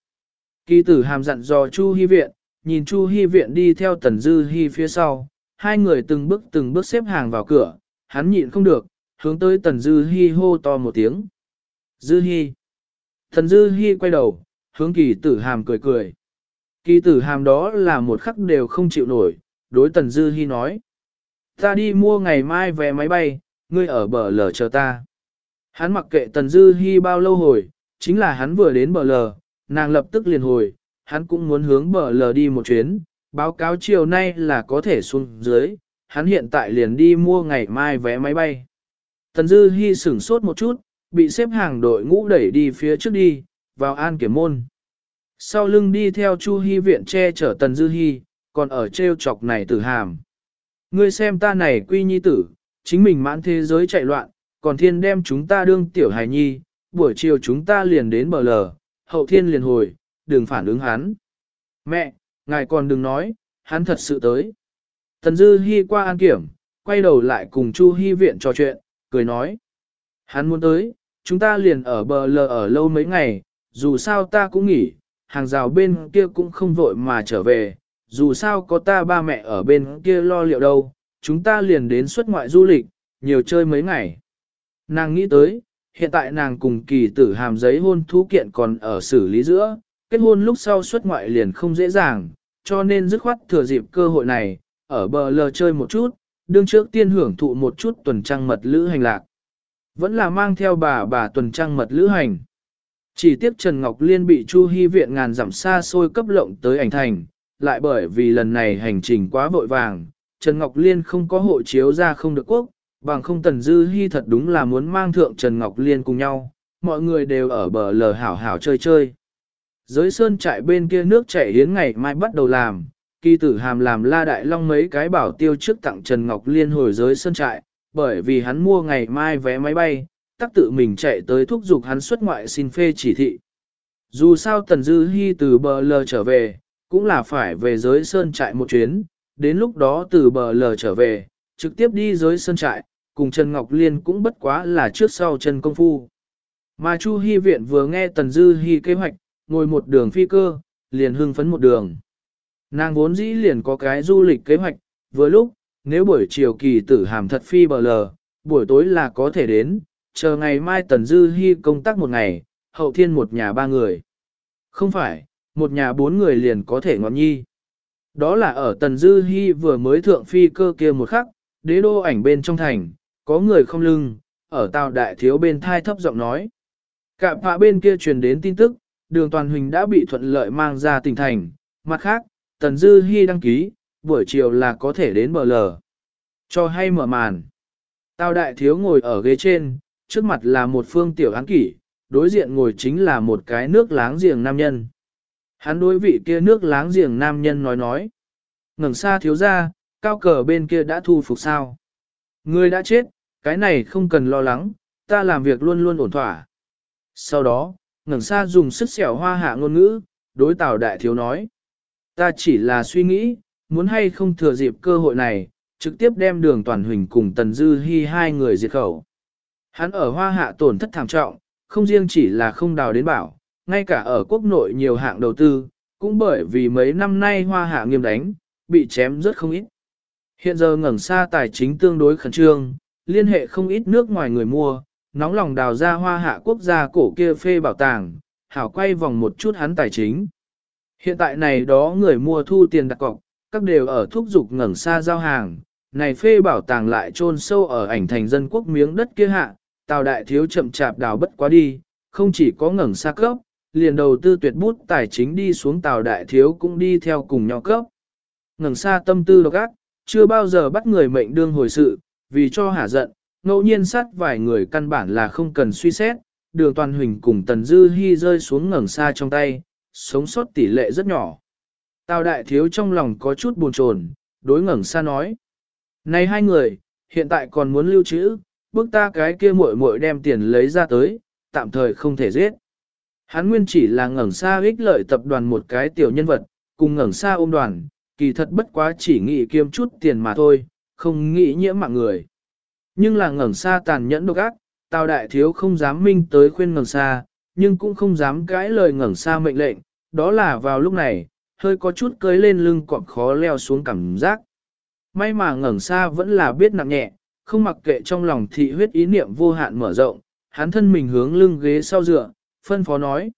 Kỳ tử hàm dặn dò Chu Hi Viện, nhìn Chu Hi Viện đi theo Tần Dư Hi phía sau, hai người từng bước từng bước xếp hàng vào cửa, hắn nhịn không được, hướng tới Tần Dư Hi hô to một tiếng. Dư Hi. Tần Dư Hi quay đầu, hướng kỳ tử hàm cười cười. Kỳ tử hàm đó là một khắc đều không chịu nổi, đối Tần Dư Hi nói. Ta đi mua ngày mai vé máy bay, ngươi ở bờ lờ chờ ta. Hắn mặc kệ Tần Dư Hi bao lâu hồi, chính là hắn vừa đến bờ lờ, nàng lập tức liền hồi, hắn cũng muốn hướng bờ lờ đi một chuyến, báo cáo chiều nay là có thể xuống dưới, hắn hiện tại liền đi mua ngày mai vé máy bay. Tần Dư Hi sửng sốt một chút, bị xếp hàng đội ngũ đẩy đi phía trước đi, vào an kiểm môn. Sau lưng đi theo Chu Hi viện che chở Tần Dư Hi, còn ở treo chọc này tử hàm. Ngươi xem ta này quy nhi tử, chính mình mãn thế giới chạy loạn, còn thiên đem chúng ta đương tiểu hài nhi, buổi chiều chúng ta liền đến bờ lờ, hậu thiên liền hồi, đừng phản ứng hắn. Mẹ, ngài còn đừng nói, hắn thật sự tới. Tần Dư Hi qua an kiểm, quay đầu lại cùng Chu Hi viện trò chuyện, cười nói. Hắn muốn tới, chúng ta liền ở bờ lờ ở lâu mấy ngày, dù sao ta cũng nghỉ, hàng rào bên kia cũng không vội mà trở về, dù sao có ta ba mẹ ở bên kia lo liệu đâu, chúng ta liền đến xuất ngoại du lịch, nhiều chơi mấy ngày. Nàng nghĩ tới, hiện tại nàng cùng kỳ tử hàm giấy hôn thú kiện còn ở xử lý giữa, kết hôn lúc sau xuất ngoại liền không dễ dàng, cho nên dứt khoát thừa dịp cơ hội này, ở bờ lờ chơi một chút, đương trước tiên hưởng thụ một chút tuần trăng mật lữ hành lạc. Vẫn là mang theo bà bà tuần trăng mật lữ hành. Chỉ tiếc Trần Ngọc Liên bị Chu Hy viện ngàn dặm xa xôi cấp lộng tới ảnh thành, lại bởi vì lần này hành trình quá vội vàng, Trần Ngọc Liên không có hộ chiếu ra không được quốc, bằng không Tần Dư Hi thật đúng là muốn mang thượng Trần Ngọc Liên cùng nhau, mọi người đều ở bờ lờ hảo hảo chơi chơi. Giới sơn trại bên kia nước chảy hiến ngày mai bắt đầu làm, kỳ tử hàm làm la đại long mấy cái bảo tiêu trước tặng Trần Ngọc Liên hồi giới sơn trại, bởi vì hắn mua ngày mai vé máy bay, tắc tự mình chạy tới thúc giục hắn xuất ngoại xin phê chỉ thị. Dù sao Tần Dư Hi từ bờ lờ trở về, cũng là phải về giới sơn trại một chuyến, đến lúc đó từ bờ lờ trở về, trực tiếp đi giới sơn trại, cùng Trần Ngọc Liên cũng bất quá là trước sau chân công phu. Mà Chu Hi viện vừa nghe Tần Dư Hi kế hoạch, ngồi một đường phi cơ, liền hưng phấn một đường. Nàng vốn dĩ liền có cái du lịch kế hoạch, vừa lúc, nếu buổi chiều kỳ tử hàm thật phi bờ lờ, buổi tối là có thể đến, chờ ngày mai Tần Dư Hi công tác một ngày, hậu thiên một nhà ba người. Không phải, một nhà bốn người liền có thể ngọn nhi. Đó là ở Tần Dư Hi vừa mới thượng phi cơ kia một khắc, đế đô ảnh bên trong thành, có người không lưng, ở tàu đại thiếu bên thai thấp giọng nói. Cạm phạ bên kia truyền đến tin tức, đường toàn huỳnh đã bị thuận lợi mang ra tỉnh thành, mặt khác, Tần Dư Hi đăng ký, buổi chiều là có thể đến bờ lờ. Cho hay mở màn. Tào đại thiếu ngồi ở ghế trên, trước mặt là một phương tiểu án kỷ, đối diện ngồi chính là một cái nước láng giềng nam nhân. Hắn đối vị kia nước láng giềng nam nhân nói nói. ngẩng xa thiếu ra, cao cờ bên kia đã thu phục sao. Người đã chết, cái này không cần lo lắng, ta làm việc luôn luôn ổn thỏa. Sau đó, ngẩng xa dùng sức xẻo hoa hạ ngôn ngữ, đối tào đại thiếu nói. Ta chỉ là suy nghĩ, muốn hay không thừa dịp cơ hội này, trực tiếp đem đường toàn huỳnh cùng Tần Dư Hi hai người diệt khẩu. Hắn ở hoa hạ tổn thất thảm trọng, không riêng chỉ là không đào đến bảo, ngay cả ở quốc nội nhiều hạng đầu tư, cũng bởi vì mấy năm nay hoa hạ nghiêm đánh, bị chém rất không ít. Hiện giờ ngẩng xa tài chính tương đối khẩn trương, liên hệ không ít nước ngoài người mua, nóng lòng đào ra hoa hạ quốc gia cổ kia phê bảo tàng, hảo quay vòng một chút hắn tài chính. Hiện tại này đó người mua thu tiền đặt cọc, các đều ở thúc dục ngẩng xa giao hàng, này phê bảo tàng lại chôn sâu ở ảnh thành dân quốc miếng đất kia hạ, tào đại thiếu chậm chạp đào bất quá đi, không chỉ có ngẩng xa cấp, liền đầu tư tuyệt bút tài chính đi xuống tào đại thiếu cũng đi theo cùng nhau cấp. Ngẩng xa tâm tư độc ác, chưa bao giờ bắt người mệnh đương hồi sự, vì cho hả giận, ngẫu nhiên sát vài người căn bản là không cần suy xét, đường toàn huỳnh cùng tần dư hy rơi xuống ngẩng xa trong tay, sống sót tỷ lệ rất nhỏ. Tào đại thiếu trong lòng có chút buồn chồn, đối ngẩng xa nói. Này hai người, hiện tại còn muốn lưu trữ, bước ta cái kia muội muội đem tiền lấy ra tới, tạm thời không thể giết. Hắn nguyên chỉ là ngẩng xa ích lợi tập đoàn một cái tiểu nhân vật, cùng ngẩng xa ôm đoàn, kỳ thật bất quá chỉ nghĩ kiếm chút tiền mà thôi, không nghĩ nhiễm mạng người. Nhưng là ngẩng xa tàn nhẫn độc ác, Tào đại thiếu không dám minh tới khuyên ngẩng xa, nhưng cũng không dám cãi lời ngẩng xa mệnh lệnh, đó là vào lúc này, hơi có chút cưới lên lưng cọp khó leo xuống cảm giác. May mà ngẩng xa vẫn là biết nặng nhẹ, không mặc kệ trong lòng thị huyết ý niệm vô hạn mở rộng, hắn thân mình hướng lưng ghế sau dựa, phân phó nói.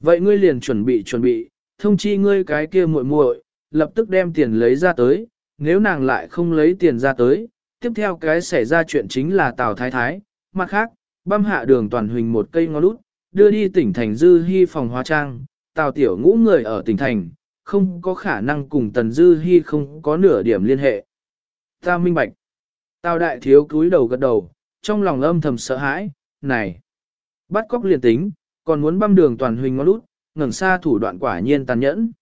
Vậy ngươi liền chuẩn bị chuẩn bị, thông chi ngươi cái kia muội muội, lập tức đem tiền lấy ra tới, nếu nàng lại không lấy tiền ra tới, tiếp theo cái xảy ra chuyện chính là Tào Thái Thái, mặt khác, băm hạ đường toàn huỳnh một cây ngó lút, đưa đi tỉnh thành Dư Hy phòng hóa trang, Tào Tiểu ngũ người ở tỉnh thành, không có khả năng cùng Tần Dư hy không có nửa điểm liên hệ. Ta minh bạch. Tào đại thiếu cúi đầu gật đầu, trong lòng âm thầm sợ hãi, này. Bắt cóc liền tính, còn muốn băm đường toàn huỳnh ngó lút, ngẩng xa thủ đoạn quả nhiên tàn nhẫn.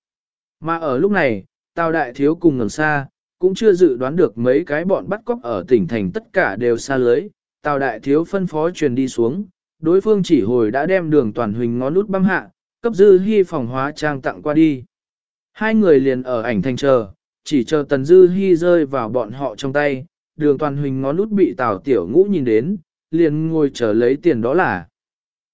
Mà ở lúc này, Tào đại thiếu cùng ngẩng xa, cũng chưa dự đoán được mấy cái bọn bắt cóc ở tỉnh thành tất cả đều xa lưới. Tào đại thiếu phân phó truyền đi xuống, đối phương chỉ hồi đã đem đường toàn huỳnh ngón lút băm hạ, cấp dư hy phòng hóa trang tặng qua đi. Hai người liền ở ảnh thành chờ, chỉ chờ Tần Dư hy rơi vào bọn họ trong tay, đường toàn huỳnh ngón nút bị Tào Tiểu Ngũ nhìn đến, liền ngồi chờ lấy tiền đó là.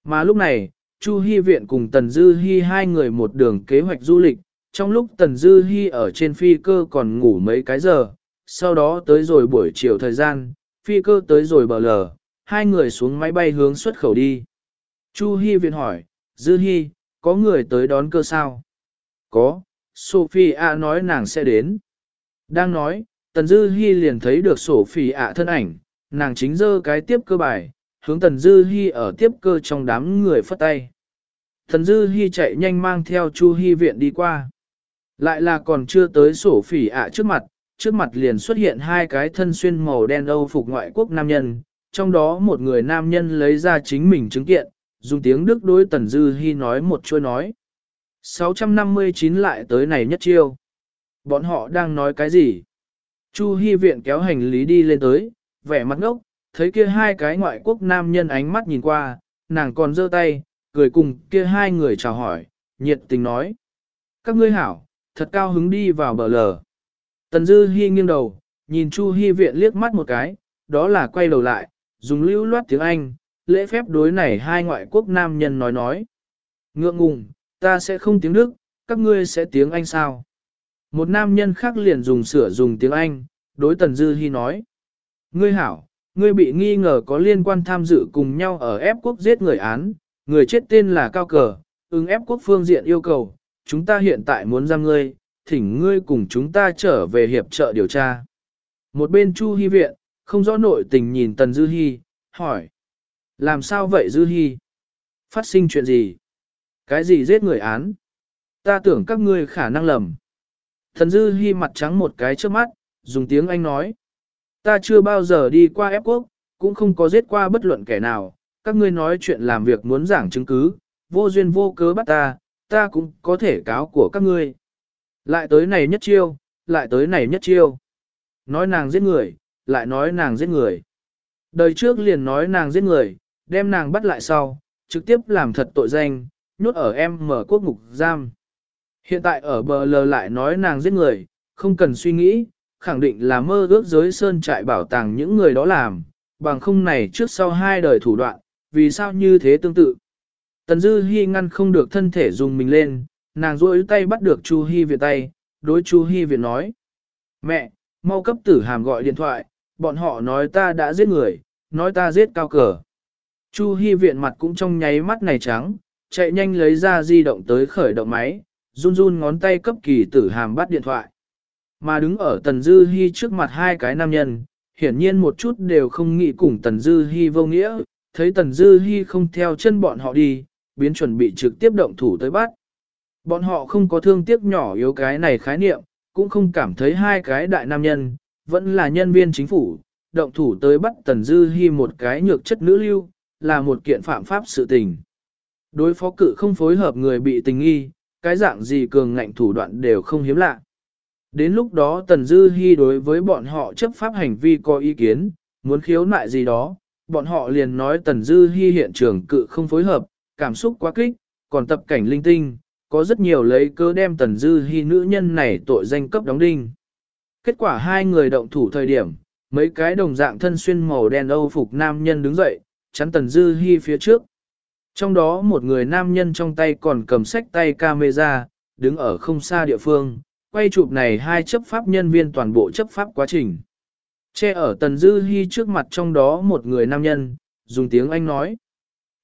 Mà lúc này, Chu Hi viện cùng Tần Dư hy hai người một đường kế hoạch du lịch, trong lúc Tần Dư Hi ở trên phi cơ còn ngủ mấy cái giờ, sau đó tới rồi buổi chiều thời gian, phi cơ tới rồi bờ lờ, hai người xuống máy bay hướng xuất khẩu đi. Chu Hi viện hỏi, Dư Hi, có người tới đón cơ sao? Có, Sophia nói nàng sẽ đến. Đang nói, Tần Dư Hi liền thấy được Sophia thân ảnh, nàng chính dơ cái tiếp cơ bài, hướng Tần Dư Hi ở tiếp cơ trong đám người phất tay. Tần Dư Hi chạy nhanh mang theo Chu Hi viện đi qua. Lại là còn chưa tới sổ phỉ ạ trước mặt, trước mặt liền xuất hiện hai cái thân xuyên màu đen âu phục ngoại quốc nam nhân, trong đó một người nam nhân lấy ra chính mình chứng kiện, dùng tiếng Đức đối Tần Dư Hi nói một chuôi nói. 659 lại tới này nhất chiêu. Bọn họ đang nói cái gì? Chu Hi viện kéo hành lý đi lên tới, vẻ mặt ngốc, thấy kia hai cái ngoại quốc nam nhân ánh mắt nhìn qua, nàng còn giơ tay, cười cùng kia hai người chào hỏi, nhiệt tình nói. Các ngươi hảo, thật cao hứng đi vào bờ lờ. Tần Dư Hi nghiêng đầu, nhìn Chu Hi viện liếc mắt một cái, đó là quay đầu lại, dùng lưu loát tiếng Anh, lễ phép đối này hai ngoại quốc nam nhân nói nói. Ngượng ngùng, ta sẽ không tiếng Đức, các ngươi sẽ tiếng Anh sao? Một nam nhân khác liền dùng sửa dùng tiếng Anh, đối Tần Dư Hi nói. Ngươi hảo, ngươi bị nghi ngờ có liên quan tham dự cùng nhau ở ép quốc giết người án, người chết tên là Cao Cờ, ứng ép quốc phương diện yêu cầu, chúng ta hiện tại muốn giam ngươi, thỉnh ngươi cùng chúng ta trở về hiệp trợ điều tra. Một bên Chu Hi viện, không rõ nội tình nhìn Tần Dư Hi, hỏi. Làm sao vậy Dư Hi? Phát sinh chuyện gì? Cái gì giết người án? Ta tưởng các ngươi khả năng lầm. Thần Dư Hi mặt trắng một cái trước mắt, dùng tiếng Anh nói. Ta chưa bao giờ đi qua ép quốc, cũng không có giết qua bất luận kẻ nào. Các ngươi nói chuyện làm việc muốn giảng chứng cứ, vô duyên vô cớ bắt ta, ta cũng có thể cáo của các ngươi. Lại tới này nhất chiêu, lại tới này nhất chiêu. Nói nàng giết người, lại nói nàng giết người. Đời trước liền nói nàng giết người, đem nàng bắt lại sau, trực tiếp làm thật tội danh, nhốt ở em mở quốc ngục giam. Hiện tại ở bờ lờ lại nói nàng giết người, không cần suy nghĩ, khẳng định là mơ ước giới sơn trại bảo tàng những người đó làm, bằng không này trước sau hai đời thủ đoạn, vì sao như thế tương tự. Tần Dư Hi ngăn không được thân thể dùng mình lên, nàng duỗi tay bắt được Chu Hi Việt tay, đối Chu Hi Việt nói. Mẹ, mau cấp tử hàm gọi điện thoại, bọn họ nói ta đã giết người, nói ta giết cao cờ. Chu Hi Viện mặt cũng trong nháy mắt này trắng, chạy nhanh lấy ra di động tới khởi động máy, run run ngón tay cấp kỳ tử hàm bắt điện thoại. Mà đứng ở Tần Dư Hi trước mặt hai cái nam nhân, hiển nhiên một chút đều không nghĩ cùng Tần Dư Hi vô nghĩa, thấy Tần Dư Hi không theo chân bọn họ đi, biến chuẩn bị trực tiếp động thủ tới bắt. Bọn họ không có thương tiếc nhỏ yếu cái này khái niệm, cũng không cảm thấy hai cái đại nam nhân, vẫn là nhân viên chính phủ, động thủ tới bắt Tần Dư Hi một cái nhược chất nữ lưu, là một kiện phạm pháp sự tình. Đối phó cự không phối hợp người bị tình nghi, cái dạng gì cường ngạnh thủ đoạn đều không hiếm lạ. Đến lúc đó Tần Dư Hi đối với bọn họ chấp pháp hành vi có ý kiến, muốn khiếu nại gì đó, bọn họ liền nói Tần Dư Hi hiện trường cự không phối hợp, cảm xúc quá kích, còn tập cảnh linh tinh, có rất nhiều lấy cơ đem Tần Dư hy nữ nhân này tội danh cấp đóng đinh. Kết quả hai người động thủ thời điểm, mấy cái đồng dạng thân xuyên màu đen âu phục nam nhân đứng dậy, chắn Tần Dư hy phía trước. Trong đó một người nam nhân trong tay còn cầm sách tay camera, đứng ở không xa địa phương, quay chụp này hai chấp pháp nhân viên toàn bộ chấp pháp quá trình. Che ở Tần Dư hy trước mặt trong đó một người nam nhân, dùng tiếng Anh nói.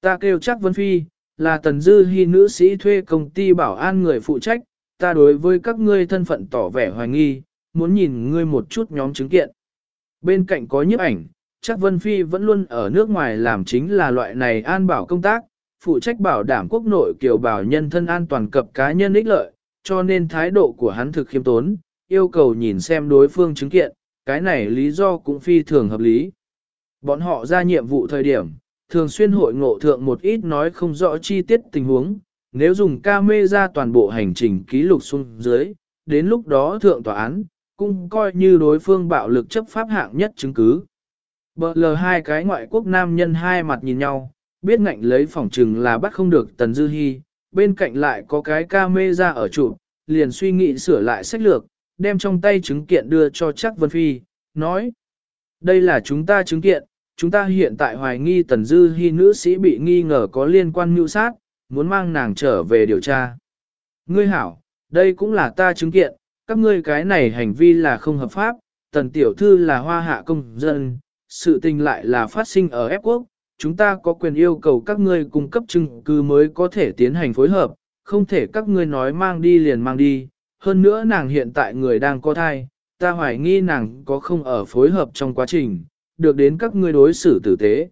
Ta kêu chắc Vân Phi, là Tần Dư Hi nữ sĩ thuê công ty bảo an người phụ trách, ta đối với các ngươi thân phận tỏ vẻ hoài nghi, muốn nhìn ngươi một chút nhóm chứng kiện. Bên cạnh có nhiếp ảnh, chắc Vân Phi vẫn luôn ở nước ngoài làm chính là loại này an bảo công tác, phụ trách bảo đảm quốc nội kiều bảo nhân thân an toàn cập cá nhân ích lợi, cho nên thái độ của hắn thực khiêm tốn, yêu cầu nhìn xem đối phương chứng kiện, cái này lý do cũng phi thường hợp lý. Bọn họ ra nhiệm vụ thời điểm, thường xuyên hội ngộ thượng một ít nói không rõ chi tiết tình huống, nếu dùng camera toàn bộ hành trình ký lục xuống dưới, đến lúc đó thượng tòa án, cũng coi như đối phương bạo lực chấp pháp hạng nhất chứng cứ. Bờ lờ hai cái ngoại quốc nam nhân hai mặt nhìn nhau, biết ngạnh lấy phỏng trừng là bắt không được Tần Dư Hi, bên cạnh lại có cái camera ở trụ, liền suy nghĩ sửa lại sách lược, đem trong tay chứng kiện đưa cho chắc Vân Phi, nói. Đây là chúng ta chứng kiện, chúng ta hiện tại hoài nghi Tần Dư Hi nữ sĩ bị nghi ngờ có liên quan mưu sát, muốn mang nàng trở về điều tra. Ngươi hảo, đây cũng là ta chứng kiện, các ngươi cái này hành vi là không hợp pháp, Tần Tiểu Thư là hoa hạ công dân, sự tình lại là phát sinh ở ép quốc, chúng ta có quyền yêu cầu các ngươi cung cấp chứng cứ mới có thể tiến hành phối hợp, không thể các ngươi nói mang đi liền mang đi, hơn nữa nàng hiện tại người đang có thai, ta hoài nghi nàng có không ở phối hợp trong quá trình, được đến các ngươi đối xử tử tế.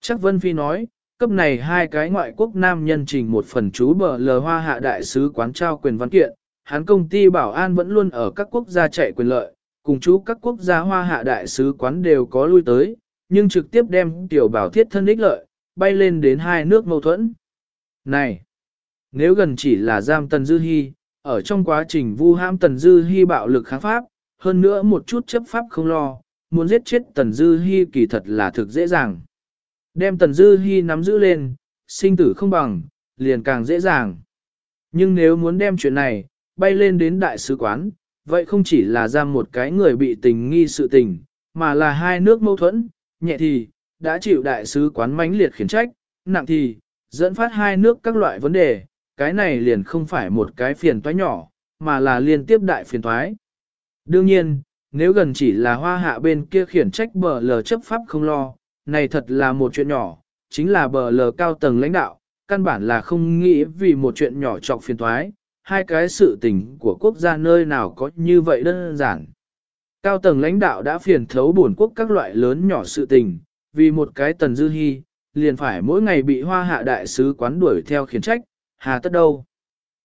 Chắc Vân Phi nói, cấp này hai cái ngoại quốc nam nhân trình một phần chú bờ lờ hoa hạ đại sứ quán trao quyền văn kiện, hắn công ty bảo an vẫn luôn ở các quốc gia chạy quyền lợi, cùng chú các quốc gia hoa hạ đại sứ quán đều có lui tới, nhưng trực tiếp đem tiểu bảo thiết thân ích lợi, bay lên đến hai nước mâu thuẫn. Này! Nếu gần chỉ là giam Tần Dư Hi, ở trong quá trình vu ham Tần Dư Hi bạo lực kháng pháp, hơn nữa một chút chấp pháp không lo, muốn giết chết Tần Dư Hi kỳ thật là thực dễ dàng. Đem Tần Dư Hi nắm giữ lên, sinh tử không bằng, liền càng dễ dàng. Nhưng nếu muốn đem chuyện này, bay lên đến đại sứ quán, vậy không chỉ là giam một cái người bị tình nghi sự tình, mà là hai nước mâu thuẫn, nhẹ thì, đã chịu đại sứ quán mãnh liệt khiển trách, nặng thì, dẫn phát hai nước các loại vấn đề, cái này liền không phải một cái phiền toái nhỏ, mà là liên tiếp đại phiền toái. Đương nhiên, nếu gần chỉ là hoa hạ bên kia khiển trách bờ lờ chấp pháp không lo, này thật là một chuyện nhỏ, chính là bờ lờ cao tầng lãnh đạo, căn bản là không nghĩ vì một chuyện nhỏ trọc phiền toái, hai cái sự tình của quốc gia nơi nào có như vậy đơn giản. Cao tầng lãnh đạo đã phiền thấu buồn quốc các loại lớn nhỏ sự tình, vì một cái tần dư hy, liền phải mỗi ngày bị hoa hạ đại sứ quán đuổi theo khiển trách, hà tất đâu.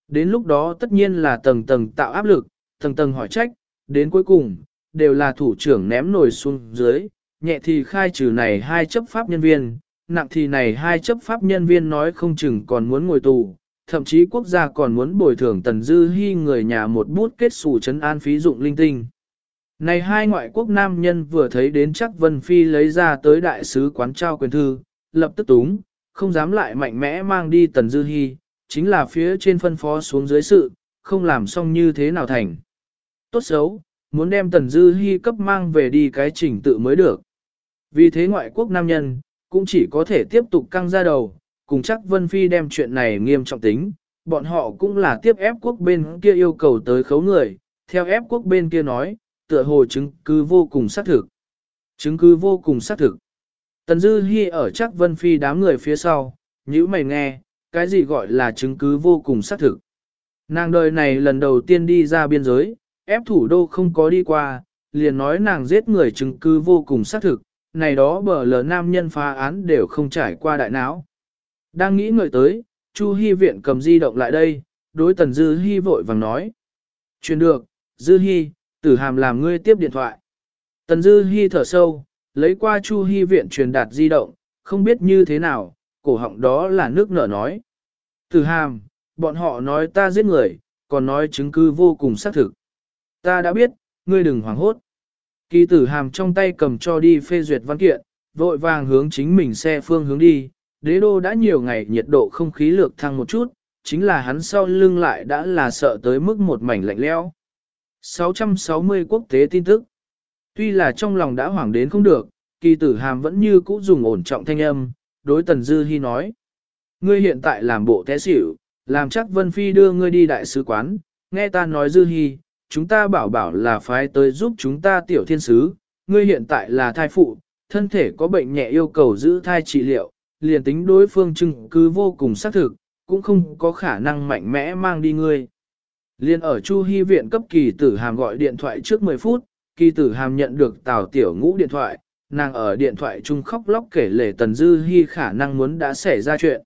Đến lúc đó tất nhiên là tầng tầng tạo áp lực, tầng tầng hỏi trách, đến cuối cùng, đều là thủ trưởng ném nổi xuống dưới, nhẹ thì khai trừ này hai chấp pháp nhân viên, nặng thì này hai chấp pháp nhân viên nói không chừng còn muốn ngồi tù, thậm chí quốc gia còn muốn bồi thường tần dư hy người nhà một bút kết xù chấn an phí dụng linh tinh. Này hai ngoại quốc nam nhân vừa thấy đến chắc Vân Phi lấy ra tới đại sứ quán trao quyền thư, lập tức túng, không dám lại mạnh mẽ mang đi tần dư hy, chính là phía trên phân phó xuống dưới sự, không làm xong như thế nào thành. Tốt xấu, muốn đem tần dư hy cấp mang về đi cái trình tự mới được. Vì thế ngoại quốc nam nhân, cũng chỉ có thể tiếp tục căng ra đầu, cùng chắc Vân Phi đem chuyện này nghiêm trọng tính, bọn họ cũng là tiếp ép quốc bên kia yêu cầu tới khấu người, theo ép quốc bên kia nói, tựa hồ chứng cứ vô cùng xác thực. Chứng cứ vô cùng xác thực. Tần Dư Hi ở chắc Vân Phi đám người phía sau, nhữ mày nghe, cái gì gọi là chứng cứ vô cùng xác thực. Nàng đời này lần đầu tiên đi ra biên giới, ép thủ đô không có đi qua, liền nói nàng giết người chứng cứ vô cùng xác thực, này đó bờ lờ nam nhân phá án đều không trải qua đại não. Đang nghĩ người tới, Chu Hi viện cầm di động lại đây, đối tần Dư Hi vội vàng nói. Truyền được, Dư Hi, tử hàm làm ngươi tiếp điện thoại. Tần Dư Hi thở sâu, lấy qua Chu Hi viện truyền đạt di động, không biết như thế nào, cổ họng đó là nước nở nói. Tử hàm, bọn họ nói ta giết người, còn nói chứng cứ vô cùng xác thực. Ta đã biết, ngươi đừng hoảng hốt. Kỳ tử hàm trong tay cầm cho đi phê duyệt văn kiện, vội vàng hướng chính mình xe phương hướng đi, đế đô đã nhiều ngày nhiệt độ không khí lược thăng một chút, chính là hắn sau lưng lại đã là sợ tới mức một mảnh lạnh leo. 660 quốc tế tin tức Tuy là trong lòng đã hoảng đến không được, kỳ tử hàm vẫn như cũ dùng ổn trọng thanh âm, đối tần dư hy nói. Ngươi hiện tại làm bộ té xỉu, làm chắc Vân Phi đưa ngươi đi đại sứ quán, nghe ta nói dư hy, chúng ta bảo bảo là phái tới giúp chúng ta tiểu thiên sứ, ngươi hiện tại là thai phụ, thân thể có bệnh nhẹ yêu cầu giữ thai trị liệu, liền tính đối phương chứng cứ vô cùng xác thực, cũng không có khả năng mạnh mẽ mang đi ngươi. Liên ở Chu Hy viện cấp kỳ tử hàm gọi điện thoại trước 10 phút, kỳ tử hàm nhận được Tào Tiểu Ngũ điện thoại, nàng ở điện thoại chung khóc lóc kể lể Tần Dư Hi khả năng muốn đã xảy ra chuyện.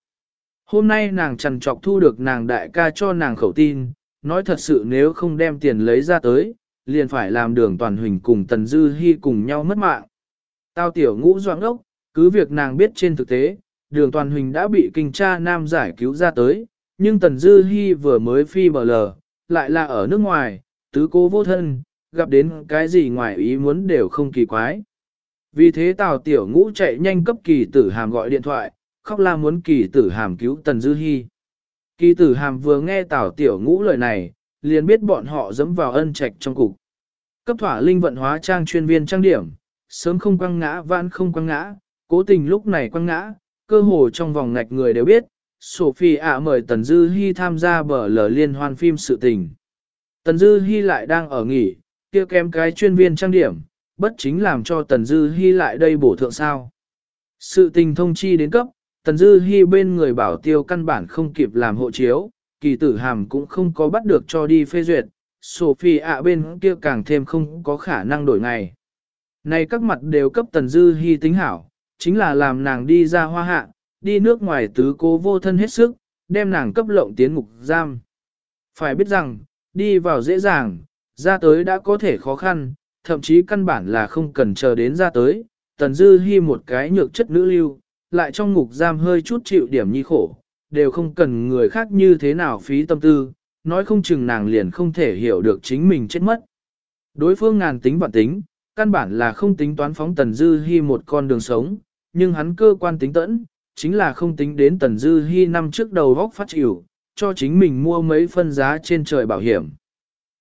Hôm nay nàng trần trọc thu được nàng đại ca cho nàng khẩu tin, nói thật sự nếu không đem tiền lấy ra tới, liền phải làm đường toàn huỳnh cùng Tần Dư Hi cùng nhau mất mạng. Tào Tiểu Ngũ doãn ốc, cứ việc nàng biết trên thực tế, đường toàn huỳnh đã bị kinh tra nam giải cứu ra tới, nhưng Tần Dư Hi vừa mới phi bờ lờ, lại là ở nước ngoài, tứ cố vô thân, gặp đến cái gì ngoài ý muốn đều không kỳ quái. Vì thế Tào Tiểu Ngũ chạy nhanh cấp kỳ tử hàm gọi điện thoại, khóc la muốn kỳ tử hàm cứu Tần Dư Hi. Kỳ tử hàm vừa nghe tảo Tiểu Ngũ lời này, liền biết bọn họ dẫm vào ân trạch trong cục. Cấp thỏa linh vận hóa trang chuyên viên trang điểm, sớm không quăng ngã vãn không quăng ngã, cố tình lúc này quăng ngã, cơ hồ trong vòng ngạch người đều biết, Sophie ạ mời Tần Dư Hi tham gia bờ lờ liên hoan phim sự tình. Tần Dư Hi lại đang ở nghỉ, kia kém cái chuyên viên trang điểm, bất chính làm cho Tần Dư Hi lại đây bổ thượng sao. Sự tình thông chi đến cấp, Tần Dư Hi bên người bảo tiêu căn bản không kịp làm hộ chiếu, kỳ tử hàm cũng không có bắt được cho đi phê duyệt, Sophie ạ bên kia càng thêm không có khả năng đổi ngày. Này các mặt đều cấp Tần Dư Hi tính hảo, chính là làm nàng đi ra hoa hạ, đi nước ngoài tứ cố vô thân hết sức, đem nàng cấp lộng tiến ngục giam. Phải biết rằng, đi vào dễ dàng, ra tới đã có thể khó khăn, thậm chí căn bản là không cần chờ đến ra tới, tần dư Hi một cái nhược chất nữ lưu, lại trong ngục giam hơi chút chịu điểm nhi khổ, đều không cần người khác như thế nào phí tâm tư, nói không chừng nàng liền không thể hiểu được chính mình chết mất. Đối phương ngàn tính vạn tính, căn bản là không tính toán phóng tần dư hy một con đường sống, nhưng hắn cơ quan tính tẫn, chính là không tính đến tần dư hy năm trước đầu góc phát chịu, cho chính mình mua mấy phân giá trên trời bảo hiểm.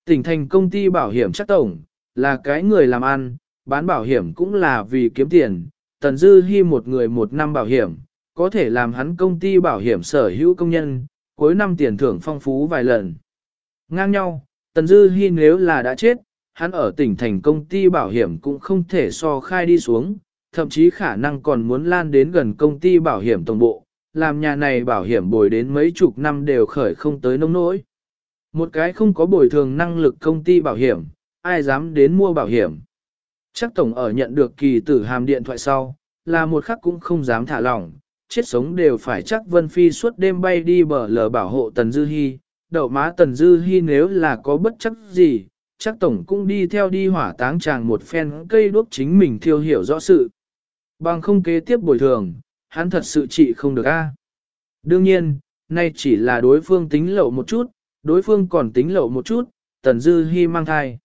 Tỉnh thành công ty bảo hiểm chắc tổng, là cái người làm ăn, bán bảo hiểm cũng là vì kiếm tiền, tần dư Hi một người một năm bảo hiểm, có thể làm hắn công ty bảo hiểm sở hữu công nhân, cuối năm tiền thưởng phong phú vài lần. Ngang nhau, tần dư Hi nếu là đã chết, hắn ở tỉnh thành công ty bảo hiểm cũng không thể so khai đi xuống, thậm chí khả năng còn muốn lan đến gần công ty bảo hiểm tổng bộ, làm nhà này bảo hiểm bồi đến mấy chục năm đều khởi không tới nông nỗi. Một cái không có bồi thường năng lực công ty bảo hiểm, ai dám đến mua bảo hiểm. Chắc tổng ở nhận được kỳ tử hàm điện thoại sau, là một khắc cũng không dám thả lỏng, chết sống đều phải chắc Vân Phi suốt đêm bay đi bờ lờ bảo hộ Tần Dư Hi, đậu má Tần Dư Hi nếu là có bất chấp gì, chắc tổng cũng đi theo đi hỏa táng chàng một phen cây đuốc chính mình thiêu hiểu rõ sự. Bằng không kế tiếp bồi thường, hắn thật sự trị không được a. Đương nhiên, nay chỉ là đối phương tính lậu một chút, đối phương còn tính lậu một chút, Tần Dư Hi mang thai.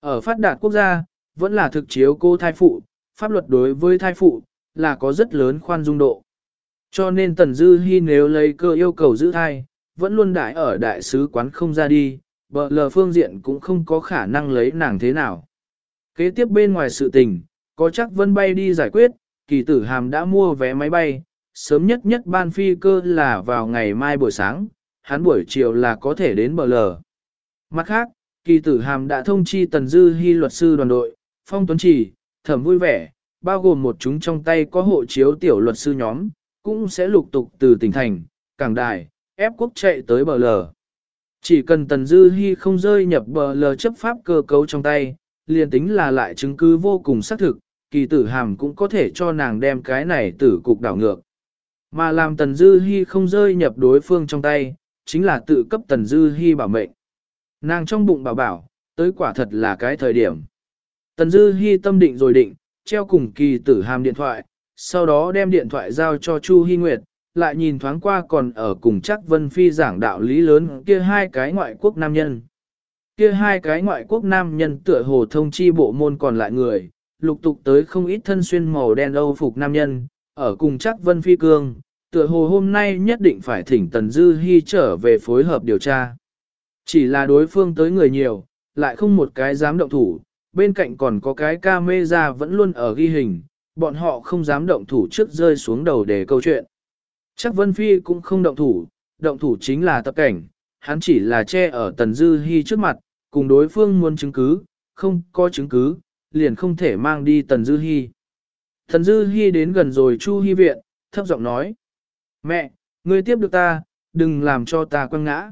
Ở phát đạt quốc gia, vẫn là thực chiếu cô thai phụ, pháp luật đối với thai phụ, là có rất lớn khoan dung độ. Cho nên Tần Dư Hi nếu lấy cơ yêu cầu giữ thai, vẫn luôn đại ở đại sứ quán không ra đi, bờ lờ phương diện cũng không có khả năng lấy nàng thế nào. Kế tiếp bên ngoài sự tình, có chắc vân bay đi giải quyết, kỳ tử hàm đã mua vé máy bay, sớm nhất nhất ban phi cơ là vào ngày mai buổi sáng, hắn buổi chiều là có thể đến bờ lờ. Mặt khác, kỳ tử hàm đã thông chi tần dư hy luật sư đoàn đội, phong tuấn trì, thẩm vui vẻ, bao gồm một chúng trong tay có hộ chiếu tiểu luật sư nhóm, cũng sẽ lục tục từ tỉnh thành, cảng đài, ép quốc chạy tới bờ lờ. Chỉ cần tần dư Hi không rơi nhập bờ lờ chấp pháp cơ cấu trong tay, liền tính là lại chứng cứ vô cùng xác thực, kỳ tử hàm cũng có thể cho nàng đem cái này tử cục đảo ngược. Mà làm Tần Dư Hi không rơi nhập đối phương trong tay, chính là tự cấp Tần Dư Hi bảo mệnh. Nàng trong bụng bảo bảo, tới quả thật là cái thời điểm. Tần Dư Hi tâm định rồi định, treo cùng kỳ tử hàm điện thoại, sau đó đem điện thoại giao cho Chu Hi Nguyệt, lại nhìn thoáng qua còn ở cùng chắc Vân Phi giảng đạo lý lớn kia hai cái ngoại quốc nam nhân. Kia hai cái ngoại quốc nam nhân tựa hồ thông chi bộ môn còn lại người, lục tục tới không ít thân xuyên màu đen âu phục nam nhân, ở cùng chắc Vân Phi Cương, tựa hồ hôm nay nhất định phải thỉnh Tần Dư Hi trở về phối hợp điều tra. Chỉ là đối phương tới người nhiều, lại không một cái dám động thủ, bên cạnh còn có cái camera vẫn luôn ở ghi hình, bọn họ không dám động thủ trước rơi xuống đầu để câu chuyện. Chắc Vân Phi cũng không động thủ, động thủ chính là tập cảnh, hắn chỉ là che ở Tần Dư Hi trước mặt, cùng đối phương muốn chứng cứ, không có chứng cứ, liền không thể mang đi Tần Dư Hi. Tần Dư Hi đến gần rồi Chu Hi viện, thấp giọng nói. Mẹ, ngươi tiếp được ta, đừng làm cho ta quăng ngã.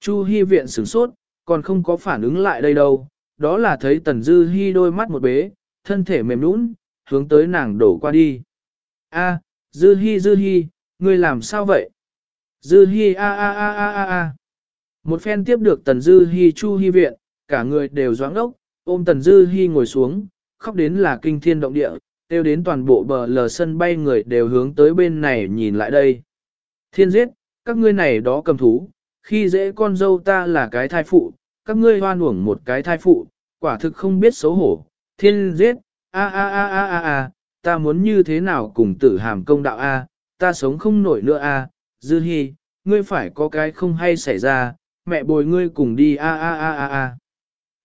Chu Hi viện sửng sốt, còn không có phản ứng lại đây đâu, đó là thấy Tần Dư Hi đôi mắt một bế, thân thể mềm nũng, hướng tới nàng đổ qua đi. A, Dư Hi Dư Hi, ngươi làm sao vậy? Dư Hi a a a a a a. Một phen tiếp được Tần Dư Hi Chu Hi viện, cả người đều doãn ốc, ôm Tần Dư Hi ngồi xuống, khóc đến là kinh thiên động địa, tiêu đến toàn bộ bờ lờ sân bay người đều hướng tới bên này nhìn lại đây. Thiên giết, các ngươi này đó cầm thú, khi dễ con dâu ta là cái thai phụ, các ngươi hoan uổng một cái thai phụ, quả thực không biết xấu hổ. Thiên giết, a a a a a a, ta muốn như thế nào cùng tử hàm công đạo a, ta sống không nổi nữa a, dư hy ngươi phải có cái không hay xảy ra, mẹ bồi ngươi cùng đi a a a a a.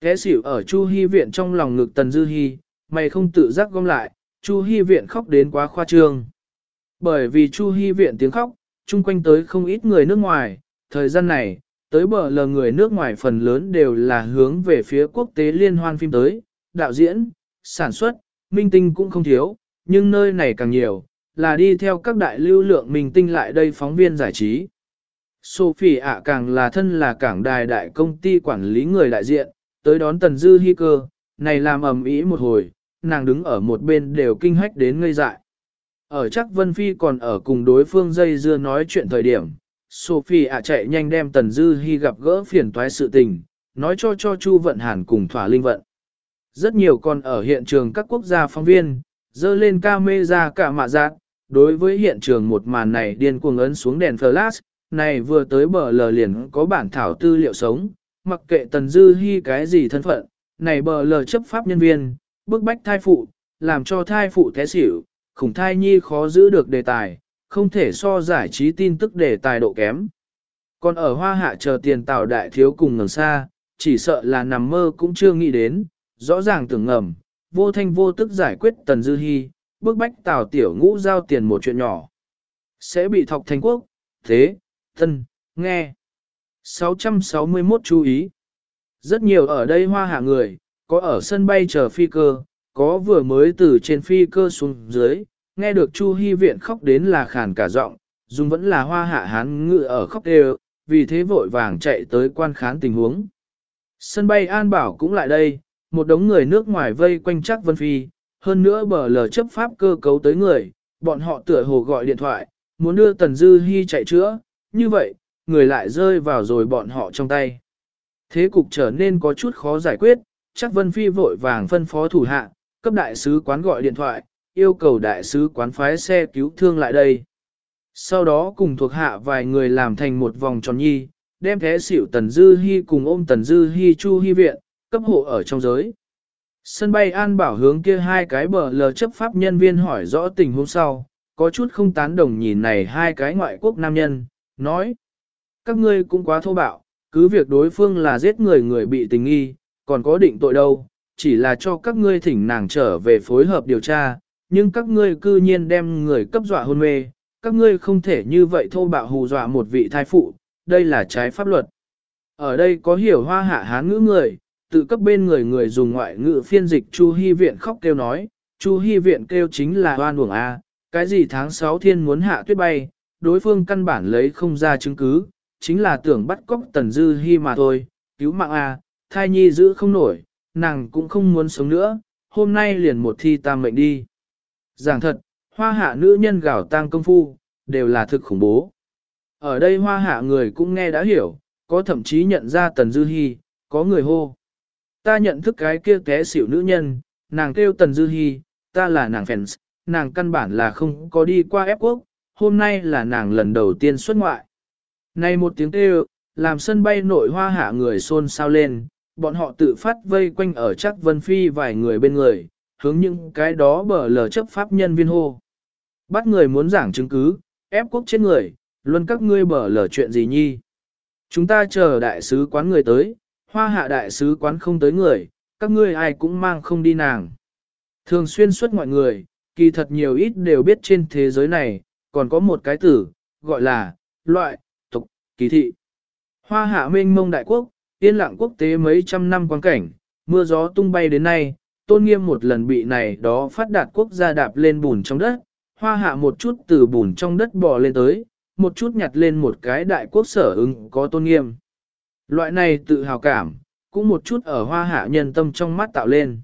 Thế xỉu ở Chu Hi viện trong lòng ngực Tần Dư hy mày không tự giác gom lại, Chu Hi viện khóc đến quá khoa trương. Bởi vì Chu Hi viện tiếng khóc, chung quanh tới không ít người nước ngoài, thời gian này, tới bờ lờ người nước ngoài phần lớn đều là hướng về phía quốc tế liên hoan phim tới, đạo diễn, sản xuất, minh tinh cũng không thiếu, nhưng nơi này càng nhiều, là đi theo các đại lưu lượng minh tinh lại đây phóng viên giải trí. Sophie ạ càng là thân là cảng đài đại công ty quản lý người đại diện, tới đón Tần Dư Hi cơ, này làm ầm ĩ một hồi, nàng đứng ở một bên đều kinh hách đến ngây dại. Ở chắc Vân Phi còn ở cùng đối phương dây dưa nói chuyện thời điểm, Sophie ạ chạy nhanh đem Tần Dư Hi gặp gỡ phiền toái sự tình, nói cho cho Chu Vận Hàn cùng Thỏa Linh Vận. Rất nhiều còn ở hiện trường các quốc gia phóng viên, dơ lên camera cả mạ giác, đối với hiện trường một màn này điên cuồng ấn xuống đèn flash, này vừa tới bờ lờ liền có bản thảo tư liệu sống, mặc kệ Tần Dư Hi cái gì thân phận, này bờ lờ chấp pháp nhân viên, bức bách thai phụ, làm cho thai phụ té xỉu, khủng thai nhi khó giữ được đề tài, không thể so giải trí tin tức đề tài độ kém. Còn ở hoa hạ chờ tiền tạo đại thiếu cùng ngầm xa, chỉ sợ là nằm mơ cũng chưa nghĩ đến, rõ ràng tưởng ngầm, vô thanh vô tức giải quyết Tần Dư hy bức bách tào tiểu ngũ giao tiền một chuyện nhỏ. Sẽ bị thọc thành quốc, thế, thân, nghe. 661 chú ý. Rất nhiều ở đây hoa hạ người, có ở sân bay chờ phi cơ, có vừa mới từ trên phi cơ xuống dưới, nghe được Chu Hi viện khóc đến là khàn cả giọng, dùng vẫn là hoa hạ hán ngự ở khóc đều, vì thế vội vàng chạy tới quan khán tình huống. Sân bay An Bảo cũng lại đây, một đống người nước ngoài vây quanh chắc Vân Phi, hơn nữa bờ lờ chấp pháp cơ cấu tới người, bọn họ tựa hồ gọi điện thoại, muốn đưa Tần Dư Hi chạy chữa, như vậy, người lại rơi vào rồi bọn họ trong tay. Thế cục trở nên có chút khó giải quyết, chắc Vân Phi vội vàng phân phó thủ hạ, cấp đại sứ quán gọi điện thoại, yêu cầu đại sứ quán phái xe cứu thương lại đây. Sau đó cùng thuộc hạ vài người làm thành một vòng tròn nhi, đem thế xỉu Tần Dư Hi cùng ôm Tần Dư Hi Chu Hi viện, cấp hộ ở trong giới. Sân bay An Bảo hướng kia hai cái bờ lờ chấp pháp nhân viên hỏi rõ tình huống sau, có chút không tán đồng nhìn này hai cái ngoại quốc nam nhân, nói. Các ngươi cũng quá thô bạo, cứ việc đối phương là giết người người bị tình nghi, còn có định tội đâu, chỉ là cho các ngươi thỉnh nàng trở về phối hợp điều tra, nhưng các ngươi cư nhiên đem người cấp dọa hôn mê, các ngươi không thể như vậy thô bạo hù dọa một vị thai phụ, đây là trái pháp luật. Ở đây có hiểu hoa hạ hán ngữ người, tự cấp bên người người dùng ngoại ngữ phiên dịch Chu Hi Viện khóc kêu nói, Chu Hi Viện kêu chính là hoan uổng A, cái gì tháng 6 thiên muốn hạ tuyết bay, đối phương căn bản lấy không ra chứng cứ, chính là tưởng bắt cóc Tần Dư Hi mà thôi, cứu mạng A, thai nhi giữ không nổi, nàng cũng không muốn sống nữa, hôm nay liền một thi tam mệnh đi. Giảng thật, hoa hạ nữ nhân gào tang công phu, đều là thực khủng bố. Ở đây hoa hạ người cũng nghe đã hiểu, có thậm chí nhận ra Tần Dư Hi, có người hô. Ta nhận thức cái kia té xỉu nữ nhân, nàng kêu Tần Dư Hi, ta là nàng fans, nàng căn bản là không có đi qua ép quốc, hôm nay là nàng lần đầu tiên xuất ngoại. Này một tiếng kêu, làm sân bay nội hoa hạ người xôn xao lên, bọn họ tự phát vây quanh ở chắc Vân Phi vài người bên người, hướng những cái đó bở lờ chấp pháp nhân viên hô. Bắt người muốn giảng chứng cứ, ép quốc trên người, luôn các ngươi bở lờ chuyện gì nhi. Chúng ta chờ đại sứ quán người tới, hoa hạ đại sứ quán không tới người, các ngươi ai cũng mang không đi nàng. Thường xuyên suốt mọi người, kỳ thật nhiều ít đều biết trên thế giới này, còn có một cái tử, gọi là, loại, tục, kỳ thị. Hoa hạ mênh mông đại quốc, yên lặng quốc tế mấy trăm năm quan cảnh, mưa gió tung bay đến nay, tôn nghiêm một lần bị này đó phát đạt quốc gia đạp lên bùn trong đất, Hoa hạ một chút từ bùn trong đất bò lên tới, một chút nhặt lên một cái đại quốc sở ứng có tôn nghiêm. Loại này tự hào cảm, cũng một chút ở hoa hạ nhân tâm trong mắt tạo lên.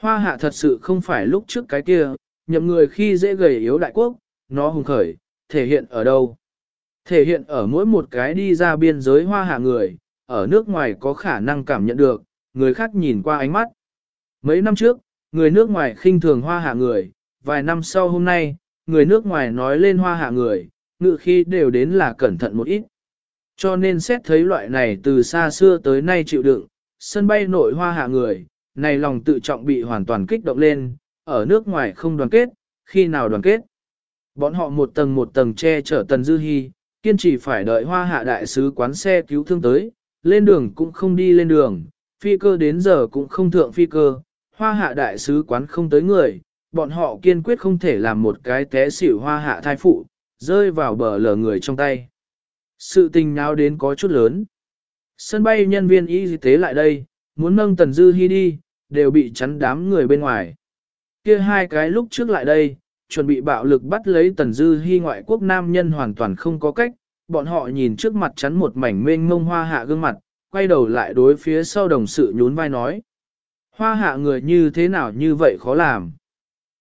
Hoa hạ thật sự không phải lúc trước cái kia, nhậm người khi dễ gầy yếu đại quốc, nó hùng khởi, thể hiện ở đâu? Thể hiện ở mỗi một cái đi ra biên giới hoa hạ người, ở nước ngoài có khả năng cảm nhận được, người khác nhìn qua ánh mắt. Mấy năm trước, người nước ngoài khinh thường hoa hạ người, vài năm sau hôm nay, người nước ngoài nói lên hoa hạ người, ngự khi đều đến là cẩn thận một ít. Cho nên xét thấy loại này từ xa xưa tới nay chịu đựng, sân bay nội hoa hạ người, này lòng tự trọng bị hoàn toàn kích động lên, ở nước ngoài không đoàn kết, khi nào đoàn kết. Bọn họ một tầng một tầng che chở Tần Dư Hi, kiên trì phải đợi hoa hạ đại sứ quán xe cứu thương tới, lên đường cũng không đi lên đường, phi cơ đến giờ cũng không thượng phi cơ, hoa hạ đại sứ quán không tới người, bọn họ kiên quyết không thể làm một cái té xỉu hoa hạ thai phụ, rơi vào bờ lờ người trong tay. Sự tình nào đến có chút lớn. Sân bay nhân viên y tế lại đây, muốn nâng Tần Dư Hi đi, đều bị chắn đám người bên ngoài. Kia hai cái lúc trước lại đây, chuẩn bị bạo lực bắt lấy Tần Dư Hi ngoại quốc nam nhân hoàn toàn không có cách, bọn họ nhìn trước mặt chắn một mảnh mênh mông hoa hạ gương mặt, quay đầu lại đối phía sau đồng sự nhún vai nói. Hoa hạ người như thế nào như vậy khó làm.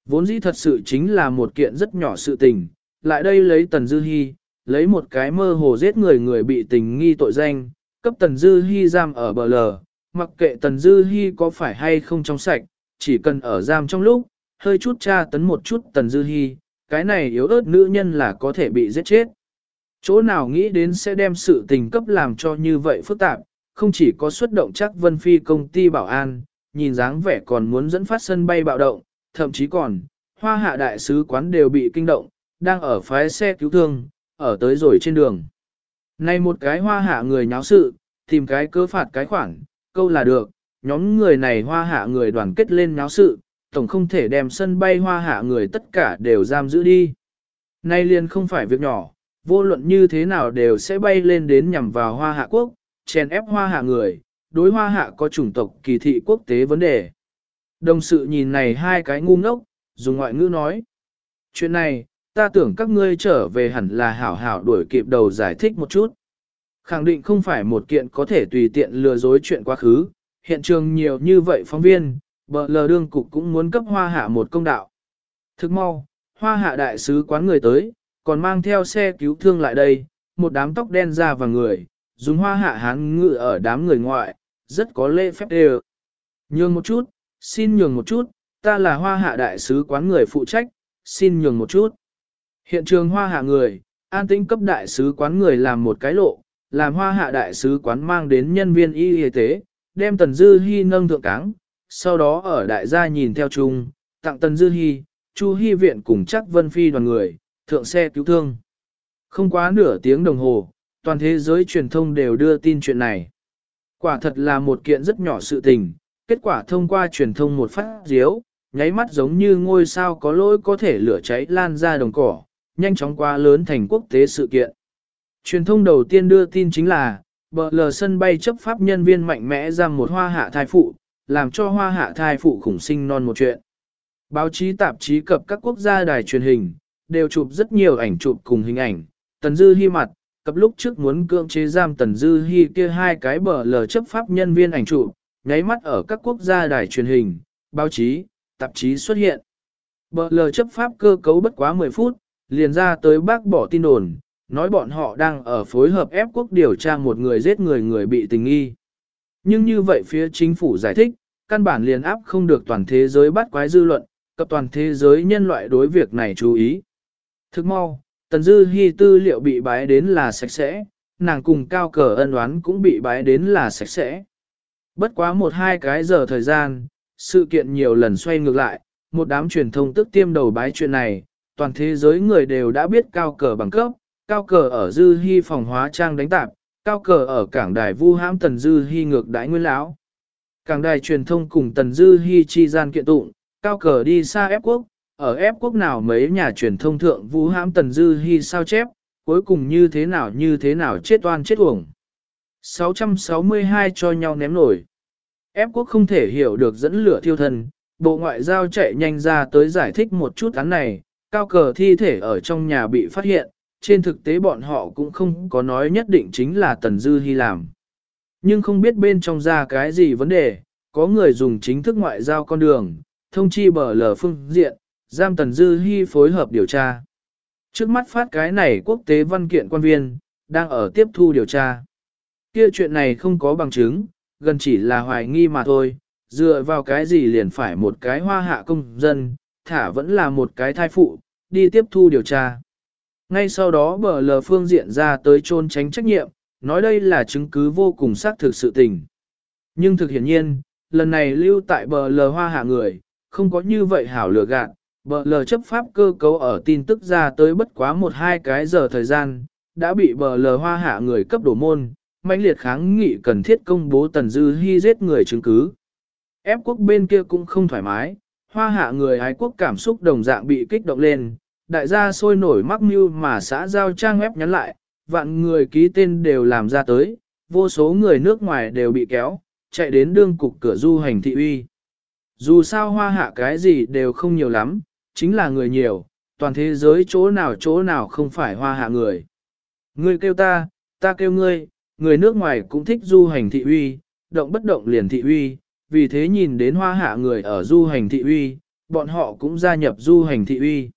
Vốn dĩ thật sự chính là một kiện rất nhỏ sự tình, lại đây lấy Tần Dư Hi, lấy một cái mơ hồ giết người người bị tình nghi tội danh, cấp Tần Dư Hi giam ở bờ lờ, mặc kệ Tần Dư Hi có phải hay không trong sạch, chỉ cần ở giam trong lúc, hơi chút tra tấn một chút Tần Dư Hi, cái này yếu ớt nữ nhân là có thể bị giết chết. Chỗ nào nghĩ đến sẽ đem sự tình cấp làm cho như vậy phức tạp, không chỉ có xuất động chắc Vân Phi công ty bảo an, nhìn dáng vẻ còn muốn dẫn phát sân bay bạo động, thậm chí còn, hoa hạ đại sứ quán đều bị kinh động, đang ở phái xe cứu thương, ở tới rồi trên đường. Này một cái hoa hạ người nháo sự, tìm cái cơ phạt cái khoản, câu là được, nhóm người này hoa hạ người đoàn kết lên nháo sự, tổng không thể đem sân bay hoa hạ người tất cả đều giam giữ đi. Nay liền không phải việc nhỏ, vô luận như thế nào đều sẽ bay lên đến nhằm vào hoa hạ quốc, chèn ép hoa hạ người, đối hoa hạ có chủng tộc kỳ thị quốc tế vấn đề. Đồng sự nhìn này hai cái ngu ngốc, dùng ngoại ngữ nói. Chuyện này, ta tưởng các ngươi trở về hẳn là hảo hảo đuổi kịp đầu giải thích một chút. Khẳng định không phải một kiện có thể tùy tiện lừa dối chuyện quá khứ, hiện trường nhiều như vậy phóng viên, bờ lờ đương cục cũng muốn cấp hoa hạ một công đạo. Thức mau, hoa hạ đại sứ quán người tới, còn mang theo xe cứu thương lại đây, một đám tóc đen ra và người, dùng hoa hạ hán ngự ở đám người ngoại, rất có lễ phép đều. Nhường một chút, xin nhường một chút, ta là hoa hạ đại sứ quán người phụ trách, xin nhường một chút. Hiện trường hoa hạ người, an tĩnh cấp đại sứ quán người làm một cái lộ, làm hoa hạ đại sứ quán mang đến nhân viên y y tế, đem Tần Dư Hi nâng thượng cáng, sau đó ở đại gia nhìn theo chung, tặng Tần Dư Hi, Chu Hi viện cùng chắc Vân Phi đoàn người, thượng xe cứu thương. Không quá nửa tiếng đồng hồ, toàn thế giới truyền thông đều đưa tin chuyện này. Quả thật là một kiện rất nhỏ sự tình, kết quả thông qua truyền thông một phát diếu, nháy mắt giống như ngôi sao có lỗi có thể lửa cháy lan ra đồng cỏ, nhanh chóng qua lớn thành quốc tế sự kiện. Truyền thông đầu tiên đưa tin chính là, bờ lờ sân bay chấp pháp nhân viên mạnh mẽ ra một hoa hạ thai phụ, làm cho hoa hạ thai phụ khủng sinh non một chuyện. Báo chí tạp chí cập các quốc gia đài truyền hình, đều chụp rất nhiều ảnh chụp cùng hình ảnh, Tần Dư hy mặt, cập lúc trước muốn cưỡng chế giam Tần Dư Hi kia hai cái bờ lờ chấp pháp nhân viên ảnh trụ, nháy mắt ở các quốc gia đài truyền hình, báo chí, tạp chí xuất hiện. Bờ lờ chấp pháp cơ cấu bất quá 10 phút, liền ra tới bác bỏ tin đồn, nói bọn họ đang ở phối hợp ép quốc điều tra một người giết người người bị tình nghi. Nhưng như vậy phía chính phủ giải thích, căn bản liền áp không được toàn thế giới bắt quái dư luận, cập toàn thế giới nhân loại đối việc này chú ý. Thức mau, Tần Dư Hi tư liệu bị bái đến là sạch sẽ, nàng cùng cao cờ ân oán cũng bị bái đến là sạch sẽ. Bất quá một hai cái giờ thời gian, sự kiện nhiều lần xoay ngược lại, một đám truyền thông tức tiêm đầu bái chuyện này, toàn thế giới người đều đã biết cao cờ bằng cấp, cao cờ ở Dư Hi phòng hóa trang đánh tạp, cao cờ ở cảng đài vu hãm Tần Dư Hi ngược đãi nguyên lão. Cảng đài truyền thông cùng Tần Dư Hi chi gian kiện tụng, cao cờ đi xa ép quốc, ở ép quốc nào mấy nhà truyền thông thượng vũ hãm tần dư hy sao chép, cuối cùng như thế nào như thế nào chết oan chết uổng. 662 cho nhau ném nổi. Ép quốc không thể hiểu được dẫn lửa thiêu thân, bộ ngoại giao chạy nhanh ra tới giải thích một chút án này, cao cờ thi thể ở trong nhà bị phát hiện, trên thực tế bọn họ cũng không có nói nhất định chính là Tần Dư Hi làm. Nhưng không biết bên trong ra cái gì vấn đề, có người dùng chính thức ngoại giao con đường, thông chi bờ lờ phương diện, giam Tần Dư Hi phối hợp điều tra. Trước mắt phát cái này quốc tế văn kiện quan viên, đang ở tiếp thu điều tra. Kia chuyện này không có bằng chứng, gần chỉ là hoài nghi mà thôi, dựa vào cái gì liền phải một cái hoa hạ công dân, thả vẫn là một cái thai phụ, đi tiếp thu điều tra. Ngay sau đó bờ lờ phương diện ra tới trôn tránh trách nhiệm, nói đây là chứng cứ vô cùng xác thực sự tình. Nhưng thực hiển nhiên, lần này lưu tại bờ lờ hoa hạ người, không có như vậy hảo lừa gạt, bờ lờ chấp pháp cơ cấu ở tin tức ra tới bất quá một hai cái giờ thời gian, đã bị bờ lờ hoa hạ người cấp đổ môn, mãnh liệt kháng nghị cần thiết công bố tần dư hy giết người chứng cứ. Ép quốc bên kia cũng không thoải mái, hoa hạ người ái quốc cảm xúc đồng dạng bị kích động lên, đại gia sôi nổi mắc mưu mà xã giao trang web nhắn lại, vạn người ký tên đều làm ra tới, vô số người nước ngoài đều bị kéo, chạy đến đương cục cửa du hành thị uy. Dù sao hoa hạ cái gì đều không nhiều lắm, chính là người nhiều, toàn thế giới chỗ nào chỗ nào không phải hoa hạ người. Ngươi kêu ta, ta kêu ngươi, người nước ngoài cũng thích du hành thị uy, động bất động liền thị uy, vì thế nhìn đến hoa hạ người ở du hành thị uy, bọn họ cũng gia nhập du hành thị uy.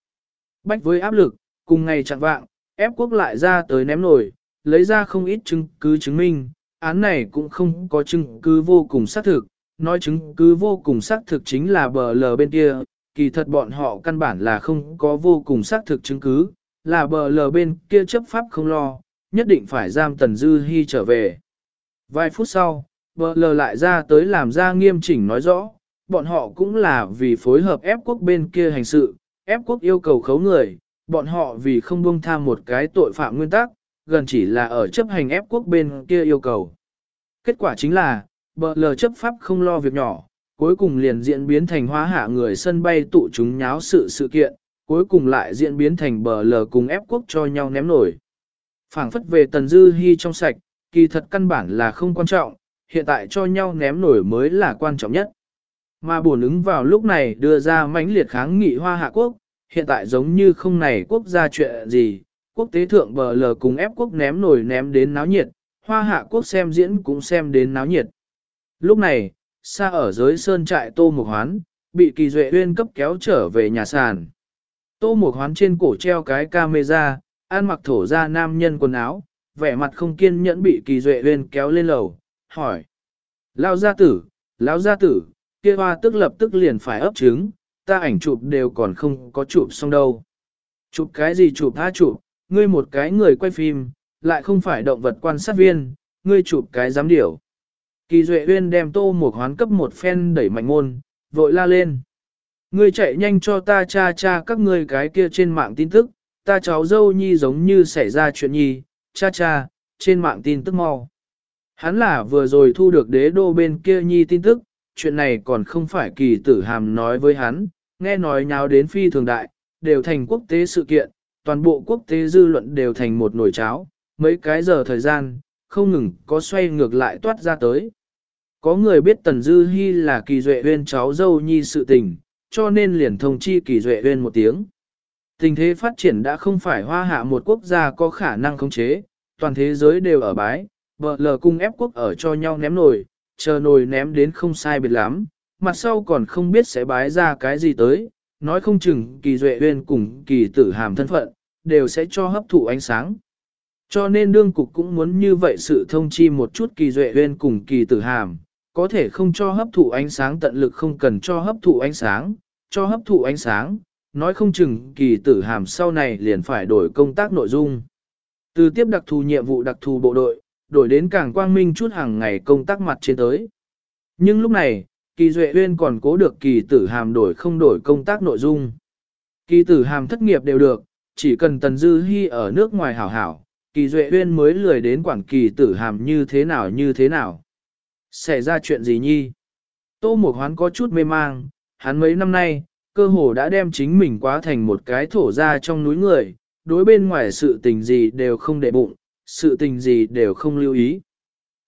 Bách với áp lực, cùng ngày chặn vạng, ép quốc lại ra tới ném nổi, lấy ra không ít chứng cứ chứng minh, án này cũng không có chứng cứ vô cùng xác thực, nói chứng cứ vô cùng xác thực chính là bờ lờ bên kia, kỳ thật bọn họ căn bản là không có vô cùng xác thực chứng cứ, là bờ lờ bên kia chấp pháp không lo, nhất định phải giam Tần Dư Hi trở về. Vài phút sau, bờ lờ lại ra tới làm ra nghiêm chỉnh nói rõ, bọn họ cũng là vì phối hợp ép quốc bên kia hành sự, ép quốc yêu cầu khấu người, bọn họ vì không buông tham một cái tội phạm nguyên tắc, gần chỉ là ở chấp hành ép quốc bên kia yêu cầu. Kết quả chính là, bờ lờ chấp pháp không lo việc nhỏ, cuối cùng liền diễn biến thành hóa hạ người sân bay tụ chúng nháo sự sự kiện, cuối cùng lại diễn biến thành bờ lờ cùng ép quốc cho nhau ném nổi. phảng phất về tần dư hy trong sạch, kỳ thật căn bản là không quan trọng, hiện tại cho nhau ném nổi mới là quan trọng nhất. Mà bổn ứng vào lúc này đưa ra mãnh liệt kháng nghị hoa hạ quốc, hiện tại giống như không này quốc gia chuyện gì, quốc tế thượng bờ lờ cùng ép quốc ném nổi ném đến náo nhiệt, hoa hạ quốc xem diễn cũng xem đến náo nhiệt. Lúc này, xa ở dưới sơn trại tô mục hoán, bị kỳ duệ uyên cấp kéo trở về nhà sàn. Tô mục hoán trên cổ treo cái camera, ăn mặc thổ ra nam nhân quần áo, vẻ mặt không kiên nhẫn bị kỳ duệ uyên kéo lên lầu, hỏi. Lao gia tử, lão gia tử, kia hoa tức lập tức liền phải ấp trứng, ta ảnh chụp đều còn không có chụp xong đâu. Chụp cái gì chụp tha chụp, ngươi một cái người quay phim, lại không phải động vật quan sát viên, ngươi chụp cái giám điểu. Kỳ Duệ Uyên đem tô một hoán cấp một phen đẩy mạnh môn, vội la lên. Ngươi chạy nhanh cho ta cha cha các ngươi cái kia trên mạng tin tức, ta cháu dâu nhi giống như xảy ra chuyện nhi, cha cha, trên mạng tin tức mau. Hắn là vừa rồi thu được đế đô bên kia nhi tin tức, chuyện này còn không phải kỳ tử hàm nói với hắn, nghe nói nháo đến phi thường đại, đều thành quốc tế sự kiện, toàn bộ quốc tế dư luận đều thành một nồi cháo, mấy cái giờ thời gian, không ngừng có xoay ngược lại toát ra tới. Có người biết Tần Dư Hi là kỳ duệ huyên cháu dâu nhi sự tình, cho nên liền thông chi kỳ duệ huyên một tiếng. Tình thế phát triển đã không phải hoa hạ một quốc gia có khả năng khống chế, toàn thế giới đều ở bái, vợ lờ cung ép quốc ở cho nhau ném nồi, chờ nồi ném đến không sai biệt lắm, mặt sau còn không biết sẽ bái ra cái gì tới, nói không chừng kỳ duệ huyên cùng kỳ tử hàm thân phận, đều sẽ cho hấp thụ ánh sáng. Cho nên đương cục cũng muốn như vậy sự thông chi một chút kỳ duệ huyên cùng kỳ tử hàm, có thể không cho hấp thụ ánh sáng tận lực không cần cho hấp thụ ánh sáng, cho hấp thụ ánh sáng, nói không chừng kỳ tử hàm sau này liền phải đổi công tác nội dung. Từ tiếp đặc thù nhiệm vụ đặc thù bộ đội, đổi đến càng quang minh chút hàng ngày công tác mặt trên tới. Nhưng lúc này, kỳ duệ huyên còn cố được kỳ tử hàm đổi không đổi công tác nội dung. Kỳ tử hàm thất nghiệp đều được, chỉ cần tần dư hy ở nước ngoài hảo hảo, kỳ duệ uyên mới lười đến quản kỳ tử hàm như thế nào như thế nào. Xảy ra chuyện gì nhi? Tô Mộc Hoán có chút mê mang, hắn mấy năm nay, cơ hồ đã đem chính mình quá thành một cái thổ ra trong núi người, đối bên ngoài sự tình gì đều không để bụng, sự tình gì đều không lưu ý.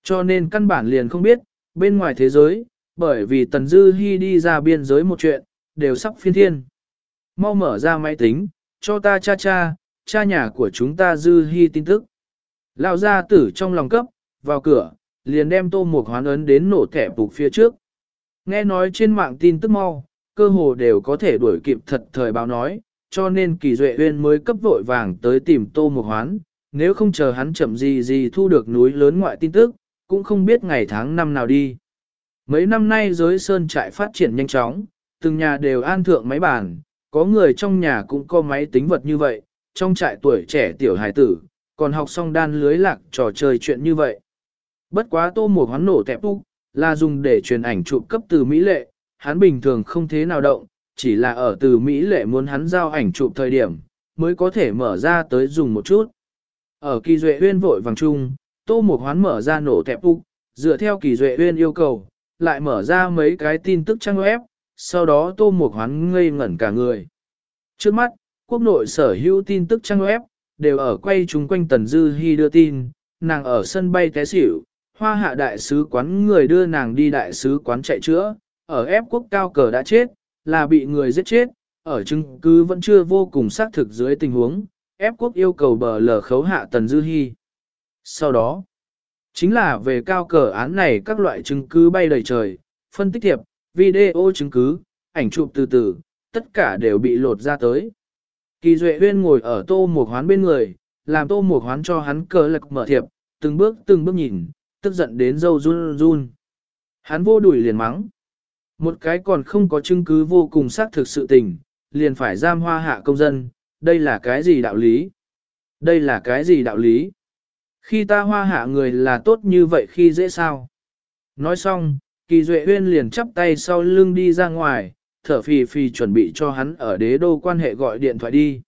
Cho nên căn bản liền không biết, bên ngoài thế giới, bởi vì Tần Dư Hi đi ra biên giới một chuyện, đều sắp phiên thiên. Mau mở ra máy tính, cho ta cha cha, cha nhà của chúng ta dư hy tin tức. Lão gia tử trong lòng cấp, vào cửa, liền đem tô mục hoán ấn đến nổ thẻ bục phía trước. Nghe nói trên mạng tin tức mau, cơ hồ đều có thể đuổi kịp thật thời báo nói, cho nên kỳ duệ uyên mới cấp vội vàng tới tìm tô mục hoán, nếu không chờ hắn chậm gì gì thu được núi lớn ngoại tin tức, cũng không biết ngày tháng năm nào đi. Mấy năm nay giới sơn trại phát triển nhanh chóng, từng nhà đều an thượng máy bàn, có người trong nhà cũng có máy tính vật như vậy, trong trại tuổi trẻ tiểu hài tử, còn học xong đan lưới lạc trò chơi chuyện như vậy. Bất quá tô một hoán nổ tẹp úc, là dùng để truyền ảnh chụp cấp từ Mỹ lệ, hắn bình thường không thế nào động, chỉ là ở từ Mỹ lệ muốn hắn giao ảnh chụp thời điểm, mới có thể mở ra tới dùng một chút. Ở kỳ duệ huyên vội vàng chung, tô một hoán mở ra nổ tẹp úc, dựa theo kỳ duệ huyên yêu cầu, lại mở ra mấy cái tin tức trang web, sau đó tô một hoán ngây ngẩn cả người. Trước mắt, quốc nội sở hữu tin tức trang web, đều ở quay chúng quanh Tần Dư Hi đưa tin, nàng ở sân bay té xỉu, hoa hạ đại sứ quán người đưa nàng đi đại sứ quán chạy chữa, ở ép quốc cao cờ đã chết, là bị người giết chết, ở chứng cứ vẫn chưa vô cùng xác thực dưới tình huống, ép quốc yêu cầu bờ lờ khấu hạ Tần Dư Hi. Sau đó, chính là về cao cờ án này các loại chứng cứ bay đầy trời, phân tích thiệp, video chứng cứ, ảnh chụp từ từ, tất cả đều bị lột ra tới. Kỳ Duệ Huyên ngồi ở tô một hoán bên người, làm tô một hoán cho hắn cờ lực mở thiệp, từng bước từng bước nhìn, tức giận đến dâu run run. Hắn vô đuổi liền mắng. Một cái còn không có chứng cứ vô cùng xác thực sự tình, liền phải giam hoa hạ công dân, đây là cái gì đạo lý? Đây là cái gì đạo lý? Khi ta hoa hạ người là tốt như vậy khi dễ sao? Nói xong, kỳ duệ huyên liền chắp tay sau lưng đi ra ngoài, thở phì phì chuẩn bị cho hắn ở đế đô quan hệ gọi điện thoại đi.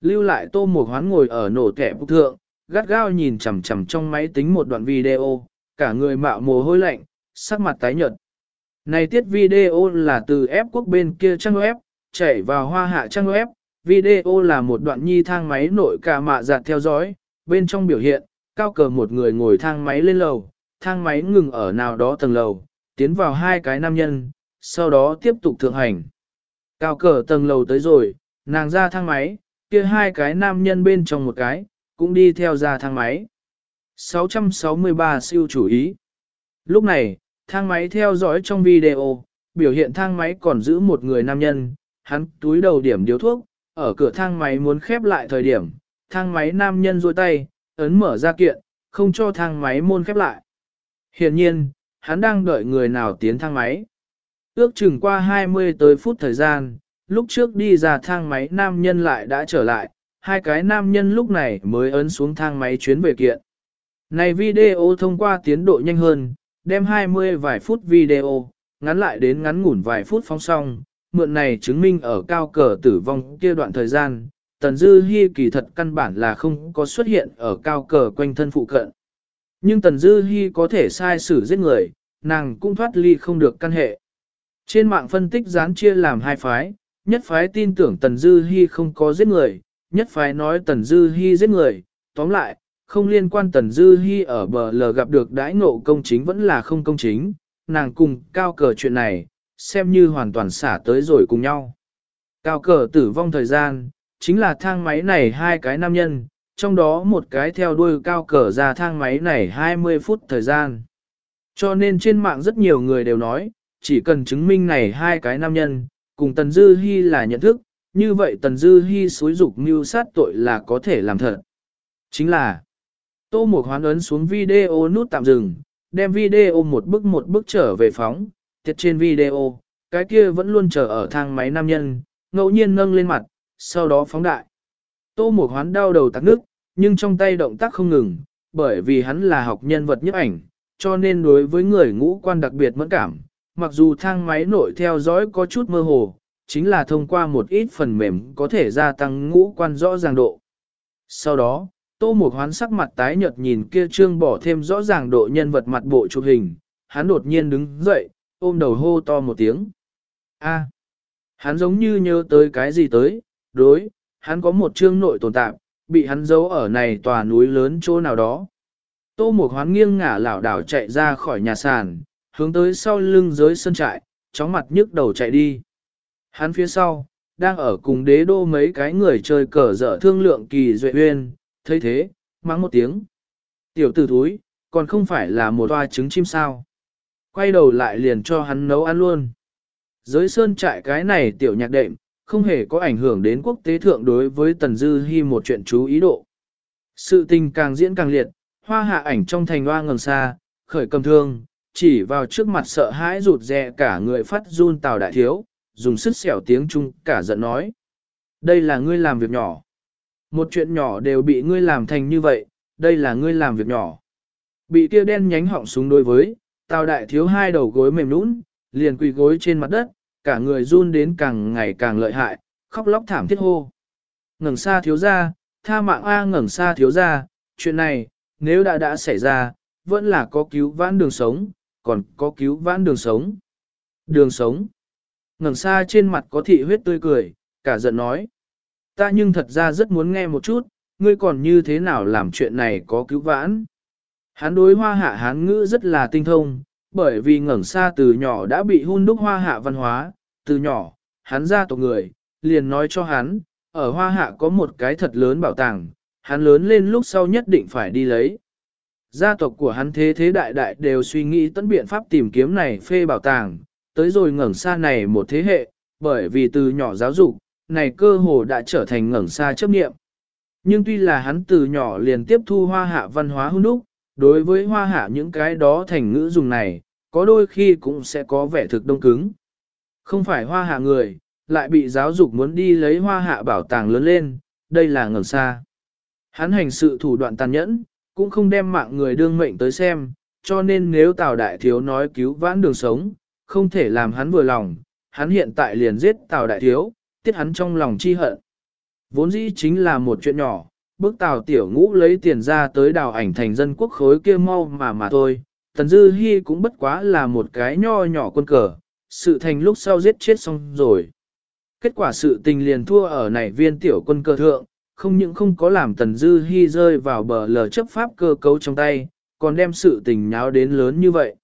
Lưu lại tô một hoán ngồi ở nổ kẻ bức thượng, gắt gao nhìn chằm chằm trong máy tính một đoạn video, cả người mạo mồ hôi lạnh, sắc mặt tái nhợt. Này tiết video là từ ép quốc bên kia trang web, chạy vào hoa hạ trang web, video là một đoạn nhi thang máy nội cả mạ giặt theo dõi, bên trong biểu hiện, cao cờ một người ngồi thang máy lên lầu, thang máy ngừng ở nào đó tầng lầu, tiến vào hai cái nam nhân, sau đó tiếp tục thượng hành. Cao cờ tầng lầu tới rồi, nàng ra thang máy, kia hai cái nam nhân bên trong một cái, cũng đi theo ra thang máy. 663 siêu chủ ý. Lúc này, thang máy theo dõi trong video, biểu hiện thang máy còn giữ một người nam nhân, hắn túi đầu điểm điếu thuốc, ở cửa thang máy muốn khép lại thời điểm, thang máy nam nhân rôi tay, ấn mở ra kiện, không cho thang máy môn khép lại. Hiện nhiên, hắn đang đợi người nào tiến thang máy. Ước chừng qua 20 tới phút thời gian, lúc trước đi ra thang máy nam nhân lại đã trở lại, hai cái nam nhân lúc này mới ấn xuống thang máy chuyến về kiện. Này video thông qua tiến độ nhanh hơn, đem 20 vài phút video, ngắn lại đến ngắn ngủn vài phút phóng xong, mượn này chứng minh ở cao cờ tử vong kia đoạn thời gian, Tần Dư Hi kỳ thật căn bản là không có xuất hiện ở cao cờ quanh thân phụ cận. Nhưng Tần Dư Hi có thể sai xử giết người, nàng cũng thoát ly không được căn hệ. Trên mạng phân tích gián chia làm hai phái, nhất phái tin tưởng Tần Dư Hi không có giết người, nhất phái nói Tần Dư Hi giết người, tóm lại, không liên quan Tần Dư Hi ở bờ lờ gặp được đãi ngộ công chính vẫn là không công chính, nàng cùng cao cờ chuyện này, xem như hoàn toàn xả tới rồi cùng nhau. Cao cờ tử vong thời gian, chính là thang máy này hai cái nam nhân, trong đó một cái theo đuôi cao cờ ra thang máy này 20 phút thời gian. Cho nên trên mạng rất nhiều người đều nói, chỉ cần chứng minh này hai cái nam nhân, cùng Tần Dư Hi là nhận thức, như vậy Tần Dư Hi xối dục mưu sát tội là có thể làm thật. Chính là, Tô Mục Hoán ấn xuống video nút tạm dừng, đem video một bước một bước trở về phóng, thiệt trên video, cái kia vẫn luôn chờ ở thang máy nam nhân, ngẫu nhiên nâng lên mặt, sau đó phóng đại. Tô Mục Hoán đau đầu tắc nước, nhưng trong tay động tác không ngừng, bởi vì hắn là học nhân vật nhiếp ảnh, cho nên đối với người ngũ quan đặc biệt mẫn cảm, mặc dù thang máy nội theo dõi có chút mơ hồ, chính là thông qua một ít phần mềm có thể gia tăng ngũ quan rõ ràng độ. Sau đó, Tô Mục Hoán sắc mặt tái nhợt nhìn kia trương bỏ thêm rõ ràng độ nhân vật mặt bộ chụp hình, hắn đột nhiên đứng dậy, ôm đầu hô to một tiếng. A. hắn giống như nhớ tới cái gì tới, đối, hắn có một trương nội tồn tại, bị hắn giấu ở này tòa núi lớn chỗ nào đó. Tô Mục Hoán nghiêng ngả lảo đảo chạy ra khỏi nhà sàn, hướng tới sau lưng giới sân trại, chóng mặt nhức đầu chạy đi. Hắn phía sau, đang ở cùng đế đô mấy cái người chơi cờ dở thương lượng kỳ duệ uyên, thấy thế, mắng một tiếng. Tiểu tử thúi, còn không phải là một toa trứng chim sao. Quay đầu lại liền cho hắn nấu ăn luôn. Giới sơn trại cái này tiểu nhạc đệm, không hề có ảnh hưởng đến quốc tế thượng đối với Tần Dư Hi một chuyện chú ý độ. Sự tình càng diễn càng liệt, hoa hạ ảnh trong thành hoa ngầm xa, khởi cầm thương, chỉ vào trước mặt sợ hãi rụt rè cả người phát run tào đại thiếu, dùng sức xẻo tiếng Trung cả giận nói. Đây là ngươi làm việc nhỏ. Một chuyện nhỏ đều bị ngươi làm thành như vậy, đây là ngươi làm việc nhỏ. Bị kia đen nhánh họng súng đối với, tào đại thiếu hai đầu gối mềm nũng, liền quỳ gối trên mặt đất, cả người run đến càng ngày càng lợi hại, khóc lóc thảm thiết hô. Ngẩng xa thiếu ra, tha mạng A ngẩng xa thiếu ra, chuyện này, nếu đã đã xảy ra, vẫn là có cứu vãn đường sống, còn có cứu vãn đường sống. Đường sống. Ngẩng xa trên mặt có thị huyết tươi cười, cả giận nói. Ta nhưng thật ra rất muốn nghe một chút, ngươi còn như thế nào làm chuyện này có cứu vãn. Hắn đối hoa hạ hán ngữ rất là tinh thông, bởi vì ngẩng xa từ nhỏ đã bị hun đúc hoa hạ văn hóa, từ nhỏ, hắn ra tộc người, liền nói cho hắn, ở hoa hạ có một cái thật lớn bảo tàng, hắn lớn lên lúc sau nhất định phải đi lấy. Gia tộc của hắn thế thế đại đại đều suy nghĩ tận biện pháp tìm kiếm này phê bảo tàng, tới rồi ngẩn xa này một thế hệ, bởi vì từ nhỏ giáo dục, này cơ hồ đã trở thành ngẩn xa chấp nghiệm. Nhưng tuy là hắn từ nhỏ liền tiếp thu hoa hạ văn hóa hôn đúc, đối với hoa hạ những cái đó thành ngữ dùng này, có đôi khi cũng sẽ có vẻ thực đông cứng. Không phải hoa hạ người, lại bị giáo dục muốn đi lấy hoa hạ bảo tàng lớn lên, đây là ngẩn xa. Hắn hành sự thủ đoạn tàn nhẫn, cũng không đem mạng người đương mệnh tới xem, cho nên nếu Tào Đại Thiếu nói cứu vãn đường sống, không thể làm hắn vừa lòng, hắn hiện tại liền giết Tào Đại Thiếu, tiết hắn trong lòng chi hận. Vốn dĩ chính là một chuyện nhỏ, bước Tào Tiểu Ngũ lấy tiền ra tới đào ảnh thành dân quốc khối kia mau mà mà thôi, Tần Dư Hi cũng bất quá là một cái nho nhỏ quân cờ, sự thành lúc sau giết chết xong rồi. Kết quả sự tình liền thua ở này viên tiểu quân cơ thượng, không những không có làm Tần Dư Hi rơi vào bờ lờ chấp pháp cơ cấu trong tay, còn đem sự tình nháo đến lớn như vậy.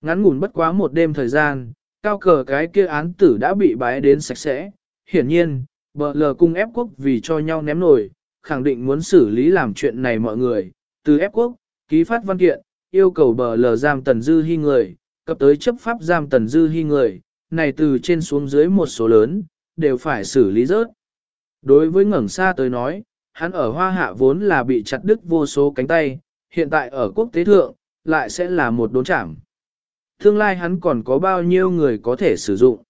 Ngắn ngủn bất quá một đêm thời gian, cao cờ cái kia án tử đã bị bái đến sạch sẽ. Hiển nhiên, bờ lờ cung ép quốc vì cho nhau ném nổi, khẳng định muốn xử lý làm chuyện này mọi người, từ ép quốc, ký phát văn kiện, yêu cầu bờ lờ giam Tần Dư Hi người, cập tới chấp pháp giam Tần Dư Hi người, này từ trên xuống dưới một số lớn, đều phải xử lý rớt. Đối với ngẩng xa tới nói, hắn ở hoa hạ vốn là bị chặt đứt vô số cánh tay, hiện tại ở quốc tế thượng, lại sẽ là một đốn chảm. Tương lai hắn còn có bao nhiêu người có thể sử dụng.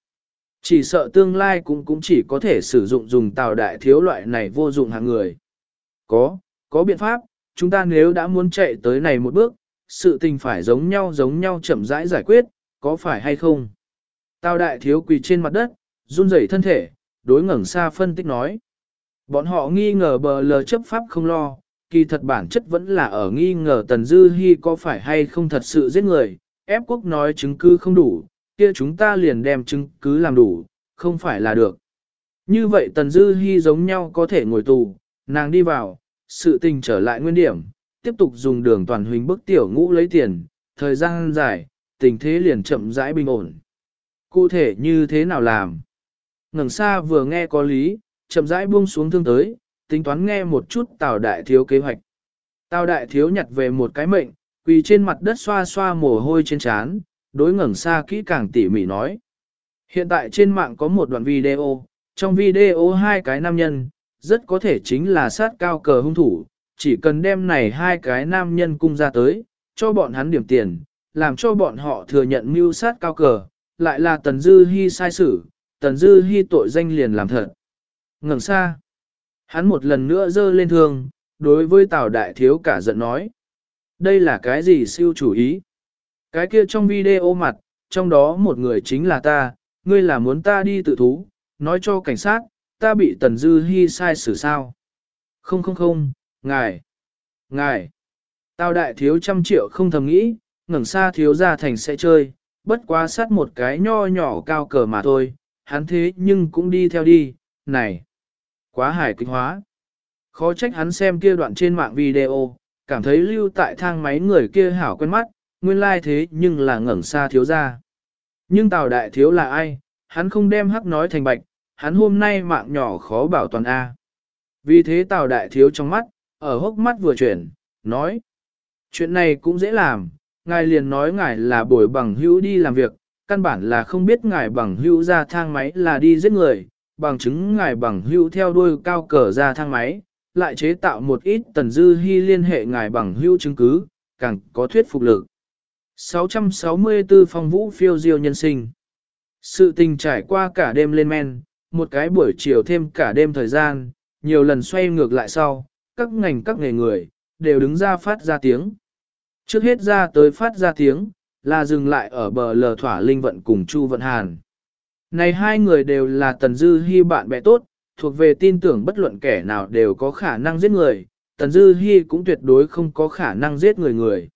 Chỉ sợ tương lai cũng cũng chỉ có thể sử dụng dùng tàu đại thiếu loại này vô dụng hàng người. Có, có biện pháp, chúng ta nếu đã muốn chạy tới này một bước, sự tình phải giống nhau giống nhau chậm rãi giải quyết, có phải hay không? Tào đại thiếu quỳ trên mặt đất, run rẩy thân thể, đối ngẩng xa phân tích nói. Bọn họ nghi ngờ bờ lờ chấp pháp không lo, kỳ thật bản chất vẫn là ở nghi ngờ Tần Dư Hi có phải hay không thật sự giết người, ép quốc nói chứng cứ không đủ, kia chúng ta liền đem chứng cứ làm đủ, không phải là được. Như vậy Tần Dư Hi giống nhau có thể ngồi tù, nàng đi vào, sự tình trở lại nguyên điểm, tiếp tục dùng đường toàn huỳnh bức tiểu ngũ lấy tiền, thời gian dài, tình thế liền chậm rãi bình ổn. Cụ thể như thế nào làm? ngẩng xa vừa nghe có lý, chậm rãi buông xuống thương tới, tính toán nghe một chút Tào Đại Thiếu kế hoạch. Tào Đại Thiếu nhặt về một cái mệnh, quỳ trên mặt đất xoa xoa mồ hôi trên trán, đối ngẩng xa kỹ càng tỉ mỉ nói. Hiện tại trên mạng có một đoạn video, trong video hai cái nam nhân, rất có thể chính là sát cao cờ hung thủ, chỉ cần đem này hai cái nam nhân cung ra tới, cho bọn hắn điểm tiền, làm cho bọn họ thừa nhận mưu sát cao cờ, lại là Tần Dư Hi sai xử, Tần Dư Hi tội danh liền làm thật. Ngừng xa. Hắn một lần nữa dơ lên thương, đối với Tào Đại Thiếu cả giận nói. Đây là cái gì siêu chủ ý? Cái kia trong video mặt, trong đó một người chính là ta, ngươi là muốn ta đi tự thú, nói cho cảnh sát, ta bị Tần Dư Hi sai xử sao? Không không không, ngài, ngài. Tào Đại Thiếu trăm triệu không thầm nghĩ, ngẩng xa thiếu gia thành sẽ chơi, bất quá sát một cái nho nhỏ cao cờ mà thôi, hắn thế nhưng cũng đi theo đi, này, quá hài kịch hóa. Khó trách hắn xem kia đoạn trên mạng video, cảm thấy lưu tại thang máy người kia hảo quen mắt, nguyên lai like thế nhưng là ngẩng xa thiếu ra. Nhưng Tào Đại Thiếu là ai, hắn không đem hắc nói thành bạch, hắn hôm nay mạng nhỏ khó bảo toàn A. Vì thế Tào Đại Thiếu trong mắt, ở hốc mắt vừa chuyển, nói. Chuyện này cũng dễ làm, ngài liền nói ngài là bồi bằng hữu đi làm việc, căn bản là không biết ngài bằng hữu ra thang máy là đi giết người, bằng chứng ngài bằng hữu theo đuôi cao cờ ra thang máy, lại chế tạo một ít tần dư hy liên hệ ngài bằng hữu chứng cứ, càng có thuyết phục lực. 664 phong vũ phiêu diêu nhân sinh Sự tình trải qua cả đêm lên men, một cái buổi chiều thêm cả đêm thời gian, nhiều lần xoay ngược lại sau, các ngành các nghề người, đều đứng ra phát ra tiếng. Trước hết ra tới phát ra tiếng, là dừng lại ở bờ lờ thỏa linh vận cùng Chu Vận Hàn. Này hai người đều là Tần Dư Hi bạn bè tốt, thuộc về tin tưởng bất luận kẻ nào đều có khả năng giết người, Tần Dư Hi cũng tuyệt đối không có khả năng giết người người.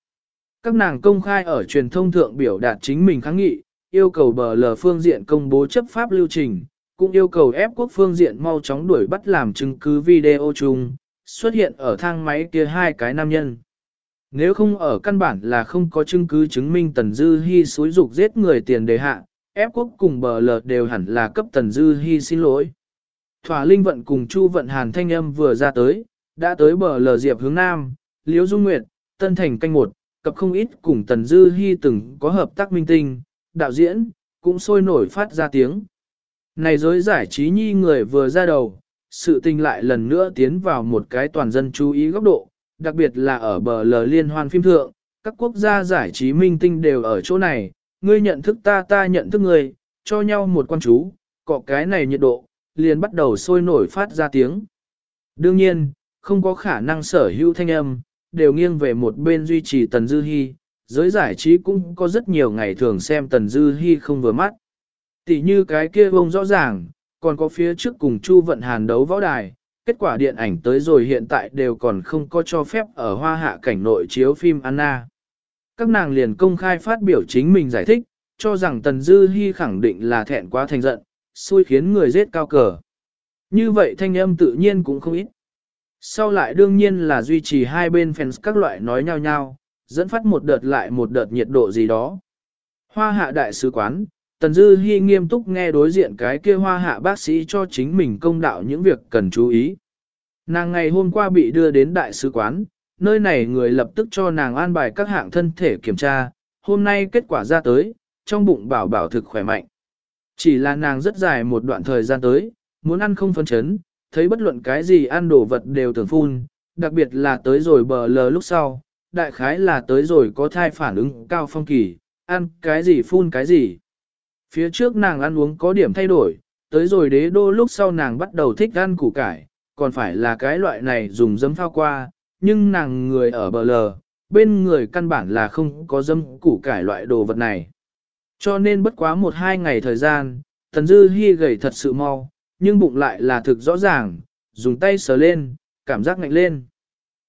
Các nàng công khai ở truyền thông thượng biểu đạt chính mình kháng nghị, yêu cầu bờ lờ phương diện công bố chấp pháp lưu trình, cũng yêu cầu ép quốc phương diện mau chóng đuổi bắt làm chứng cứ video chung, xuất hiện ở thang máy kia hai cái nam nhân. Nếu không ở căn bản là không có chứng cứ chứng minh Tần Dư Hi xúi dục giết người tiền đề hạ, ép quốc cùng bờ lờ đều hẳn là cấp Tần Dư hy xin lỗi. Thỏa Linh Vận cùng Chu Vận Hàn thanh âm vừa ra tới, đã tới bờ lờ Diệp hướng Nam, Liễu Dung Nguyệt, Tân Thành canh một, cập không ít cùng Tần Dư hy từng có hợp tác minh tinh, đạo diễn, cũng sôi nổi phát ra tiếng. Này giới giải trí nhi người vừa ra đầu, sự tình lại lần nữa tiến vào một cái toàn dân chú ý góc độ, đặc biệt là ở bờ lờ liên hoan phim thượng, các quốc gia giải trí minh tinh đều ở chỗ này, ngươi nhận thức ta ta nhận thức ngươi, cho nhau một quan chú, cọ cái này nhiệt độ, liền bắt đầu sôi nổi phát ra tiếng. Đương nhiên, không có khả năng sở hữu thanh âm, đều nghiêng về một bên duy trì Tần Dư Hi, giới giải trí cũng có rất nhiều ngày thường xem Tần Dư Hi không vừa mắt. Tỷ như cái kia vông rõ ràng, còn có phía trước cùng Chu Vận Hàn đấu võ đài, kết quả điện ảnh tới rồi hiện tại đều còn không có cho phép ở hoa hạ cảnh nội chiếu phim Anna. Các nàng liền công khai phát biểu chính mình giải thích, cho rằng Tần Dư Hi khẳng định là thẹn quá thành giận, xui khiến người giết cao cờ. Như vậy thanh âm tự nhiên cũng không ít. Sau lại đương nhiên là duy trì hai bên fans các loại nói nhau nhau, dẫn phát một đợt lại một đợt nhiệt độ gì đó. Hoa hạ đại sứ quán, Tần Dư Hi nghiêm túc nghe đối diện cái kia hoa hạ bác sĩ cho chính mình công đạo những việc cần chú ý. Nàng ngày hôm qua bị đưa đến đại sứ quán, nơi này người lập tức cho nàng an bài các hạng thân thể kiểm tra, hôm nay kết quả ra tới, trong bụng bảo bảo thực khỏe mạnh. Chỉ là nàng rất dài một đoạn thời gian tới, muốn ăn không phấn chấn, thấy bất luận cái gì ăn đồ vật đều tưởng phun, đặc biệt là tới rồi bờ lờ lúc sau, đại khái là tới rồi có thai phản ứng cao phong kỳ, ăn cái gì phun cái gì. Phía trước nàng ăn uống có điểm thay đổi, tới rồi đế đô lúc sau nàng bắt đầu thích ăn củ cải, còn phải là cái loại này dùng dấm phao qua, nhưng nàng người ở bờ lờ, bên người căn bản là không có dâm củ cải loại đồ vật này. Cho nên bất quá một hai ngày thời gian, Tần Dư Hi gầy thật sự mau, nhưng bụng lại là thực rõ ràng, dùng tay sờ lên, cảm giác ngạnh lên.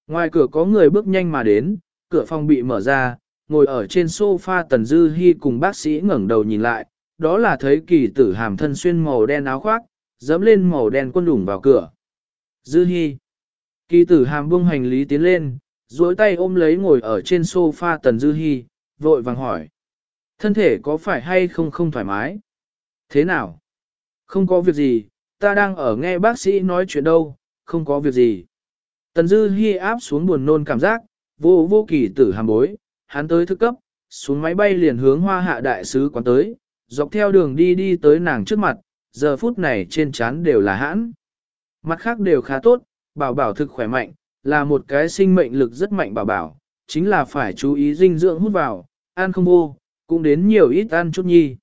Ngoài cửa có người bước nhanh mà đến, cửa phòng bị mở ra, ngồi ở trên sofa Tần Dư Hi cùng bác sĩ ngẩng đầu nhìn lại, đó là thấy kỳ tử hàm thân xuyên màu đen áo khoác, dẫm lên màu đen quân đủng vào cửa. Dư Hi. Kỳ tử hàm buông hành lý tiến lên, duỗi tay ôm lấy ngồi ở trên sofa Tần Dư Hi, vội vàng hỏi. Thân thể có phải hay không không thoải mái? Thế nào? Không có việc gì, ta đang ở nghe bác sĩ nói chuyện đâu, không có việc gì. Tần Dư Hi áp xuống buồn nôn cảm giác, vô vô kỳ tử hàm bối, hắn tới thức cấp, xuống máy bay liền hướng hoa hạ đại sứ quán tới, dọc theo đường đi đi tới nàng trước mặt, giờ phút này trên trán đều là hãn. Mặt khác đều khá tốt, bảo bảo thực khỏe mạnh, là một cái sinh mệnh lực rất mạnh bảo bảo, chính là phải chú ý dinh dưỡng hút vào, ăn không vô, cũng đến nhiều ít ăn chút nhi.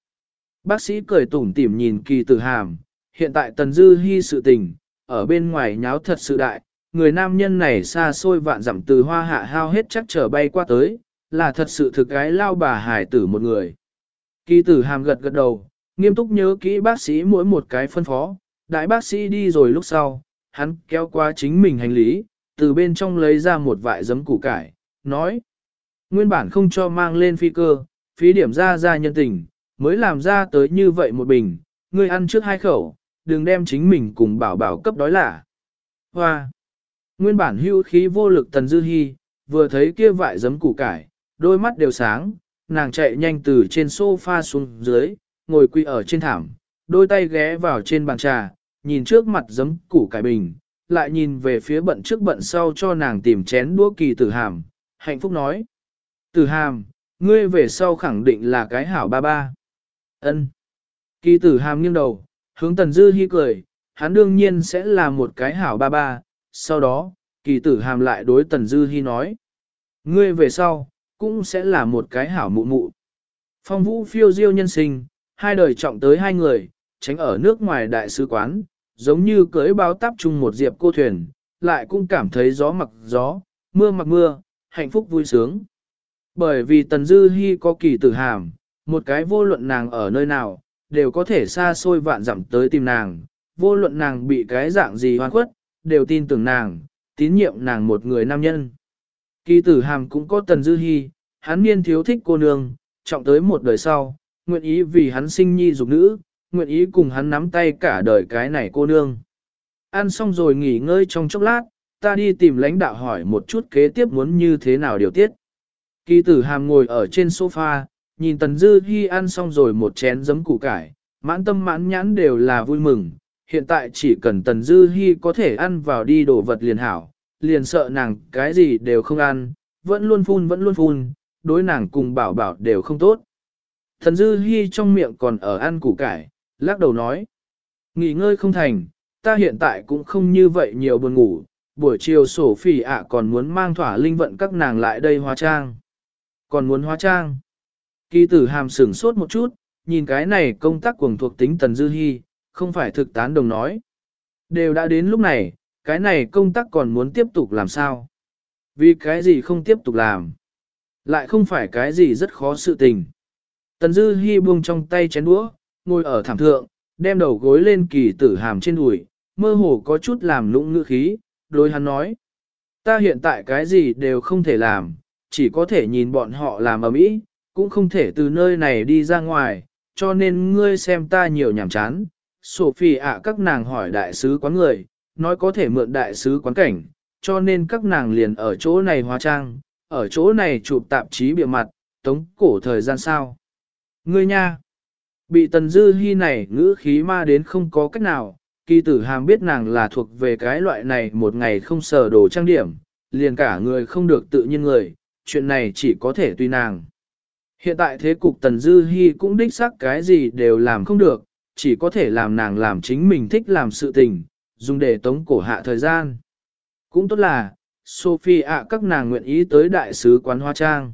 Bác sĩ cười tủm tỉm nhìn kỳ tử hàm, hiện tại tần dư hy sự tình, ở bên ngoài nháo thật sự đại, người nam nhân này xa xôi vạn dặm từ hoa hạ hao hết chắc trở bay qua tới, là thật sự thực gái lao bà hải tử một người. Kỳ tử hàm gật gật đầu, nghiêm túc nhớ kỹ bác sĩ mỗi một cái phân phó, đại bác sĩ đi rồi lúc sau, hắn kéo qua chính mình hành lý, từ bên trong lấy ra một vại giấm củ cải, nói. Nguyên bản không cho mang lên phi cơ, phí điểm ra ra nhân tình, mới làm ra tới như vậy một bình, ngươi ăn trước hai khẩu, đừng đem chính mình cùng bảo bảo cấp đói lả. Hoa! Nguyên bản hưu khí vô lực tần dư hy, vừa thấy kia vại giấm củ cải, đôi mắt đều sáng, nàng chạy nhanh từ trên sofa xuống dưới, ngồi quỳ ở trên thảm, đôi tay ghé vào trên bàn trà, nhìn trước mặt giấm củ cải bình, lại nhìn về phía bận trước bận sau cho nàng tìm chén đũa kỳ tử hàm, hạnh phúc nói. Tử hàm, ngươi về sau khẳng định là cái hảo ba ba. ân Kỳ tử hàm nghiêng đầu, hướng tần dư hi cười, hắn đương nhiên sẽ là một cái hảo ba ba, sau đó, kỳ tử hàm lại đối tần dư hi nói. Ngươi về sau, cũng sẽ là một cái hảo mụ mụ. Phong vũ phiêu diêu nhân sinh, hai đời trọng tới hai người, tránh ở nước ngoài đại sứ quán, giống như cưới báo táp chung một diệp cô thuyền, lại cũng cảm thấy gió mặc gió, mưa mặc mưa, hạnh phúc vui sướng. Bởi vì Tần Dư Hi có kỳ tử hàm, một cái vô luận nàng ở nơi nào, đều có thể xa xôi vạn dặm tới tìm nàng, vô luận nàng bị cái dạng gì hoan khuất, đều tin tưởng nàng, tín nhiệm nàng một người nam nhân. Kỳ tử hàm cũng có Tần Dư Hi, hắn niên thiếu thích cô nương, trọng tới một đời sau, nguyện ý vì hắn sinh nhi dục nữ, nguyện ý cùng hắn nắm tay cả đời cái này cô nương. Ăn xong rồi nghỉ ngơi trong chốc lát, ta đi tìm lãnh đạo hỏi một chút kế tiếp muốn như thế nào điều tiết. Kỳ tử hàm ngồi ở trên sofa, nhìn Tần Dư Hi ăn xong rồi một chén giấm củ cải, mãn tâm mãn nhãn đều là vui mừng. Hiện tại chỉ cần Tần Dư Hi có thể ăn vào đi đồ vật liền hảo, liền sợ nàng cái gì đều không ăn, vẫn luôn phun vẫn luôn phun, đối nàng cùng bảo bảo đều không tốt. Tần Dư Hi trong miệng còn ở ăn củ cải, lắc đầu nói. Nghỉ ngơi không thành, ta hiện tại cũng không như vậy nhiều buồn ngủ, buổi chiều sổ phỉ ạ còn muốn mang thỏa linh vận các nàng lại đây hóa trang. Còn muốn hóa trang. Kỳ tử hàm sửng sốt một chút, nhìn cái này công tác cuồng thuộc tính Tần Dư Hi, không phải thực tán đồng nói. Đều đã đến lúc này, cái này công tác còn muốn tiếp tục làm sao? Vì cái gì không tiếp tục làm? Lại không phải cái gì rất khó sự tình. Tần Dư Hi buông trong tay chén đũa, ngồi ở thảm thượng, đem đầu gối lên kỳ tử hàm trên đùi, mơ hồ có chút làm lũng ngữ khí, đối hắn nói. Ta hiện tại cái gì đều không thể làm, chỉ có thể nhìn bọn họ làm ở mỹ, cũng không thể từ nơi này đi ra ngoài, cho nên ngươi xem ta nhiều nhảm chán. Sophie ạ các nàng hỏi đại sứ quán người, nói có thể mượn đại sứ quán cảnh, cho nên các nàng liền ở chỗ này hóa trang, ở chỗ này chụp tạp chí bìa mặt, tống cổ thời gian sao. Ngươi nha! Bị tần dư hy này ngữ khí ma đến không có cách nào, kỳ tử hàm biết nàng là thuộc về cái loại này một ngày không sờ đồ trang điểm, liền cả người không được tự nhiên người, chuyện này chỉ có thể tùy nàng. Hiện tại thế cục tần dư hy cũng đích xác cái gì đều làm không được, chỉ có thể làm nàng làm chính mình thích làm sự tình, dùng để tống cổ hạ thời gian. Cũng tốt là, Sophie ạ các nàng nguyện ý tới đại sứ quán hoa trang.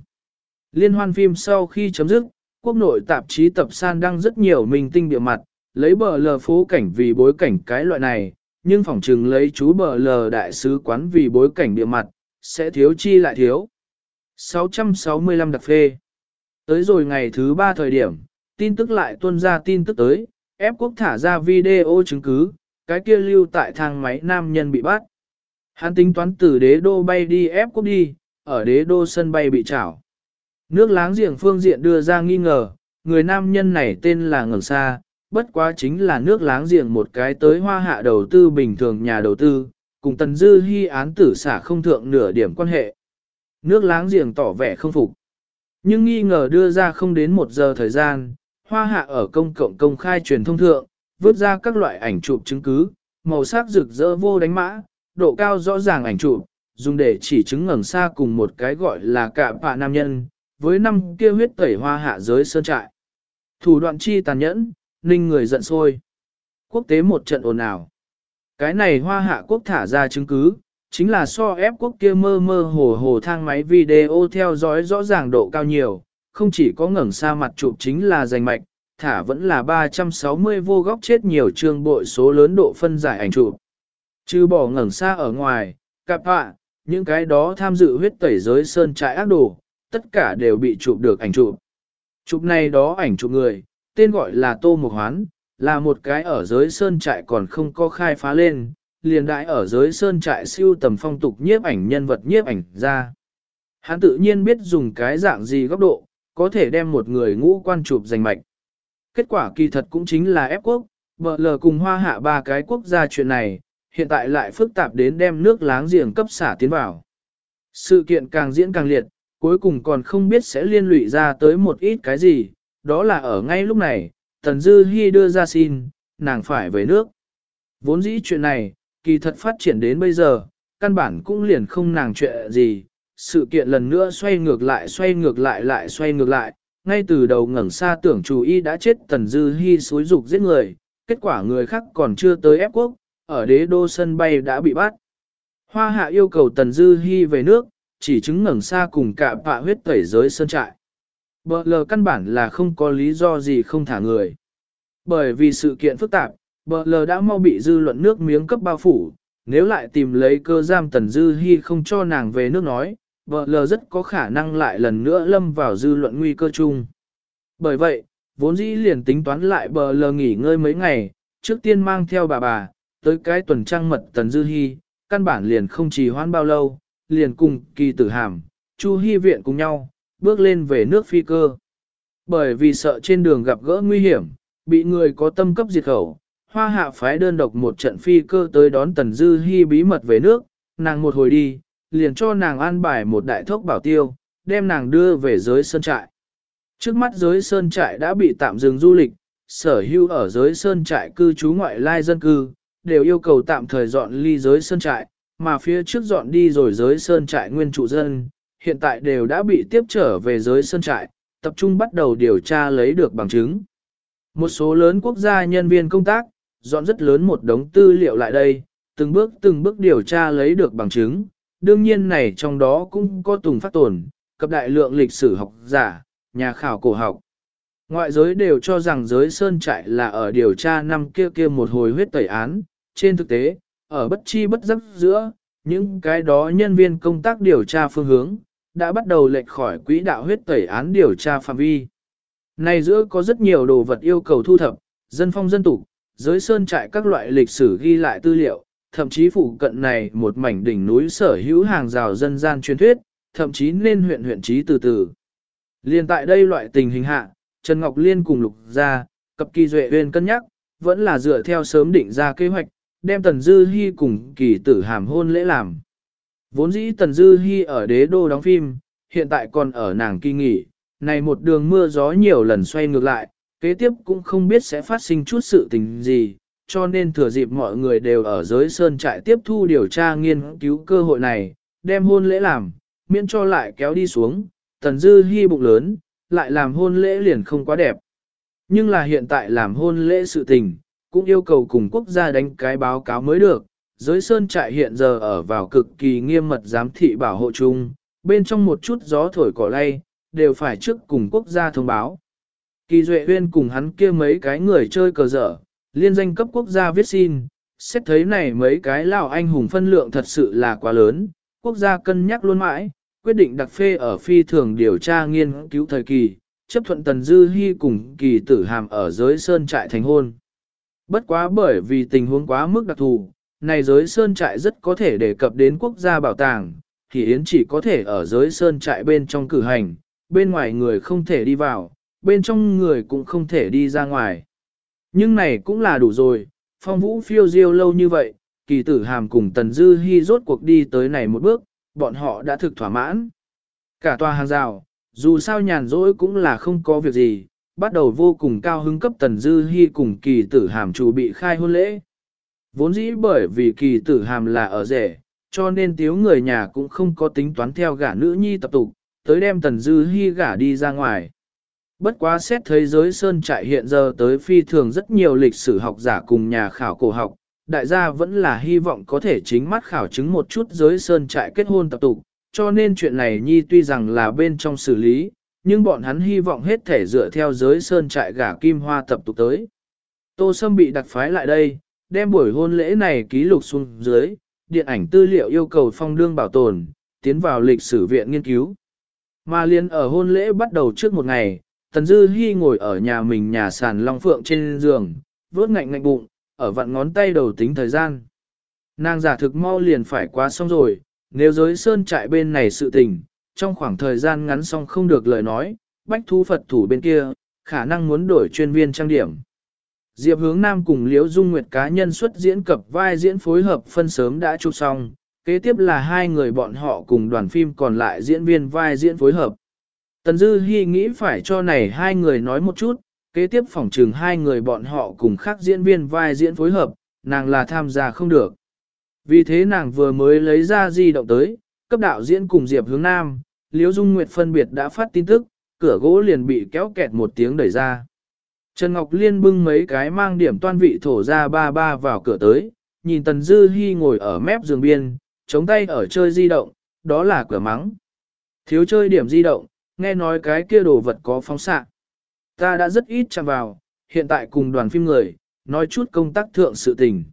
Liên hoan phim sau khi chấm dứt, quốc nội tạp chí tập san đăng rất nhiều minh tinh địa mặt, lấy bờ lờ phố cảnh vì bối cảnh cái loại này, nhưng phỏng chừng lấy chú bờ lờ đại sứ quán vì bối cảnh địa mặt, sẽ thiếu chi lại thiếu. 665 đặc phê Tới rồi ngày thứ ba thời điểm, tin tức lại tuân ra tin tức tới, ép quốc thả ra video chứng cứ, cái kia lưu tại thang máy nam nhân bị bắt. Hắn tính toán từ đế đô bay đi ép quốc đi, ở đế đô sân bay bị trảo. Nước láng giềng phương diện đưa ra nghi ngờ, người nam nhân này tên là Ngẩng Sa, bất quá chính là nước láng giềng một cái tới hoa hạ đầu tư bình thường nhà đầu tư, cùng Tần Dư Hi án tử xả không thượng nửa điểm quan hệ. Nước láng giềng tỏ vẻ không phục. Nhưng nghi ngờ đưa ra không đến một giờ thời gian, hoa hạ ở công cộng công khai truyền thông thượng, vứt ra các loại ảnh chụp chứng cứ, màu sắc rực rỡ vô đánh mã, độ cao rõ ràng ảnh chụp, dùng để chỉ chứng ngẩng xa cùng một cái gọi là cạm bạ nam nhân, với năm kia huyết tẩy hoa hạ giới sơn trại. Thủ đoạn chi tàn nhẫn, ninh người giận sôi. Quốc tế một trận ồn ào. Cái này hoa hạ quốc thả ra chứng cứ, chính là so ép quốc kia mơ mơ hồ hồ thang máy video theo dõi rõ ràng độ cao nhiều, không chỉ có ngẩng xa mặt chụp chính là giành mạch, thả vẫn là 360 vô góc chết nhiều trường bội số lớn độ phân giải ảnh chụp. Chứ bỏ ngẩng xa ở ngoài, cặp họa, những cái đó tham dự huyết tẩy giới sơn trại ác đồ, tất cả đều bị chụp được ảnh chụp. Chụp này đó ảnh chụp người, tên gọi là Tô mộc Hoán, là một cái ở giới sơn trại còn không có khai phá lên, liền đại ở giới sơn trại siêu tầm phong tục nhiếp ảnh nhân vật nhiếp ảnh ra. Hắn tự nhiên biết dùng cái dạng gì góc độ, có thể đem một người ngũ quan chụp giành mạch. Kết quả kỳ thật cũng chính là ép quốc, bờ lờ cùng hoa hạ ba cái quốc gia chuyện này, hiện tại lại phức tạp đến đem nước láng giềng cấp xả tiến vào. Sự kiện càng diễn càng liệt, cuối cùng còn không biết sẽ liên lụy ra tới một ít cái gì, đó là ở ngay lúc này, Tần Dư Hi đưa ra xin, nàng phải về nước. Vốn dĩ chuyện này, kỳ thật phát triển đến bây giờ, căn bản cũng liền không nàng chuyện gì, sự kiện lần nữa xoay ngược lại xoay ngược lại lại xoay ngược lại, ngay từ đầu ngẩng xa tưởng chủ y đã chết Tần Dư Hi xúi dục giết người, kết quả người khác còn chưa tới ép quốc, ở đế đô sân bay đã bị bắt. Hoa hạ yêu cầu Tần Dư Hi về nước, chỉ chứng ngẩng xa cùng cả bạ huyết tẩy giới sơn trại. Bờ lờ căn bản là không có lý do gì không thả người. Bởi vì sự kiện phức tạp, bờ lờ đã mau bị dư luận nước miếng cấp bao phủ, nếu lại tìm lấy cơ giam Tần Dư hy không cho nàng về nước nói, bờ lờ rất có khả năng lại lần nữa lâm vào dư luận nguy cơ chung. Bởi vậy, vốn dĩ liền tính toán lại bờ lờ nghỉ ngơi mấy ngày, trước tiên mang theo bà bà, tới cái tuần trăng mật Tần Dư hy căn bản liền không trì hoãn bao lâu, liền cùng kỳ tử hàm, Chu Hi viện cùng nhau, bước lên về nước phi cơ. Bởi vì sợ trên đường gặp gỡ nguy hiểm, bị người có tâm cấp diệt khẩu, hoa hạ phái đơn độc một trận phi cơ tới đón Tần Dư Hi bí mật về nước, nàng một hồi đi, liền cho nàng an bài một đại thốc bảo tiêu, đem nàng đưa về giới sơn trại. Trước mắt giới sơn trại đã bị tạm dừng du lịch, sở hữu ở giới sơn trại cư trú ngoại lai dân cư, đều yêu cầu tạm thời dọn ly giới sơn trại, mà phía trước dọn đi rồi giới sơn trại nguyên trụ dân, hiện tại đều đã bị tiếp trở về giới sơn trại, tập trung bắt đầu điều tra lấy được bằng chứng. Một số lớn quốc gia nhân viên công tác, dọn rất lớn một đống tư liệu lại đây, từng bước từng bước điều tra lấy được bằng chứng, đương nhiên này trong đó cũng có tùng phát tổn, cập đại lượng lịch sử học giả, nhà khảo cổ học. Ngoại giới đều cho rằng giới sơn trại là ở điều tra năm kia kia một hồi huyết tẩy án, trên thực tế, ở bất chi bất giấc giữa, những cái đó nhân viên công tác điều tra phương hướng, đã bắt đầu lệch khỏi quỹ đạo huyết tẩy án điều tra phạm vi. Này giữa có rất nhiều đồ vật yêu cầu thu thập, dân phong dân tục, giới sơn trại các loại lịch sử ghi lại tư liệu, thậm chí phụ cận này một mảnh đỉnh núi sở hữu hàng rào dân gian truyền thuyết, thậm chí nên huyện huyện trí từ từ. Liên tại đây loại tình hình hạ, Trần Ngọc Liên cùng Lục Gia, cập kỳ duệ huyền cân nhắc, vẫn là dựa theo sớm định ra kế hoạch, đem Tần Dư Hi cùng kỳ tử hàm hôn lễ làm. Vốn dĩ Tần Dư Hi ở đế đô đóng phim, hiện tại còn ở nàng kỳ nghỉ, này một đường mưa gió nhiều lần xoay ngược lại, kế tiếp cũng không biết sẽ phát sinh chút sự tình gì, cho nên thừa dịp mọi người đều ở giới sơn trại tiếp thu điều tra nghiên cứu cơ hội này, đem hôn lễ làm, miễn cho lại kéo đi xuống, Tần Dư Hi bụng lớn, lại làm hôn lễ liền không quá đẹp. Nhưng là hiện tại làm hôn lễ sự tình, cũng yêu cầu cùng quốc gia đánh cái báo cáo mới được. Giới sơn trại hiện giờ ở vào cực kỳ nghiêm mật giám thị bảo hộ chung, bên trong một chút gió thổi cỏ lay, đều phải trước cùng quốc gia thông báo. Kỳ Duệ Huyên cùng hắn kia mấy cái người chơi cờ dở, liên danh cấp quốc gia viết xin, xét thấy này mấy cái lão anh hùng phân lượng thật sự là quá lớn, quốc gia cân nhắc luôn mãi, quyết định đặc phê ở phi thường điều tra nghiên cứu thời kỳ, chấp thuận Tần Dư Hi cùng kỳ tử hàm ở giới sơn trại thành hôn. Bất quá bởi vì tình huống quá mức đặc thù, này giới sơn trại rất có thể đề cập đến quốc gia bảo tàng, thì Yến chỉ có thể ở giới sơn trại bên trong cử hành, bên ngoài người không thể đi vào, bên trong người cũng không thể đi ra ngoài. Nhưng này cũng là đủ rồi, phong vũ phiêu diêu lâu như vậy, kỳ tử hàm cùng tần dư hy rốt cuộc đi tới này một bước, bọn họ đã thực thỏa mãn. Cả tòa hàng rào, dù sao nhàn rỗi cũng là không có việc gì, bắt đầu vô cùng cao hứng cấp tần dư hy cùng kỳ tử hàm chủ bị khai hôn lễ. Vốn dĩ bởi vì kỳ tử hàm là ở rể, cho nên tiếu người nhà cũng không có tính toán theo gả nữ nhi tập tục, tới đem tần dư hy gả đi ra ngoài. Bất quá xét thế giới sơn trại hiện giờ tới phi thường rất nhiều lịch sử học giả cùng nhà khảo cổ học, đại gia vẫn là hy vọng có thể chính mắt khảo chứng một chút giới sơn trại kết hôn tập tục, cho nên chuyện này nhi tuy rằng là bên trong xử lý, nhưng bọn hắn hy vọng hết thể dựa theo giới sơn trại gả kim hoa tập tục tới. Tô Sâm bị đặc phái lại đây, đem buổi hôn lễ này ký lục xuống dưới, điện ảnh tư liệu yêu cầu phong đương bảo tồn, tiến vào lịch sử viện nghiên cứu. Mà liên ở hôn lễ bắt đầu trước một ngày, Tần Dư Hi ngồi ở nhà mình nhà sàn Long Phượng trên giường, vớt ngạnh ngạnh bụng, ở vặn ngón tay đầu tính thời gian. Nàng giả thực mau liền phải qua xong rồi, nếu giới sơn trại bên này sự tình, trong khoảng thời gian ngắn xong không được lời nói, bách thú Phật thủ bên kia, khả năng muốn đổi chuyên viên trang điểm. Diệp hướng Nam cùng Liễu Dung Nguyệt cá nhân xuất diễn cập vai diễn phối hợp phân sớm đã chụp xong, kế tiếp là hai người bọn họ cùng đoàn phim còn lại diễn viên vai diễn phối hợp. Tần Dư Hi nghĩ phải cho này hai người nói một chút, Kế tiếp phỏng trường hai người bọn họ cùng khác diễn viên vai diễn phối hợp, nàng là tham gia không được. Vì thế nàng vừa mới lấy ra di động tới, cấp đạo diễn cùng Diệp hướng Nam, Liễu Dung Nguyệt phân biệt đã phát tin tức, cửa gỗ liền bị kéo kẹt một tiếng đẩy ra. Trần Ngọc Liên bưng mấy cái mang điểm toan vị thổ ra ba ba vào cửa tới, nhìn Tần Dư Hi ngồi ở mép giường biên, chống tay ở chơi di động, đó là cửa mắng. Thiếu chơi điểm di động, nghe nói cái kia đồ vật có phóng xạ. Ta đã rất ít chạm vào, hiện tại cùng đoàn phim người, nói chút công tác thượng sự tình.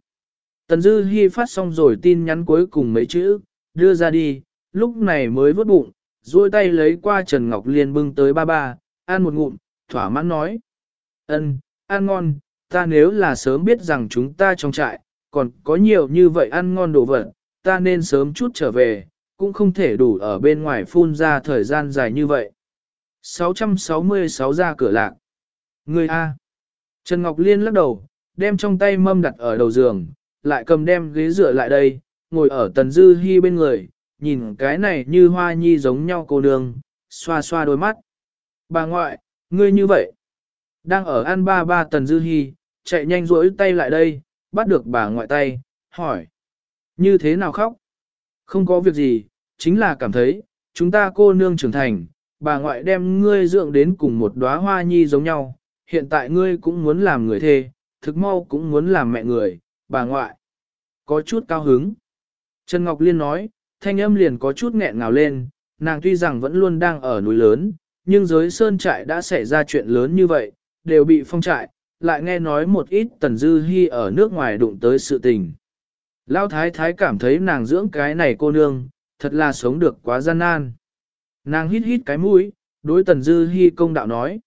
Tần Dư Hi phát xong rồi tin nhắn cuối cùng mấy chữ, đưa ra đi, lúc này mới vớt bụng, duỗi tay lấy qua Trần Ngọc Liên bưng tới ba ba, ăn một ngụm, thỏa mãn nói. ân, ăn ngon, ta nếu là sớm biết rằng chúng ta trong trại, còn có nhiều như vậy ăn ngon đồ vật, ta nên sớm chút trở về, cũng không thể đủ ở bên ngoài phun ra thời gian dài như vậy. 666 ra cửa lạc. Người A. Trần Ngọc Liên lắc đầu, đem trong tay mâm đặt ở đầu giường, lại cầm đem ghế dựa lại đây, ngồi ở tần dư Hi bên người, nhìn cái này như hoa nhi giống nhau cô nương, xoa xoa đôi mắt. Bà ngoại, ngươi như vậy. Đang ở ăn ba ba tần dư hy, chạy nhanh rỗi tay lại đây, bắt được bà ngoại tay, hỏi. Như thế nào khóc? Không có việc gì, chính là cảm thấy, chúng ta cô nương trưởng thành, bà ngoại đem ngươi dưỡng đến cùng một đóa hoa nhi giống nhau, hiện tại ngươi cũng muốn làm người thê, thực mau cũng muốn làm mẹ người, bà ngoại. Có chút cao hứng. Trần Ngọc Liên nói, thanh âm liền có chút nghẹn ngào lên, nàng tuy rằng vẫn luôn đang ở núi lớn, nhưng giới sơn trại đã xảy ra chuyện lớn như vậy, đều bị phong trại, lại nghe nói một ít tần dư hy ở nước ngoài đụng tới sự tình. Lão thái thái cảm thấy nàng dưỡng cái này cô nương, thật là sống được quá gian nan. Nàng hít hít cái mũi, đối tần dư hy công đạo nói.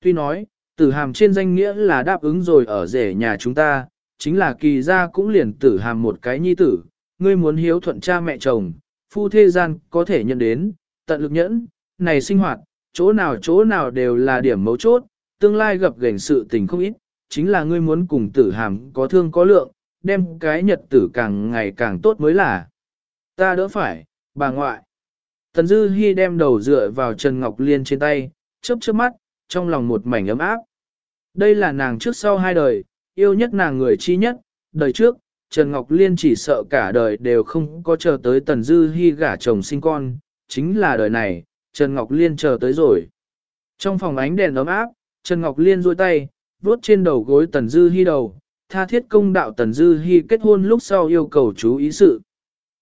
Tuy nói, tử hàm trên danh nghĩa là đáp ứng rồi ở rể nhà chúng ta, chính là kỳ ra cũng liền tử hàm một cái nhi tử, ngươi muốn hiếu thuận cha mẹ chồng, phu thế gian có thể nhận đến, tận lực nhẫn, này sinh hoạt, chỗ nào chỗ nào đều là điểm mấu chốt, tương lai gặp gành sự tình không ít, chính là ngươi muốn cùng tử hàm có thương có lượng, đem cái nhật tử càng ngày càng tốt mới là. Ta đỡ phải, bà ngoại. Tần Dư Hi đem đầu dựa vào Trần Ngọc Liên trên tay, chớp chớp mắt, trong lòng một mảnh ấm áp. Đây là nàng trước sau hai đời, yêu nhất nàng người chi nhất, đời trước, Trần Ngọc Liên chỉ sợ cả đời đều không có chờ tới Tần Dư Hi gả chồng sinh con, chính là đời này, Trần Ngọc Liên chờ tới rồi. Trong phòng ánh đèn ấm áp, Trần Ngọc Liên duỗi tay, vuốt trên đầu gối Tần Dư Hi đầu, tha thiết công đạo Tần Dư Hi kết hôn lúc sau yêu cầu chú ý sự.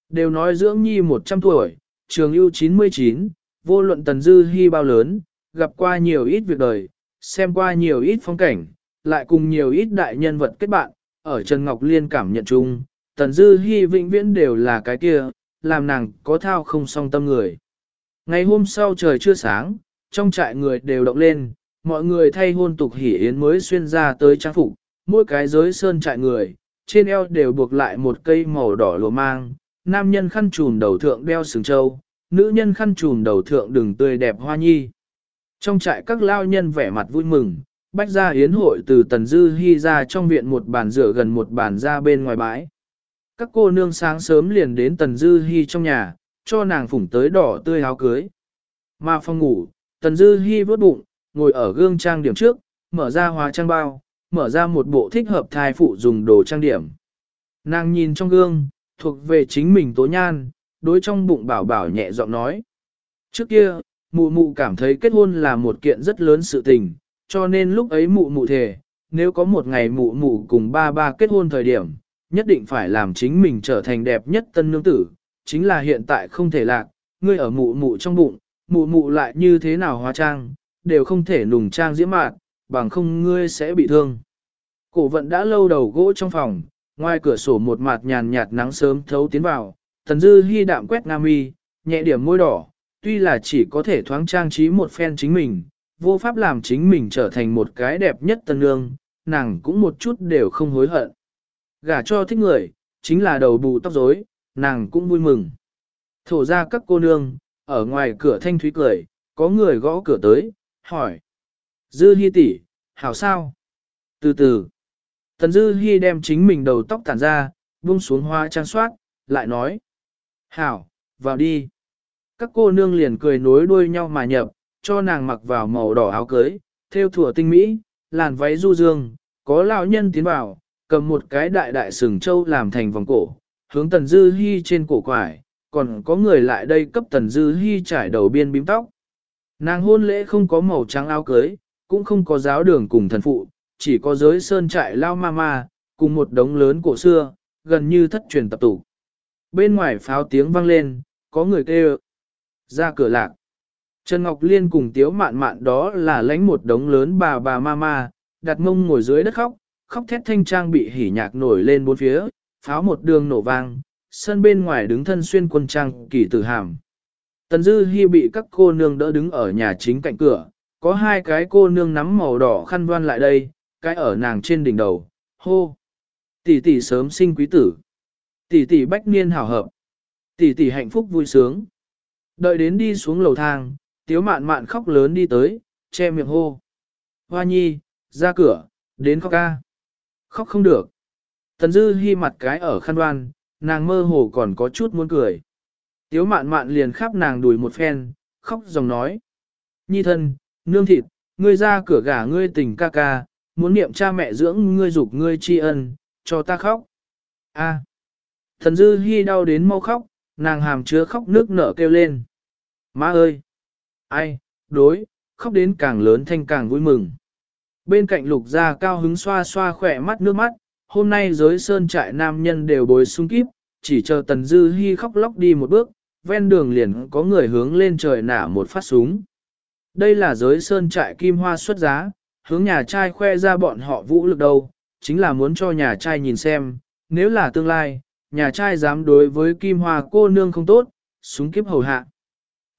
Đều nói dưỡng nhi 100 tuổi, trường ưu 99, vô luận Tần Dư Hi bao lớn, gặp qua nhiều ít việc đời, xem qua nhiều ít phong cảnh, lại cùng nhiều ít đại nhân vật kết bạn, ở Trần Ngọc Liên cảm nhận chung, Tần Dư Hi vĩnh viễn đều là cái kia, làm nàng có thao không song tâm người. Ngày hôm sau trời chưa sáng, trong trại người đều động lên, mọi người thay hôn tục hỉ yến mới xuyên ra tới trang phục, mỗi cái giới sơn trại người, trên eo đều buộc lại một cây màu đỏ lùa mang, nam nhân khăn trùm đầu thượng đeo sừng châu, nữ nhân khăn trùm đầu thượng đừng tươi đẹp hoa nhi. Trong trại các lao nhân vẻ mặt vui mừng, bách ra yến hội từ tần dư hy ra trong viện một bàn rửa gần một bàn ra bên ngoài bãi. Các cô nương sáng sớm liền đến tần dư hy trong nhà, cho nàng phủng tới đỏ tươi áo cưới. Mà phòng ngủ, tần dư hy vớt bụng, ngồi ở gương trang điểm trước, mở ra hóa trang bao, mở ra một bộ thích hợp thai phụ dùng đồ trang điểm. Nàng nhìn trong gương, thuộc về chính mình tố nhan, đối trong bụng bảo bảo nhẹ giọng nói. Trước kia, mụ mụ cảm thấy kết hôn là một kiện rất lớn sự tình, cho nên lúc ấy mụ mụ thề, nếu có một ngày mụ mụ cùng ba ba kết hôn thời điểm, nhất định phải làm chính mình trở thành đẹp nhất tân nương tử, chính là hiện tại không thể lạc, ngươi ở mụ mụ trong bụng, mụ mụ lại như thế nào hóa trang, đều không thể nùng trang diễm mạn, bằng không ngươi sẽ bị thương. Cổ vận đã lâu đầu gỗ trong phòng, ngoài cửa sổ một mặt nhàn nhạt nắng sớm thấu tiến vào, thần dư hy đạm quét nam mi, nhẹ điểm môi đỏ, tuy là chỉ có thể thoáng trang trí một phen chính mình, vô pháp làm chính mình trở thành một cái đẹp nhất tân nương, nàng cũng một chút đều không hối hận. Gả cho thích người, chính là đầu bù tóc rối, nàng cũng vui mừng. Thổ ra các cô nương, ở ngoài cửa thanh thúy cười, có người gõ cửa tới, hỏi. Dư Hi tỷ, hảo sao? Từ từ. Tần Dư Hi đem chính mình đầu tóc tản ra, buông xuống hoa trang soát, lại nói. Hảo, vào đi. Các cô nương liền cười nối đuôi nhau mà nhập, cho nàng mặc vào màu đỏ áo cưới, theo thủa tinh mỹ, làn váy du dương, có lão nhân tiến vào, cầm một cái đại đại sừng châu làm thành vòng cổ, hướng Tần Dư Hi trên cổ quải, còn có người lại đây cấp Tần Dư Hi trải đầu biên bím tóc. Nàng hôn lễ không có màu trắng áo cưới, cũng không có giáo đường cùng thần phụ, chỉ có giới sơn trại lao ma ma, cùng một đống lớn cổ xưa, gần như thất truyền tập tụ. Bên ngoài pháo tiếng vang lên, có người kêu. Ra cửa lạc. Trần Ngọc Liên cùng tiếu mạn mạn đó là lãnh một đống lớn bà bà ma ma, đặt mông ngồi dưới đất khóc, khóc thét thanh trang bị hỉ nhạc nổi lên bốn phía, pháo một đường nổ vang, sân bên ngoài đứng thân xuyên quân trang kỳ tử hàm. Tần Dư Hi bị các cô nương đỡ đứng ở nhà chính cạnh cửa, có hai cái cô nương nắm màu đỏ khăn đoan lại đây, cái ở nàng trên đỉnh đầu, hô. Tỷ tỷ sớm sinh quý tử. Tỷ tỷ bách niên hảo hợp. Tỷ tỷ hạnh phúc vui sướng. Đợi đến đi xuống lầu thang, tiếu mạn mạn khóc lớn đi tới, che miệng hô. Hoa nhi, ra cửa, đến khóc ca. Khóc không được. Tần dư hy mặt cái ở khăn đoan, nàng mơ hồ còn có chút muốn cười. Tiếu mạn mạn liền khắp nàng đùi một phen, khóc dòng nói. Nhi thân, nương thịt, ngươi ra cửa gả ngươi tình ca ca, muốn niệm cha mẹ dưỡng ngươi dục ngươi tri ân, cho ta khóc. A. Thần dư hy đau đến mau khóc, nàng hàm chứa khóc nước nở kêu lên. Má ơi! Ai, đối, khóc đến càng lớn thanh càng vui mừng. Bên cạnh lục gia cao hứng xoa xoa khỏe mắt nước mắt, hôm nay giới sơn trại nam nhân đều bồi sung kíp, chỉ chờ tần dư hy khóc lóc đi một bước, ven đường liền có người hướng lên trời nả một phát súng. Đây là giới sơn trại kim hoa xuất giá, hướng nhà trai khoe ra bọn họ vũ lực đâu, chính là muốn cho nhà trai nhìn xem, nếu là tương lai, nhà trai dám đối với kim hoa cô nương không tốt, súng kiếp hầu hạ.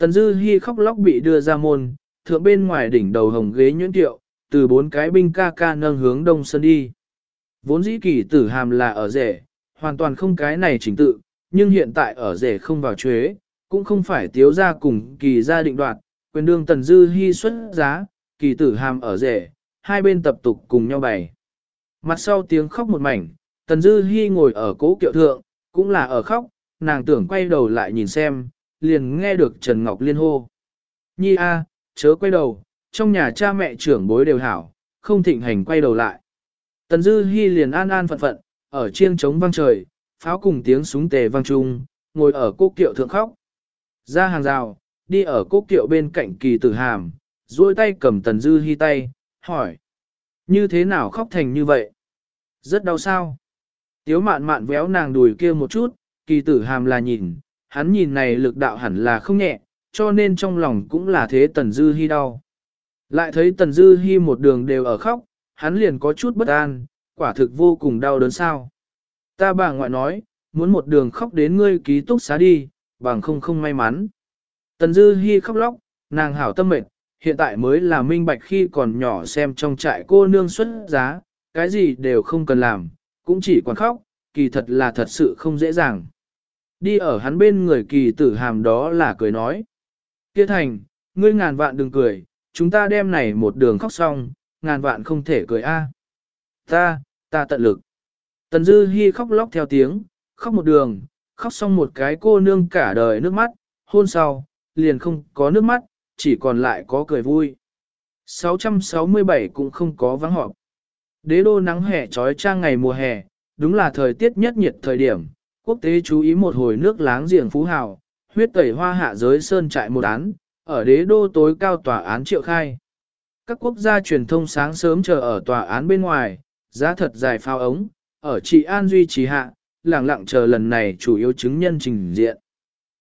Tần Dư Hi khóc lóc bị đưa ra môn, thượng bên ngoài đỉnh đầu hồng ghế nhuyễn tiệu, từ bốn cái binh ca ca nâng hướng đông sơn đi. Vốn dĩ kỳ tử hàm là ở rể, hoàn toàn không cái này chính tự, nhưng hiện tại ở rể không vào chuế, cũng không phải tiếu ra cùng kỳ gia định đoạt, quyền đương Tần Dư Hi xuất giá, kỳ tử hàm ở rể, hai bên tập tục cùng nhau bày. Mặt sau tiếng khóc một mảnh, Tần Dư Hi ngồi ở cố kiệu thượng, cũng là ở khóc, nàng tưởng quay đầu lại nhìn xem, liền nghe được Trần Ngọc Liên hô. Nhi a, chớ quay đầu, trong nhà cha mẹ trưởng bối đều hảo, không thịnh hành quay đầu lại. Tần Dư Hi liền an an phận phận, ở chiêng trống vang trời, pháo cùng tiếng súng tề vang trung, ngồi ở cốc kiệu thượng khóc. Ra hàng rào, đi ở cốc kiệu bên cạnh kỳ tử hàm, duỗi tay cầm Tần Dư Hi tay, hỏi. Như thế nào khóc thành như vậy? Rất đau sao? Tiếu mạn mạn véo nàng đùi kia một chút, kỳ tử hàm là nhìn, hắn nhìn này lực đạo hẳn là không nhẹ, cho nên trong lòng cũng là thế Tần Dư Hi đau. Lại thấy Tần Dư Hi một đường đều ở khóc, hắn liền có chút bất an, quả thực vô cùng đau đớn sao. Ta bà ngoại nói, muốn một đường khóc đến ngươi ký túc xá đi, bằng không không may mắn. Tần Dư Hi khóc lóc, nàng hảo tâm mệt, hiện tại mới là minh bạch khi còn nhỏ xem trong trại cô nương xuất giá, cái gì đều không cần làm, cũng chỉ còn khóc, kỳ thật là thật sự không dễ dàng. Đi ở hắn bên người kỳ tử hàm đó là cười nói. Kia thành, ngươi ngàn vạn đừng cười, chúng ta đem này một đường khóc xong, ngàn vạn không thể cười a. Ta, ta tận lực. Tần Dư Hi khóc lóc theo tiếng, khóc một đường, khóc xong một cái cô nương cả đời nước mắt, hôn sau, liền không có nước mắt, chỉ còn lại có cười vui. 667 cũng không có vắng họp. Đế đô nắng hè trói trang ngày mùa hè, đúng là thời tiết nhất nhiệt thời điểm, quốc tế chú ý một hồi nước láng giềng phú hào, huyết tẩy hoa hạ giới sơn trại một án, ở đế đô tối cao tòa án triệu khai. Các quốc gia truyền thông sáng sớm chờ ở tòa án bên ngoài, giá thật dài phao ống, ở trị an duy trì hạ, lặng lặng chờ lần này chủ yếu chứng nhân trình diện.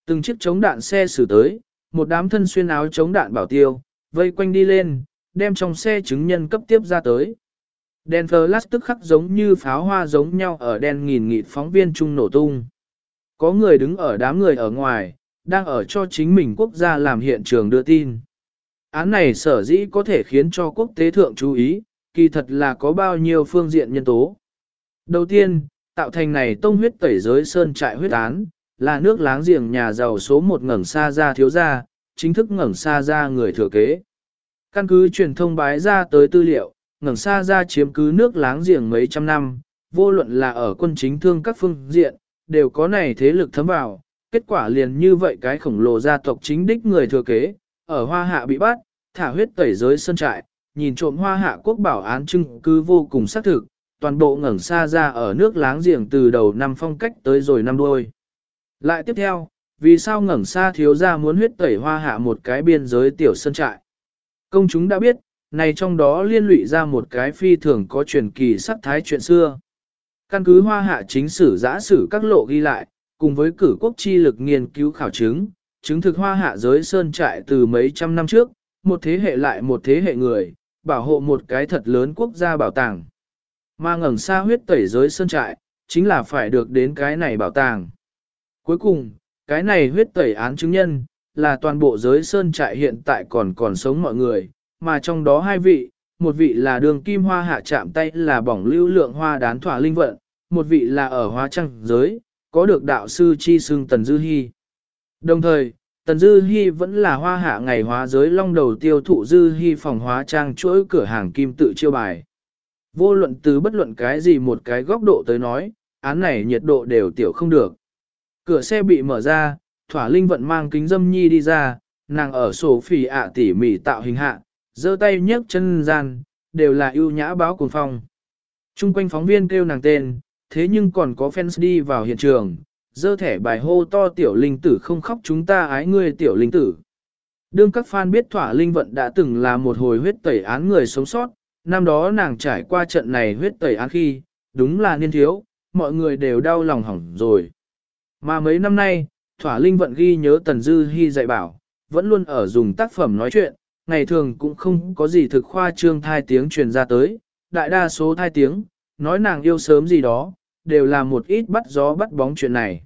Từng chiếc chống đạn xe xử tới, một đám thân xuyên áo chống đạn bảo tiêu, vây quanh đi lên, đem trong xe chứng nhân cấp tiếp ra tới. Đèn flash tức khắc giống như pháo hoa giống nhau ở đèn nghìn nghịt phóng viên chung nổ tung. Có người đứng ở đám người ở ngoài, đang ở cho chính mình quốc gia làm hiện trường đưa tin. Án này sở dĩ có thể khiến cho quốc tế thượng chú ý, kỳ thật là có bao nhiêu phương diện nhân tố. Đầu tiên, tạo thành này tông huyết tẩy giới sơn trại huyết án, là nước láng giềng nhà giàu số một ngẩng xa ra thiếu gia, chính thức ngẩng xa ra người thừa kế. Căn cứ truyền thông bái ra tới tư liệu, ngẩng xa ra chiếm cứ nước láng giềng mấy trăm năm, vô luận là ở quân chính thương các phương diện, đều có này thế lực thấm vào, kết quả liền như vậy cái khổng lồ gia tộc chính đích người thừa kế, ở hoa hạ bị bắt, thả huyết tẩy giới sân trại, nhìn trộm hoa hạ quốc bảo án chứng cứ vô cùng xác thực, toàn bộ ngẩng xa ra ở nước láng giềng từ đầu năm phong cách tới rồi năm đuôi. Lại tiếp theo, vì sao ngẩng xa thiếu gia muốn huyết tẩy hoa hạ một cái biên giới tiểu sân trại? Công chúng đã biết, này trong đó liên lụy ra một cái phi thường có truyền kỳ sắc thái chuyện xưa. Căn cứ hoa hạ chính sử giã sử các lộ ghi lại, cùng với cử quốc chi lực nghiên cứu khảo chứng, chứng thực hoa hạ giới sơn trại từ mấy trăm năm trước, một thế hệ lại một thế hệ người, bảo hộ một cái thật lớn quốc gia bảo tàng. Mà ngẩng xa huyết tẩy giới sơn trại, chính là phải được đến cái này bảo tàng. Cuối cùng, cái này huyết tẩy án chứng nhân, là toàn bộ giới sơn trại hiện tại còn còn sống mọi người, mà trong đó hai vị, một vị là đường kim hoa hạ chạm tay là bỏng lưu lượng hoa đán thỏa linh vận, một vị là ở hoa trăng giới, có được đạo sư chi xưng Tần Dư Hi. Đồng thời, Tần Dư Hi vẫn là hoa hạ ngày hóa giới long đầu tiêu thụ Dư Hi phòng hóa trang chuỗi cửa hàng kim tự chiêu bài. Vô luận từ bất luận cái gì một cái góc độ tới nói, án này nhiệt độ đều tiểu không được. Cửa xe bị mở ra, thỏa linh vận mang kính dâm nhi đi ra, nàng ở sổ phỉ ạ tỉ mỉ tạo hình hạ, giơ tay nhấc chân gian, đều là ưu nhã báo cuồng phong. Trung quanh phóng viên kêu nàng tên, thế nhưng còn có fans đi vào hiện trường, dơ thẻ bài hô to tiểu linh tử không khóc chúng ta ái ngươi tiểu linh tử. Đương các fan biết thỏa linh vận đã từng là một hồi huyết tẩy án người sống sót, năm đó nàng trải qua trận này huyết tẩy án khi, đúng là niên thiếu, mọi người đều đau lòng hỏng rồi. Mà mấy năm nay, thỏa linh vận ghi nhớ Tần Dư Hi dạy bảo, vẫn luôn ở dùng tác phẩm nói chuyện, ngày thường cũng không có gì thực khoa trương thai tiếng truyền ra tới, đại đa số thai tiếng, nói nàng yêu sớm gì đó, đều là một ít bắt gió bắt bóng chuyện này.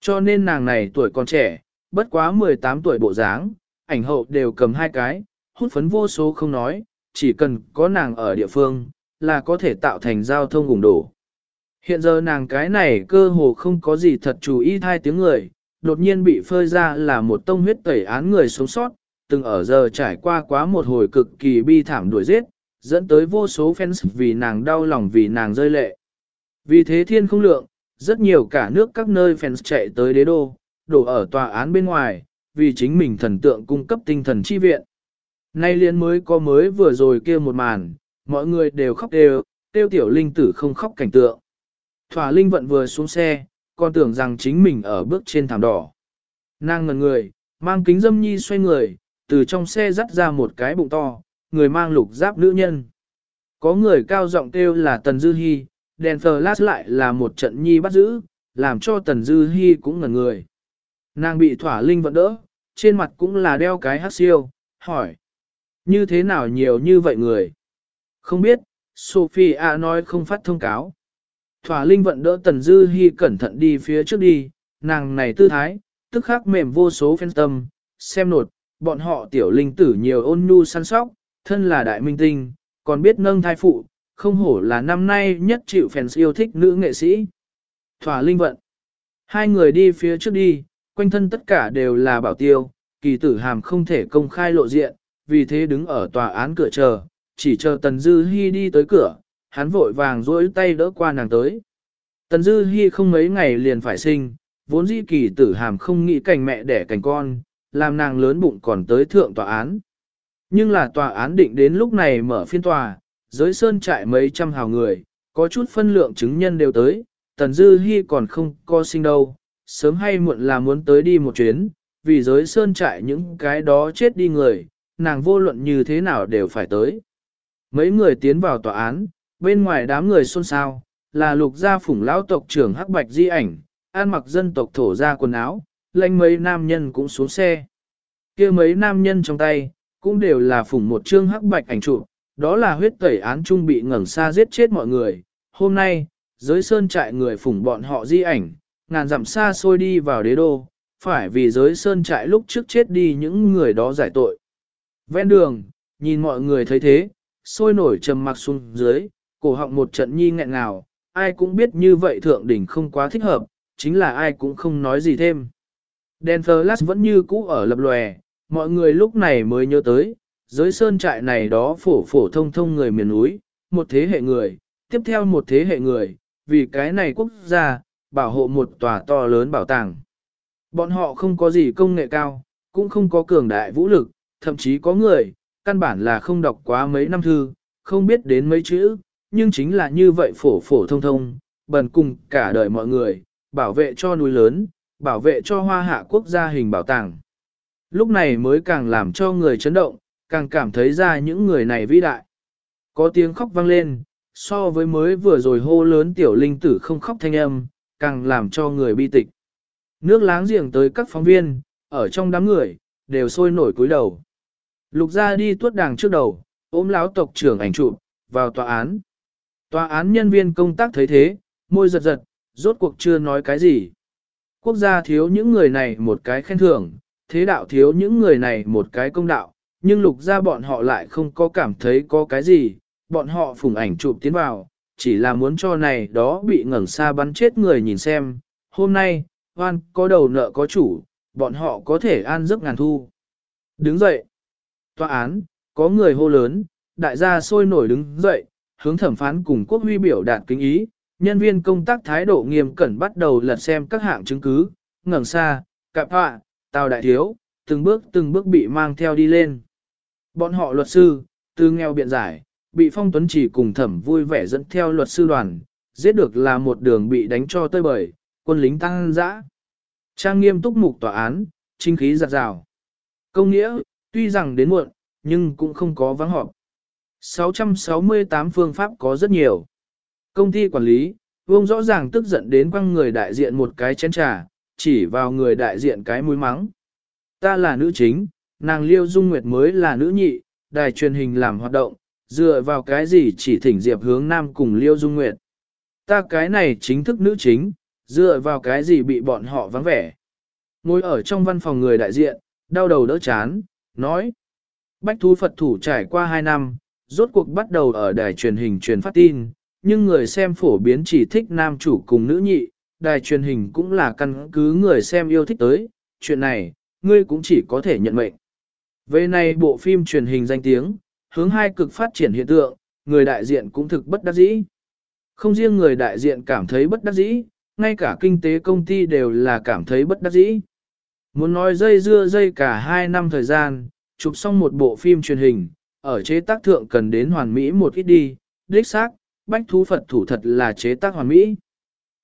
Cho nên nàng này tuổi còn trẻ, bất quá 18 tuổi bộ dáng, ảnh hậu đều cầm hai cái, hút phấn vô số không nói, chỉ cần có nàng ở địa phương, là có thể tạo thành giao thông gùng đổ. Hiện giờ nàng cái này cơ hồ không có gì thật chú ý thai tiếng người, đột nhiên bị phơi ra là một tông huyết tẩy án người sống sót, từng ở giờ trải qua quá một hồi cực kỳ bi thảm đuổi giết, dẫn tới vô số fans vì nàng đau lòng vì nàng rơi lệ. Vì thế thiên không lượng, rất nhiều cả nước các nơi fans chạy tới đế đô, đổ ở tòa án bên ngoài, vì chính mình thần tượng cung cấp tinh thần chi viện. Nay liên mới có mới vừa rồi kia một màn, mọi người đều khóc đều, tiêu tiểu linh tử không khóc cảnh tượng. Thỏa linh vận vừa xuống xe, còn tưởng rằng chính mình ở bước trên thảm đỏ. Nàng ngần người, mang kính dâm nhi xoay người, từ trong xe dắt ra một cái bụng to, người mang lục giáp nữ nhân. Có người cao giọng kêu là Tần Dư Hi, đèn flash lại là một trận nhi bắt giữ, làm cho Tần Dư Hi cũng ngẩn người. Nàng bị thỏa linh vận đỡ, trên mặt cũng là đeo cái hắc siêu, hỏi. Như thế nào nhiều như vậy người? Không biết, Sophia nói không phát thông cáo. Thỏa linh vận đỡ Tần Dư Hi cẩn thận đi phía trước đi, nàng này tư thái, tức khắc mềm vô số phen tâm, xem nột, bọn họ tiểu linh tử nhiều ôn nhu săn sóc, thân là đại minh tinh, còn biết nâng thai phụ, không hổ là năm nay nhất chịu fans yêu thích nữ nghệ sĩ. Thỏa linh vận. Hai người đi phía trước đi, quanh thân tất cả đều là bảo tiêu, kỳ tử hàm không thể công khai lộ diện, vì thế đứng ở tòa án cửa chờ, chỉ chờ Tần Dư Hi đi tới cửa, hắn vội vàng duỗi tay đỡ qua nàng tới. Tần Dư Hi không mấy ngày liền phải sinh, vốn dĩ kỳ tử hàm không nghĩ cảnh mẹ đẻ cảnh con, làm nàng lớn bụng còn tới thượng tòa án. Nhưng là tòa án định đến lúc này mở phiên tòa, giới sơn trại mấy trăm hào người, có chút phân lượng chứng nhân đều tới, Tần Dư Hi còn không co sinh đâu, sớm hay muộn là muốn tới đi một chuyến, vì giới sơn trại những cái đó chết đi người, nàng vô luận như thế nào đều phải tới. Mấy người tiến vào tòa án, bên ngoài đám người xôn xao, là lục gia phủng lão tộc trưởng hắc bạch di ảnh, an mặc dân tộc thổ ra quần áo, lệnh mấy nam nhân cũng xuống xe. kia mấy nam nhân trong tay, cũng đều là phủng một chương hắc bạch ảnh trụ, đó là huyết tẩy án trung bị ngẩng xa giết chết mọi người. Hôm nay, giới sơn trại người phủng bọn họ di ảnh, ngàn dặm xa xôi đi vào đế đô, phải vì giới sơn trại lúc trước chết đi những người đó giải tội. Ven đường, nhìn mọi người thấy thế, sôi nổi trầm mặc xuống dưới, cổ họng một trận nhi nghẹn ngào, ai cũng biết như vậy thượng đỉnh không quá thích hợp, chính là ai cũng không nói gì thêm. Đèn flash vẫn như cũ ở lập lòe, mọi người lúc này mới nhớ tới, giới sơn trại này đó phổ phổ thông thông người miền núi, một thế hệ người, tiếp theo một thế hệ người, vì cái này quốc gia, bảo hộ một tòa to lớn bảo tàng. Bọn họ không có gì công nghệ cao, cũng không có cường đại vũ lực, thậm chí có người, căn bản là không đọc quá mấy năm thư, không biết đến mấy chữ, nhưng chính là như vậy phổ phổ thông thông, bần cùng cả đời mọi người, bảo vệ cho núi lớn, bảo vệ cho hoa hạ quốc gia hình bảo tàng. Lúc này mới càng làm cho người chấn động, càng cảm thấy ra những người này vĩ đại. Có tiếng khóc vang lên, so với mới vừa rồi hô lớn tiểu linh tử không khóc thanh âm, càng làm cho người bi tịch. Nước láng giềng tới các phóng viên, ở trong đám người, đều sôi nổi cúi đầu. Lục ra đi tuốt đàng trước đầu, ôm lão tộc trưởng ảnh chụp vào tòa án. Tòa án nhân viên công tác thấy thế, môi giật giật, rốt cuộc chưa nói cái gì. Quốc gia thiếu những người này một cái khen thưởng, thế đạo thiếu những người này một cái công đạo, nhưng lục ra bọn họ lại không có cảm thấy có cái gì, bọn họ phùng ảnh chụp tiến vào, chỉ là muốn cho này đó bị ngẩng xa bắn chết người nhìn xem, hôm nay, hoan có đầu nợ có chủ, bọn họ có thể an giấc ngàn thu. Đứng dậy, tòa án, có người hô lớn, đại gia sôi nổi đứng dậy, hướng thẩm phán cùng quốc huy biểu đạt kính ý, nhân viên công tác thái độ nghiêm cẩn bắt đầu lật xem các hạng chứng cứ, ngẩng xa, cạp họa, tào đại thiếu, từng bước từng bước bị mang theo đi lên. Bọn họ luật sư, từ nghèo biện giải, bị phong tuấn chỉ cùng thẩm vui vẻ dẫn theo luật sư đoàn, giết được là một đường bị đánh cho tơi bời, quân lính tăng dã. Trang nghiêm túc mục tòa án, chính khí giặt rào. Công nghĩa, tuy rằng đến muộn, nhưng cũng không có vắng họp. 668 phương pháp có rất nhiều. Công ty quản lý, Vương rõ ràng tức giận đến quăng người đại diện một cái chén trà, chỉ vào người đại diện cái mũi mắng. Ta là nữ chính, nàng Liêu Dung Nguyệt mới là nữ nhị, đài truyền hình làm hoạt động, dựa vào cái gì chỉ thỉnh Diệp hướng nam cùng Liêu Dung Nguyệt. Ta cái này chính thức nữ chính, dựa vào cái gì bị bọn họ vắng vẻ. Ngồi ở trong văn phòng người đại diện, đau đầu đỡ chán, nói. Bách thú Phật thủ trải qua 2 năm, rốt cuộc bắt đầu ở đài truyền hình truyền phát tin, nhưng người xem phổ biến chỉ thích nam chủ cùng nữ nhị, đài truyền hình cũng là căn cứ người xem yêu thích tới, chuyện này, ngươi cũng chỉ có thể nhận mệnh. Về này bộ phim truyền hình danh tiếng, hướng hai cực phát triển hiện tượng, người đại diện cũng thực bất đắc dĩ. Không riêng người đại diện cảm thấy bất đắc dĩ, ngay cả kinh tế công ty đều là cảm thấy bất đắc dĩ. Muốn nói dây dưa dây cả hai năm thời gian, chụp xong một bộ phim truyền hình, ở chế tác thượng cần đến hoàn mỹ một ít đi, đích xác, bách thú Phật thủ thật là chế tác hoàn mỹ.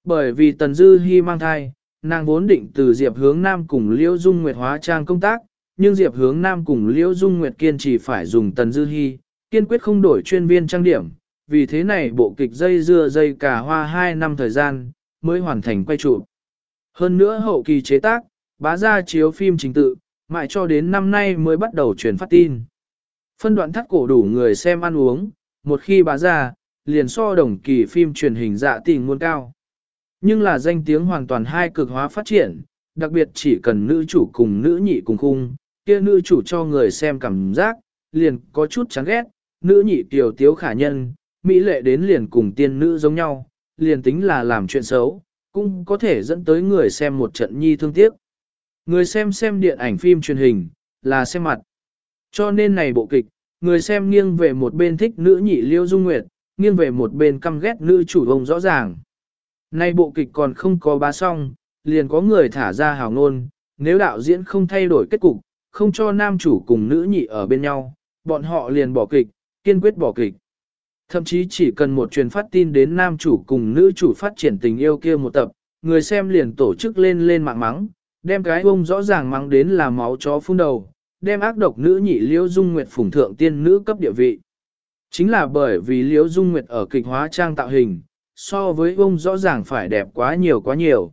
Bởi vì Tần Dư Hi mang thai, nàng vốn định từ Diệp hướng Nam cùng Liễu Dung Nguyệt hóa trang công tác, nhưng Diệp hướng Nam cùng Liễu Dung Nguyệt kiên trì phải dùng Tần Dư Hi, kiên quyết không đổi chuyên viên trang điểm, vì thế này bộ kịch dây dưa dây cả hoa 2 năm thời gian, mới hoàn thành quay trụ. Hơn nữa hậu kỳ chế tác, bá ra chiếu phim trình tự, mãi cho đến năm nay mới bắt đầu truyền phát tin. Phân đoạn thắt cổ đủ người xem ăn uống, một khi bá ra, liền so đồng kỳ phim truyền hình dạ tình muôn cao. Nhưng là danh tiếng hoàn toàn hai cực hóa phát triển, đặc biệt chỉ cần nữ chủ cùng nữ nhị cùng khung, kia nữ chủ cho người xem cảm giác, liền có chút chán ghét, nữ nhị tiểu tiếu khả nhân, mỹ lệ đến liền cùng tiên nữ giống nhau, liền tính là làm chuyện xấu, cũng có thể dẫn tới người xem một trận nhi thương tiếc. Người xem xem điện ảnh phim truyền hình, là xem mặt. Cho nên này bộ kịch, người xem nghiêng về một bên thích nữ nhị liêu dung nguyệt, nghiêng về một bên căm ghét nữ chủ ông rõ ràng. Nay bộ kịch còn không có bá xong, liền có người thả ra hào ngôn, nếu đạo diễn không thay đổi kết cục, không cho nam chủ cùng nữ nhị ở bên nhau, bọn họ liền bỏ kịch, kiên quyết bỏ kịch. Thậm chí chỉ cần một truyền phát tin đến nam chủ cùng nữ chủ phát triển tình yêu kia một tập, người xem liền tổ chức lên lên mạng mắng, đem cái ông rõ ràng mắng đến là máu chó phun đầu, đem ác độc nữ nhị liễu dung nguyệt phủng thượng tiên nữ cấp địa vị. Chính là bởi vì liễu dung nguyệt ở kịch hóa trang tạo hình, so với ông rõ ràng phải đẹp quá nhiều quá nhiều.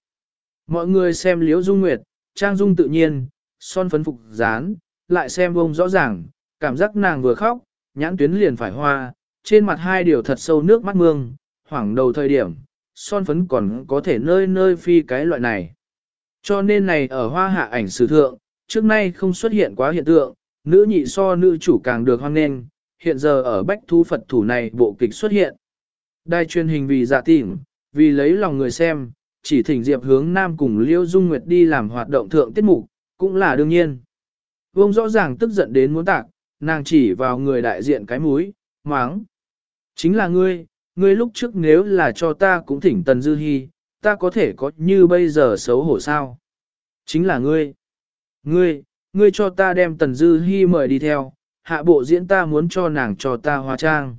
Mọi người xem liễu dung nguyệt, trang dung tự nhiên, son phấn phục dán, lại xem ông rõ ràng, cảm giác nàng vừa khóc, nhãn tuyến liền phải hoa, trên mặt hai điều thật sâu nước mắt mương, hoảng đầu thời điểm, son phấn còn có thể nơi nơi phi cái loại này. Cho nên này ở hoa hạ ảnh sử thượng, trước nay không xuất hiện quá hiện tượng, nữ nhị so nữ chủ càng được hoan nghênh, hiện giờ ở bách thu Phật thủ này bộ kịch xuất hiện. Đài truyền hình vì giả tỉnh, vì lấy lòng người xem, chỉ thỉnh Diệp hướng Nam cùng Liêu Dung Nguyệt đi làm hoạt động thượng tiết mục, cũng là đương nhiên. Vông rõ ràng tức giận đến muốn tạc, nàng chỉ vào người đại diện cái mũi, máng. Chính là ngươi, ngươi lúc trước nếu là cho ta cũng thỉnh Tần Dư Hi, ta có thể có như bây giờ xấu hổ sao? Chính là ngươi. Ngươi, ngươi cho ta đem Tần Dư Hi mời đi theo, hạ bộ diễn ta muốn cho nàng cho ta hóa trang.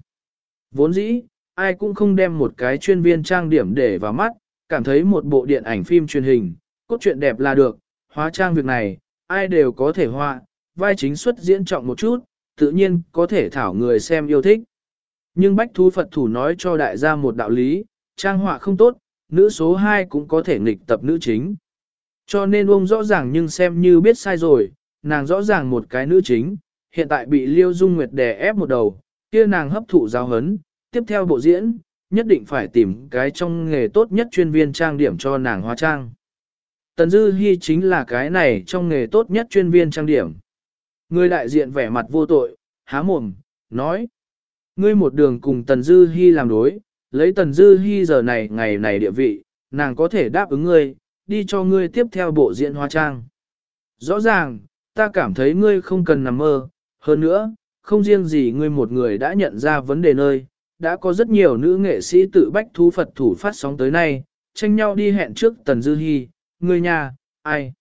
Vốn dĩ, ai cũng không đem một cái chuyên viên trang điểm để vào mắt, cảm thấy một bộ điện ảnh phim truyền hình, cốt truyện đẹp là được, hóa trang việc này, ai đều có thể họa, vai chính xuất diễn trọng một chút, tự nhiên có thể thảo người xem yêu thích. Nhưng bách thú Phật thủ nói cho đại gia một đạo lý, trang họa không tốt, nữ số 2 cũng có thể nghịch tập nữ chính. Cho nên ông rõ ràng nhưng xem như biết sai rồi, nàng rõ ràng một cái nữ chính, hiện tại bị Liêu Dung Nguyệt đè ép một đầu, kia nàng hấp thụ giáo hấn, tiếp theo bộ diễn, nhất định phải tìm cái trong nghề tốt nhất chuyên viên trang điểm cho nàng hóa trang. Tần Dư Hi chính là cái này trong nghề tốt nhất chuyên viên trang điểm. Người đại diện vẻ mặt vô tội, há mồm, nói. Ngươi một đường cùng Tần Dư Hi làm đối, lấy Tần Dư Hi giờ này ngày này địa vị, nàng có thể đáp ứng ngươi, đi cho ngươi tiếp theo bộ diễn hóa trang. Rõ ràng, ta cảm thấy ngươi không cần nằm mơ, hơn nữa, không riêng gì ngươi một người đã nhận ra vấn đề nơi, đã có rất nhiều nữ nghệ sĩ tự bách thú Phật thủ phát sóng tới nay, tranh nhau đi hẹn trước Tần Dư Hi, ngươi nhà, ai.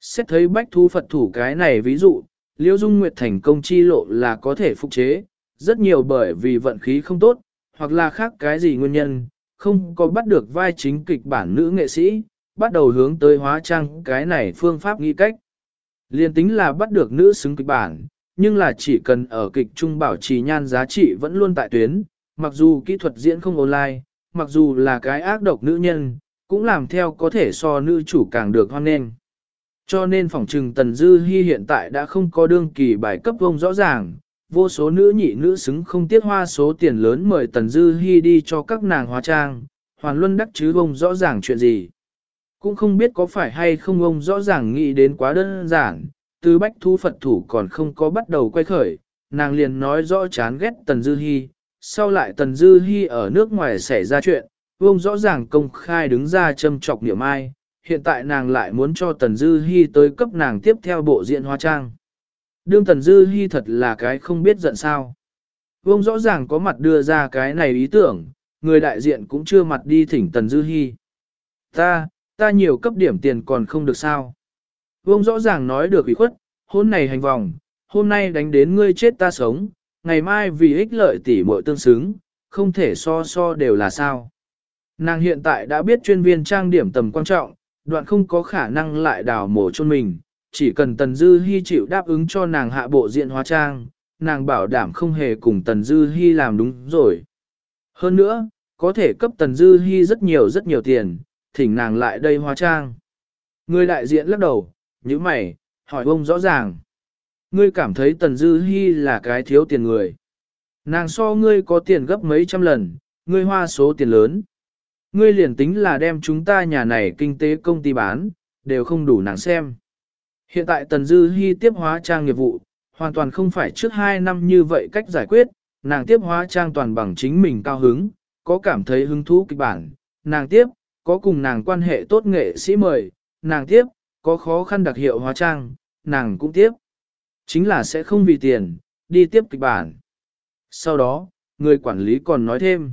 Xét thấy bách thú Phật thủ cái này ví dụ, Liễu Dung Nguyệt thành công chi lộ là có thể phục chế, rất nhiều bởi vì vận khí không tốt, hoặc là khác cái gì nguyên nhân, không có bắt được vai chính kịch bản nữ nghệ sĩ, bắt đầu hướng tới hóa trang cái này phương pháp nghĩ cách. Liên tính là bắt được nữ xứng kịch bản, nhưng là chỉ cần ở kịch trung bảo trì nhan giá trị vẫn luôn tại tuyến, mặc dù kỹ thuật diễn không online, mặc dù là cái ác độc nữ nhân, cũng làm theo có thể so nữ chủ càng được hoan nghênh. Cho nên phòng trừng Tần Dư Hi hiện tại đã không có đương kỳ bài cấp vông rõ ràng, vô số nữ nhị nữ xứng không tiết hoa số tiền lớn mời Tần Dư Hi đi cho các nàng hóa trang, hoàn luân đắc chứ vông rõ ràng chuyện gì. Cũng không biết có phải hay không ông rõ ràng nghĩ đến quá đơn giản, từ bách thu Phật thủ còn không có bắt đầu quay khởi, nàng liền nói rõ chán ghét Tần Dư Hi, sau lại Tần Dư Hi ở nước ngoài xảy ra chuyện, vông rõ ràng công khai đứng ra châm chọc niệm ai, hiện tại nàng lại muốn cho Tần Dư Hi tới cấp nàng tiếp theo bộ diện hóa trang. Đương Tần Dư Hi thật là cái không biết giận sao. Vông rõ ràng có mặt đưa ra cái này ý tưởng, người đại diện cũng chưa mặt đi thỉnh Tần Dư Hi. Ta, ta nhiều cấp điểm tiền còn không được sao. Vương rõ ràng nói được ủy khuất, hôn này hành vòng, hôm nay đánh đến ngươi chết ta sống, ngày mai vì ích lợi tỷ muội tương xứng, không thể so so đều là sao. Nàng hiện tại đã biết chuyên viên trang điểm tầm quan trọng, đoạn không có khả năng lại đào mổ chôn mình, chỉ cần Tần Dư Hi chịu đáp ứng cho nàng hạ bộ diện hóa trang, nàng bảo đảm không hề cùng Tần Dư Hi làm đúng rồi. Hơn nữa, có thể cấp Tần Dư Hi rất nhiều rất nhiều tiền, thỉnh nàng lại đây hóa trang. Người đại diện lắc đầu, như mày, hỏi ông rõ ràng. Ngươi cảm thấy Tần Dư Hi là cái thiếu tiền người. Nàng so ngươi có tiền gấp mấy trăm lần, ngươi hoa số tiền lớn. Ngươi liền tính là đem chúng ta nhà này kinh tế công ty bán, đều không đủ nàng xem. Hiện tại Tần Dư Hi tiếp hóa trang nghiệp vụ, hoàn toàn không phải trước hai năm như vậy cách giải quyết, nàng tiếp hóa trang toàn bằng chính mình cao hứng, có cảm thấy hứng thú kịch bản, nàng tiếp, có cùng nàng quan hệ tốt nghệ sĩ mời, nàng tiếp, có khó khăn đặc hiệu hóa trang, nàng cũng tiếp. Chính là sẽ không vì tiền, đi tiếp kịch bản. Sau đó, người quản lý còn nói thêm.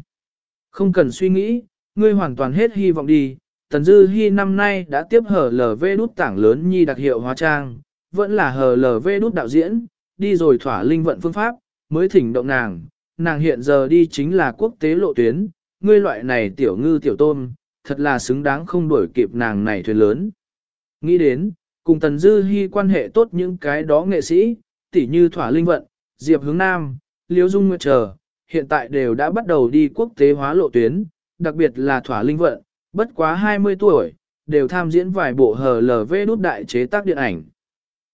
Không cần suy nghĩ, ngươi hoàn toàn hết hy vọng đi. Tần Dư Hi năm nay đã tiếp hở LV đút tảng lớn nhi đặc hiệu hóa trang, vẫn là hở LV đút đạo diễn, đi rồi thỏa linh vận phương pháp, mới thỉnh động nàng. Nàng hiện giờ đi chính là quốc tế lộ tuyến, ngươi loại này tiểu ngư tiểu tôm, thật là xứng đáng không đuổi kịp nàng này thuyền lớn. Nghĩ đến, cùng Tần Dư Hi quan hệ tốt những cái đó nghệ sĩ, tỉ như Thỏa Linh Vận, Diệp Hướng Nam, Liễu Dung Nguyệt Chờ, hiện tại đều đã bắt đầu đi quốc tế hóa lộ tuyến, đặc biệt là Thỏa Linh Vận, bất quá 20 tuổi, đều tham diễn vài bộ HLV đút đại chế tác điện ảnh.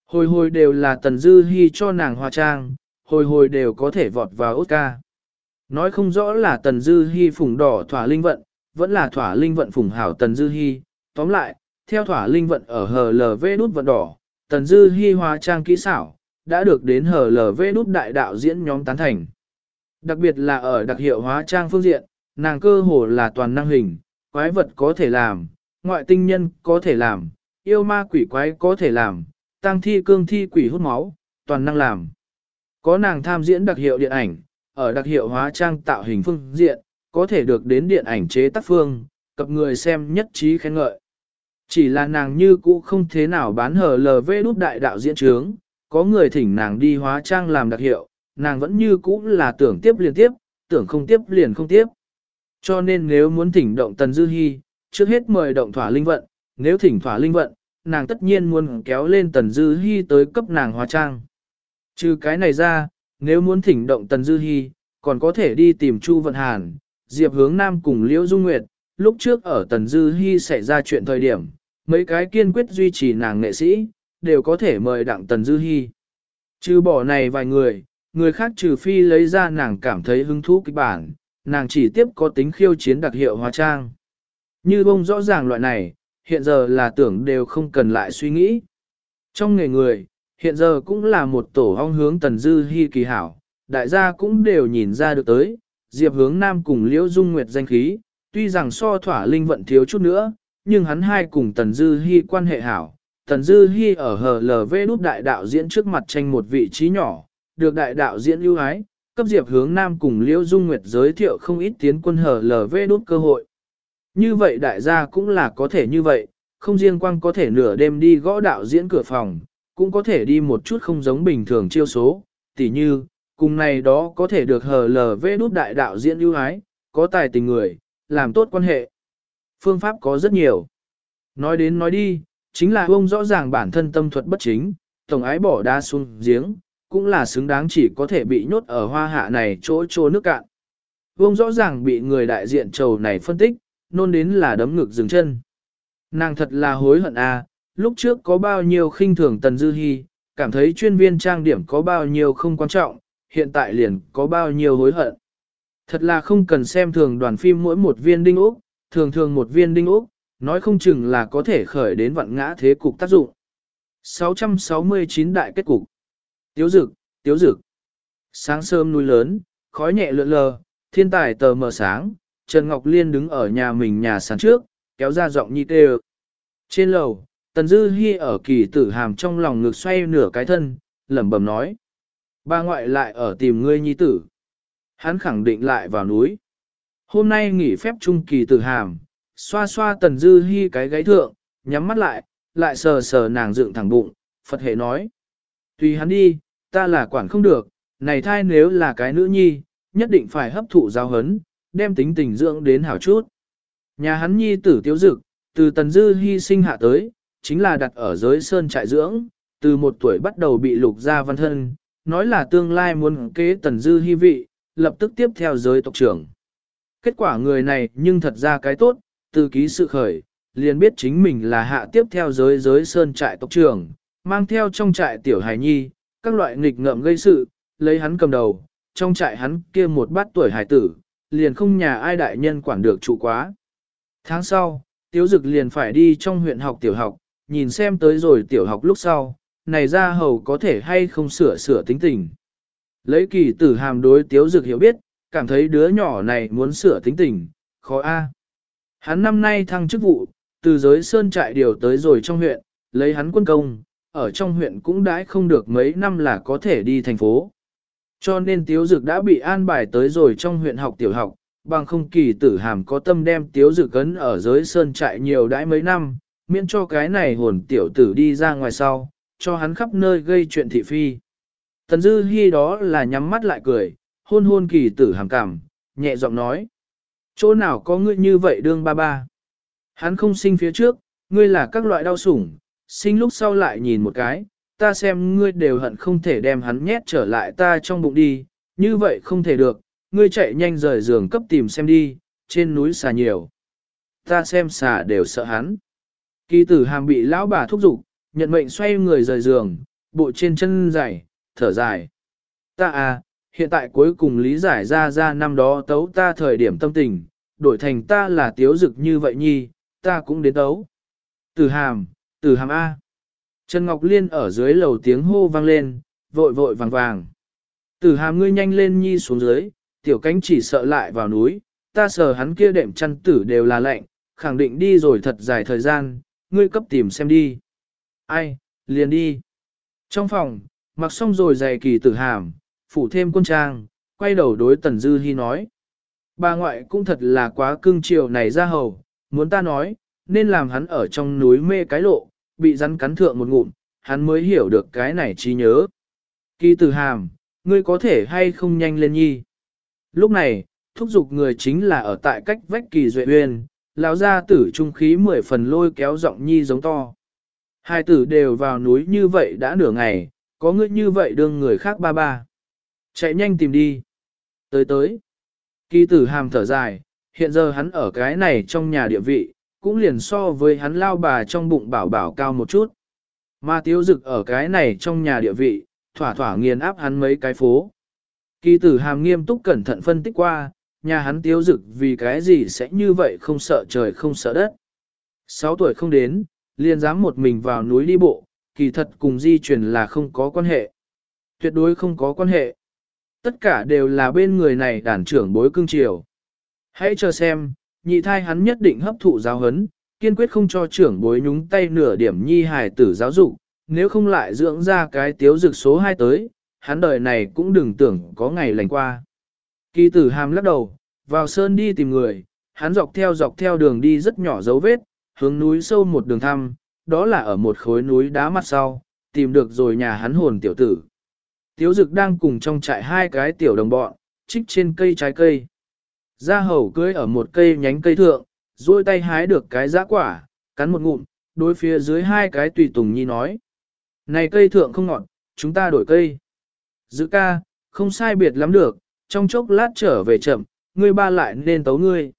Hồi hồi đều là Tần Dư Hi cho nàng hóa trang, hồi hồi đều có thể vọt vào Oscar. Nói không rõ là Tần Dư Hi phùng đỏ Thỏa Linh Vận, vẫn là Thỏa Linh Vận phùng hảo Tần Dư Hi, tóm lại, theo thỏa linh vận ở HLV đút vận đỏ, tần dư hy hóa trang kỹ xảo, đã được đến HLV đút đại đạo diễn nhóm tán thành. Đặc biệt là ở đặc hiệu hóa trang phương diện, nàng cơ hồ là toàn năng hình, quái vật có thể làm, ngoại tinh nhân có thể làm, yêu ma quỷ quái có thể làm, tăng thi cương thi quỷ hút máu, toàn năng làm. Có nàng tham diễn đặc hiệu điện ảnh, ở đặc hiệu hóa trang tạo hình phương diện, có thể được đến điện ảnh chế tác phương, cập người xem nhất trí khen ngợi. Chỉ là nàng như cũ không thế nào bán hở LV đút đại đạo diễn trướng, có người thỉnh nàng đi hóa trang làm đặc hiệu, nàng vẫn như cũ là tưởng tiếp liên tiếp, tưởng không tiếp liền không tiếp. Cho nên nếu muốn thỉnh động Tần Dư Hi, trước hết mời động thỏa linh vận, nếu thỉnh thỏa linh vận, nàng tất nhiên muốn kéo lên Tần Dư Hi tới cấp nàng hóa trang. Trừ cái này ra, nếu muốn thỉnh động Tần Dư Hi, còn có thể đi tìm Chu Vận Hàn, Diệp Hướng Nam cùng Liễu Dung Nguyệt, lúc trước ở Tần Dư Hi xảy ra chuyện thời điểm, mấy cái kiên quyết duy trì nàng nghệ sĩ, đều có thể mời đặng Tần Dư Hi. Trừ bỏ này vài người, người khác trừ phi lấy ra nàng cảm thấy hứng thú kịch bản, nàng chỉ tiếp có tính khiêu chiến đặc hiệu hóa trang. Như bông rõ ràng loại này, hiện giờ là tưởng đều không cần lại suy nghĩ. Trong nghề người, hiện giờ cũng là một tổ ong hướng Tần Dư Hi kỳ hảo, đại gia cũng đều nhìn ra được tới, Diệp hướng Nam cùng Liễu Dung Nguyệt danh khí, tuy rằng so thỏa linh vận thiếu chút nữa, nhưng hắn hai cùng Tần Dư Hi quan hệ hảo. Tần Dư Hi ở HLV đút đại đạo diễn trước mặt tranh một vị trí nhỏ, được đại đạo diễn ưu ái, cấp Diệp hướng Nam cùng Liễu Dung Nguyệt giới thiệu không ít tiến quân HLV đút cơ hội. Như vậy đại gia cũng là có thể như vậy, không riêng quang có thể nửa đêm đi gõ đạo diễn cửa phòng, cũng có thể đi một chút không giống bình thường chiêu số, tỉ như, cùng này đó có thể được HLV lờ đút đại đạo diễn ưu ái, có tài tình người, làm tốt quan hệ. Phương pháp có rất nhiều. Nói đến nói đi, chính là ông rõ ràng bản thân tâm thuật bất chính, tổng ái bỏ đa xuống giếng, cũng là xứng đáng chỉ có thể bị nhốt ở hoa hạ này chỗ chỗ nước cạn. Ông rõ ràng bị người đại diện trầu này phân tích, nôn đến là đấm ngực dừng chân. Nàng thật là hối hận à, lúc trước có bao nhiêu khinh thường Tần Dư Hi, cảm thấy chuyên viên trang điểm có bao nhiêu không quan trọng, hiện tại liền có bao nhiêu hối hận. Thật là không cần xem thường đoàn phim mỗi một viên đinh ốc, thường thường một viên đinh ốc, nói không chừng là có thể khởi đến vận ngã thế cục tác dụng. 669 đại kết cục. Tiếu dực, tiếu dực. Sáng sớm núi lớn, khói nhẹ lượn lờ, thiên tài tờ mờ sáng, Trần Ngọc Liên đứng ở nhà mình nhà sàn trước, kéo ra giọng nhi tê Trên lầu, Tần Dư Hi ở kỳ tử hàm trong lòng ngực xoay nửa cái thân, lẩm bẩm nói. Ba ngoại lại ở tìm ngươi nhi tử. Hắn khẳng định lại vào núi. Hôm nay nghỉ phép trung kỳ tử hàm, xoa xoa Tần Dư Hi cái gáy thượng, nhắm mắt lại, lại sờ sờ nàng dựng thẳng bụng, Phật hệ nói. Tùy hắn đi, ta là quản không được, này thai nếu là cái nữ nhi, nhất định phải hấp thụ giáo hấn, đem tính tình dưỡng đến hảo chút. Nhà hắn nhi tử tiếu dực, từ tần dư hy sinh hạ tới, chính là đặt ở giới sơn trại dưỡng, từ một tuổi bắt đầu bị lục gia văn thân, nói là tương lai muốn kế tần dư hy vị, lập tức tiếp theo giới tộc trưởng. Kết quả người này nhưng thật ra cái tốt, từ ký sự khởi, liền biết chính mình là hạ tiếp theo giới giới sơn trại tộc trưởng, mang theo trong trại tiểu hài nhi, các loại nghịch ngợm gây sự, lấy hắn cầm đầu, trong trại hắn kia một bát tuổi hài tử, liền không nhà ai đại nhân quản được trụ quá. Tháng sau, Tiếu Dực liền phải đi trong huyện học tiểu học, nhìn xem tới rồi tiểu học lúc sau, này ra hầu có thể hay không sửa sửa tính tình. Lấy kỳ tử hàm đối Tiếu Dực hiểu biết, cảm thấy đứa nhỏ này muốn sửa tính tình, khó a. Hắn năm nay thăng chức vụ, từ giới sơn trại điều tới rồi trong huyện, lấy hắn quân công, ở trong huyện cũng đãi không được mấy năm là có thể đi thành phố. Cho nên Tiếu Dực đã bị an bài tới rồi trong huyện học tiểu học, bằng không kỳ tử hàm có tâm đem Tiếu Dực cấn ở giới sơn trại nhiều đãi mấy năm, miễn cho cái này hồn tiểu tử đi ra ngoài sau, cho hắn khắp nơi gây chuyện thị phi. Tần Dư Hi đó là nhắm mắt lại cười, hôn hôn kỳ tử hàm cảm, nhẹ giọng nói. Chỗ nào có ngươi như vậy đương ba ba? Hắn không sinh phía trước, ngươi là các loại đau sủng, sinh lúc sau lại nhìn một cái, ta xem ngươi đều hận không thể đem hắn nhét trở lại ta trong bụng đi, như vậy không thể được, ngươi chạy nhanh rời giường cấp tìm xem đi, trên núi xà nhiều. Ta xem xà đều sợ hắn. Kỳ tử hàm bị lão bà thúc giục, nhận mệnh xoay người rời giường, bộ trên chân dài, thở dài. Ta à, hiện tại cuối cùng lý giải ra ra năm đó tấu ta thời điểm tâm tình, đổi thành ta là tiếu dực như vậy nhi, ta cũng đến tấu. từ hàm, từ hàm A. Trần Ngọc Liên ở dưới lầu tiếng hô vang lên, vội vội vàng vàng. từ hàm ngươi nhanh lên nhi xuống dưới, tiểu cánh chỉ sợ lại vào núi, ta sờ hắn kia đệm chăn tử đều là lạnh, khẳng định đi rồi thật dài thời gian, ngươi cấp tìm xem đi. Ai, liền đi. Trong phòng, mặc xong rồi giày kỳ tử hàm, phủ thêm quân trang, quay đầu đối Tần Dư Hi nói. Bà ngoại cũng thật là quá cưng chiều này ra hầu, muốn ta nói, nên làm hắn ở trong núi mê cái lộ, bị rắn cắn thượng một ngụm, hắn mới hiểu được cái này trí nhớ. Kỳ tử hàm, ngươi có thể hay không nhanh lên nhi. Lúc này, thúc giục người chính là ở tại cách vách kỳ duệ uyên, lão gia tử trung khí mười phần lôi kéo giọng nhi giống to. Hai tử đều vào núi như vậy đã nửa ngày, có ngươi như vậy đương người khác ba ba. Chạy nhanh tìm đi. Tới tới. Kỳ tử hàm thở dài, hiện giờ hắn ở cái này trong nhà địa vị, cũng liền so với hắn lao bà trong bụng bảo bảo cao một chút. Mà tiếu dực ở cái này trong nhà địa vị, thỏa thỏa nghiền áp hắn mấy cái phố. Kỳ tử hàm nghiêm túc cẩn thận phân tích qua, nhà hắn tiếu dực vì cái gì sẽ như vậy không sợ trời không sợ đất. Sáu tuổi không đến, liền dám một mình vào núi đi bộ, kỳ thật cùng di chuyển là không có quan hệ. Tuyệt đối không có quan hệ. Tất cả đều là bên người này đàn trưởng bối cương triều. Hãy chờ xem, nhị thai hắn nhất định hấp thụ giáo hấn, kiên quyết không cho trưởng bối nhúng tay nửa điểm nhi hài tử giáo dục, nếu không lại dưỡng ra cái tiếu dực số 2 tới, hắn đời này cũng đừng tưởng có ngày lành qua. Kỳ tử hàm lắc đầu, vào sơn đi tìm người, hắn dọc theo dọc theo đường đi rất nhỏ dấu vết, hướng núi sâu một đường thăm, đó là ở một khối núi đá mặt sau, tìm được rồi nhà hắn hồn tiểu tử. Tiếu dực đang cùng trong trại hai cái tiểu đồng bọn, trích trên cây trái cây. Gia hầu cưới ở một cây nhánh cây thượng, duỗi tay hái được cái giã quả, cắn một ngụm, đối phía dưới hai cái tùy tùng nhi nói. Này cây thượng không ngọt, chúng ta đổi cây. giữ ca, không sai biệt lắm được, trong chốc lát trở về chậm, ngươi ba lại nên tấu ngươi.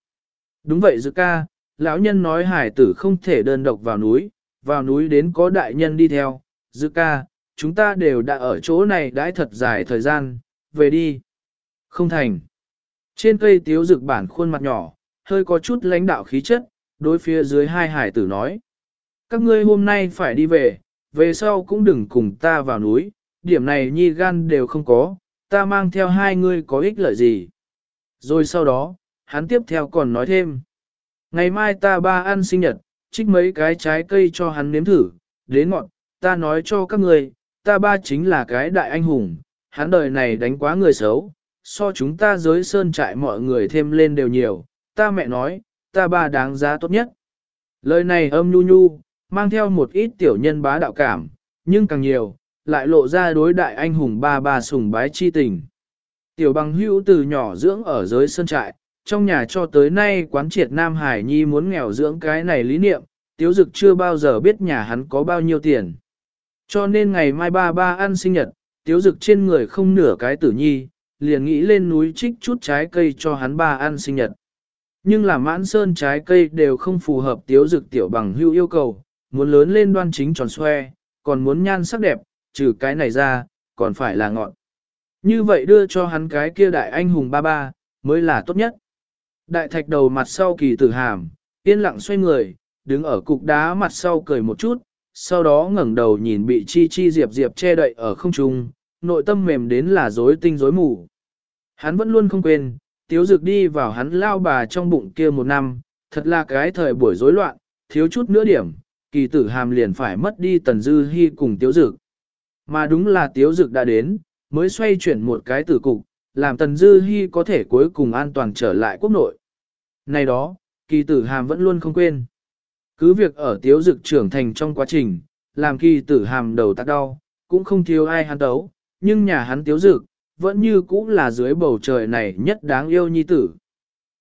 Đúng vậy giữ ca, lão nhân nói hải tử không thể đơn độc vào núi, vào núi đến có đại nhân đi theo. Dư ca, chúng ta đều đã ở chỗ này đãi thật dài thời gian, về đi. Không thành. Trên cây tiếu dực bản khuôn mặt nhỏ, hơi có chút lãnh đạo khí chất, đối phía dưới hai hải tử nói. Các ngươi hôm nay phải đi về, về sau cũng đừng cùng ta vào núi, điểm này nhi gan đều không có, ta mang theo hai ngươi có ích lợi gì. Rồi sau đó, hắn tiếp theo còn nói thêm. Ngày mai ta ba ăn sinh nhật, trích mấy cái trái cây cho hắn nếm thử, đến ngọn, ta nói cho các người, ta ba chính là cái đại anh hùng, hắn đời này đánh quá người xấu, so chúng ta giới sơn trại mọi người thêm lên đều nhiều, ta mẹ nói, ta ba đáng giá tốt nhất. Lời này âm nhu nhu, mang theo một ít tiểu nhân bá đạo cảm, nhưng càng nhiều, lại lộ ra đối đại anh hùng ba ba sùng bái chi tình. Tiểu bằng hữu từ nhỏ dưỡng ở giới sơn trại, trong nhà cho tới nay quán triệt Nam Hải Nhi muốn nghèo dưỡng cái này lý niệm, tiếu dực chưa bao giờ biết nhà hắn có bao nhiêu tiền. Cho nên ngày mai ba ba ăn sinh nhật, tiếu dực trên người không nửa cái tử nhi, liền nghĩ lên núi trích chút trái cây cho hắn ba ăn sinh nhật. Nhưng là mãn sơn trái cây đều không phù hợp tiếu dực tiểu bằng hưu yêu cầu, muốn lớn lên đoan chính tròn xoe, còn muốn nhan sắc đẹp, trừ cái này ra, còn phải là ngọn. Như vậy đưa cho hắn cái kia đại anh hùng ba ba, mới là tốt nhất. Đại thạch đầu mặt sau kỳ tử hàm, yên lặng xoay người, đứng ở cục đá mặt sau cười một chút, sau đó ngẩng đầu nhìn bị chi chi diệp diệp che đậy ở không trung, nội tâm mềm đến là rối tinh rối mù. Hắn vẫn luôn không quên, tiếu dực đi vào hắn lao bà trong bụng kia một năm, thật là cái thời buổi rối loạn, thiếu chút nữa điểm, kỳ tử hàm liền phải mất đi tần dư hy cùng tiếu dực. Mà đúng là tiếu dực đã đến, mới xoay chuyển một cái tử cục, làm tần dư Hi có thể cuối cùng an toàn trở lại quốc nội. Này đó, kỳ tử hàm vẫn luôn không quên. Cứ việc ở tiếu dực trưởng thành trong quá trình, làm kỳ tử hàm đầu tắc đau, cũng không thiếu ai hắn tấu, nhưng nhà hắn tiếu dực, vẫn như cũ là dưới bầu trời này nhất đáng yêu nhi tử.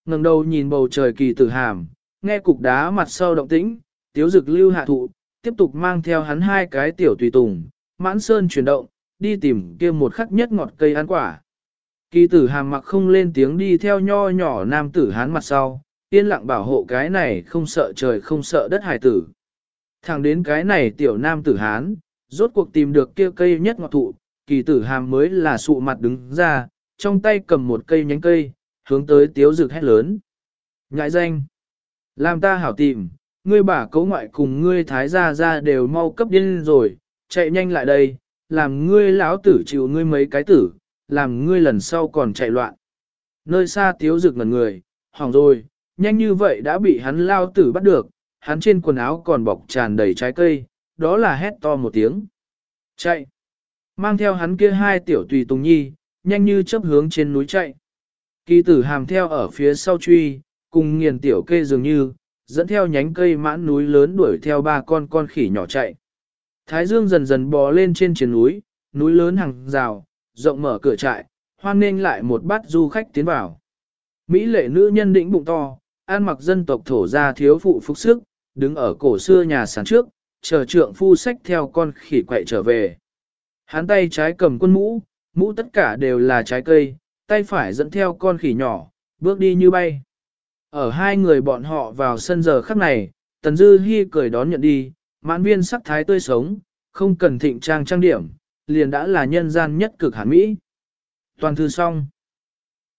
ngẩng đầu nhìn bầu trời kỳ tử hàm, nghe cục đá mặt sau động tĩnh, tiếu dực lưu hạ thụ, tiếp tục mang theo hắn hai cái tiểu tùy tùng, mãn sơn chuyển động, đi tìm kia một khắc nhất ngọt cây ăn quả. Kỳ tử hàm mặc không lên tiếng đi theo nho nhỏ nam tử hán mặt sau, yên lặng bảo hộ cái này không sợ trời không sợ đất hải tử. Thẳng đến cái này tiểu nam tử hán, rốt cuộc tìm được kia cây nhất ngọt thụ, kỳ tử hàm mới là sụ mặt đứng ra, trong tay cầm một cây nhánh cây, hướng tới tiếu rực hét lớn. Ngại danh! Làm ta hảo tìm, ngươi bà cấu ngoại cùng ngươi thái gia ra đều mau cấp điên rồi, chạy nhanh lại đây, làm ngươi lão tử chịu ngươi mấy cái tử, làm ngươi lần sau còn chạy loạn. Nơi xa tiếu rực ngần người, hỏng rồi, nhanh như vậy đã bị hắn lao tử bắt được, hắn trên quần áo còn bọc tràn đầy trái cây, đó là hét to một tiếng. Chạy! Mang theo hắn kia hai tiểu tùy tùng nhi, nhanh như chớp hướng trên núi chạy. Kỳ tử hàm theo ở phía sau truy, cùng nghiền tiểu kê dường như, dẫn theo nhánh cây mãn núi lớn đuổi theo ba con con khỉ nhỏ chạy. Thái dương dần dần bò lên trên trên núi, núi lớn hàng rào, rộng mở cửa trại, hoan nên lại một bát du khách tiến vào. Mỹ lệ nữ nhân đĩnh bụng to, an mặc dân tộc thổ ra thiếu phụ phục sức, đứng ở cổ xưa nhà sản trước, chờ trượng phu sách theo con khỉ quậy trở về. Hắn tay trái cầm quân mũ, mũ tất cả đều là trái cây, tay phải dẫn theo con khỉ nhỏ, bước đi như bay. Ở hai người bọn họ vào sân giờ khắc này, Tần Dư Hi cười đón nhận đi, mãn viên sắc thái tươi sống, không cần thịnh trang trang điểm, liền đã là nhân gian nhất cực hẳn mỹ. Toàn thư xong.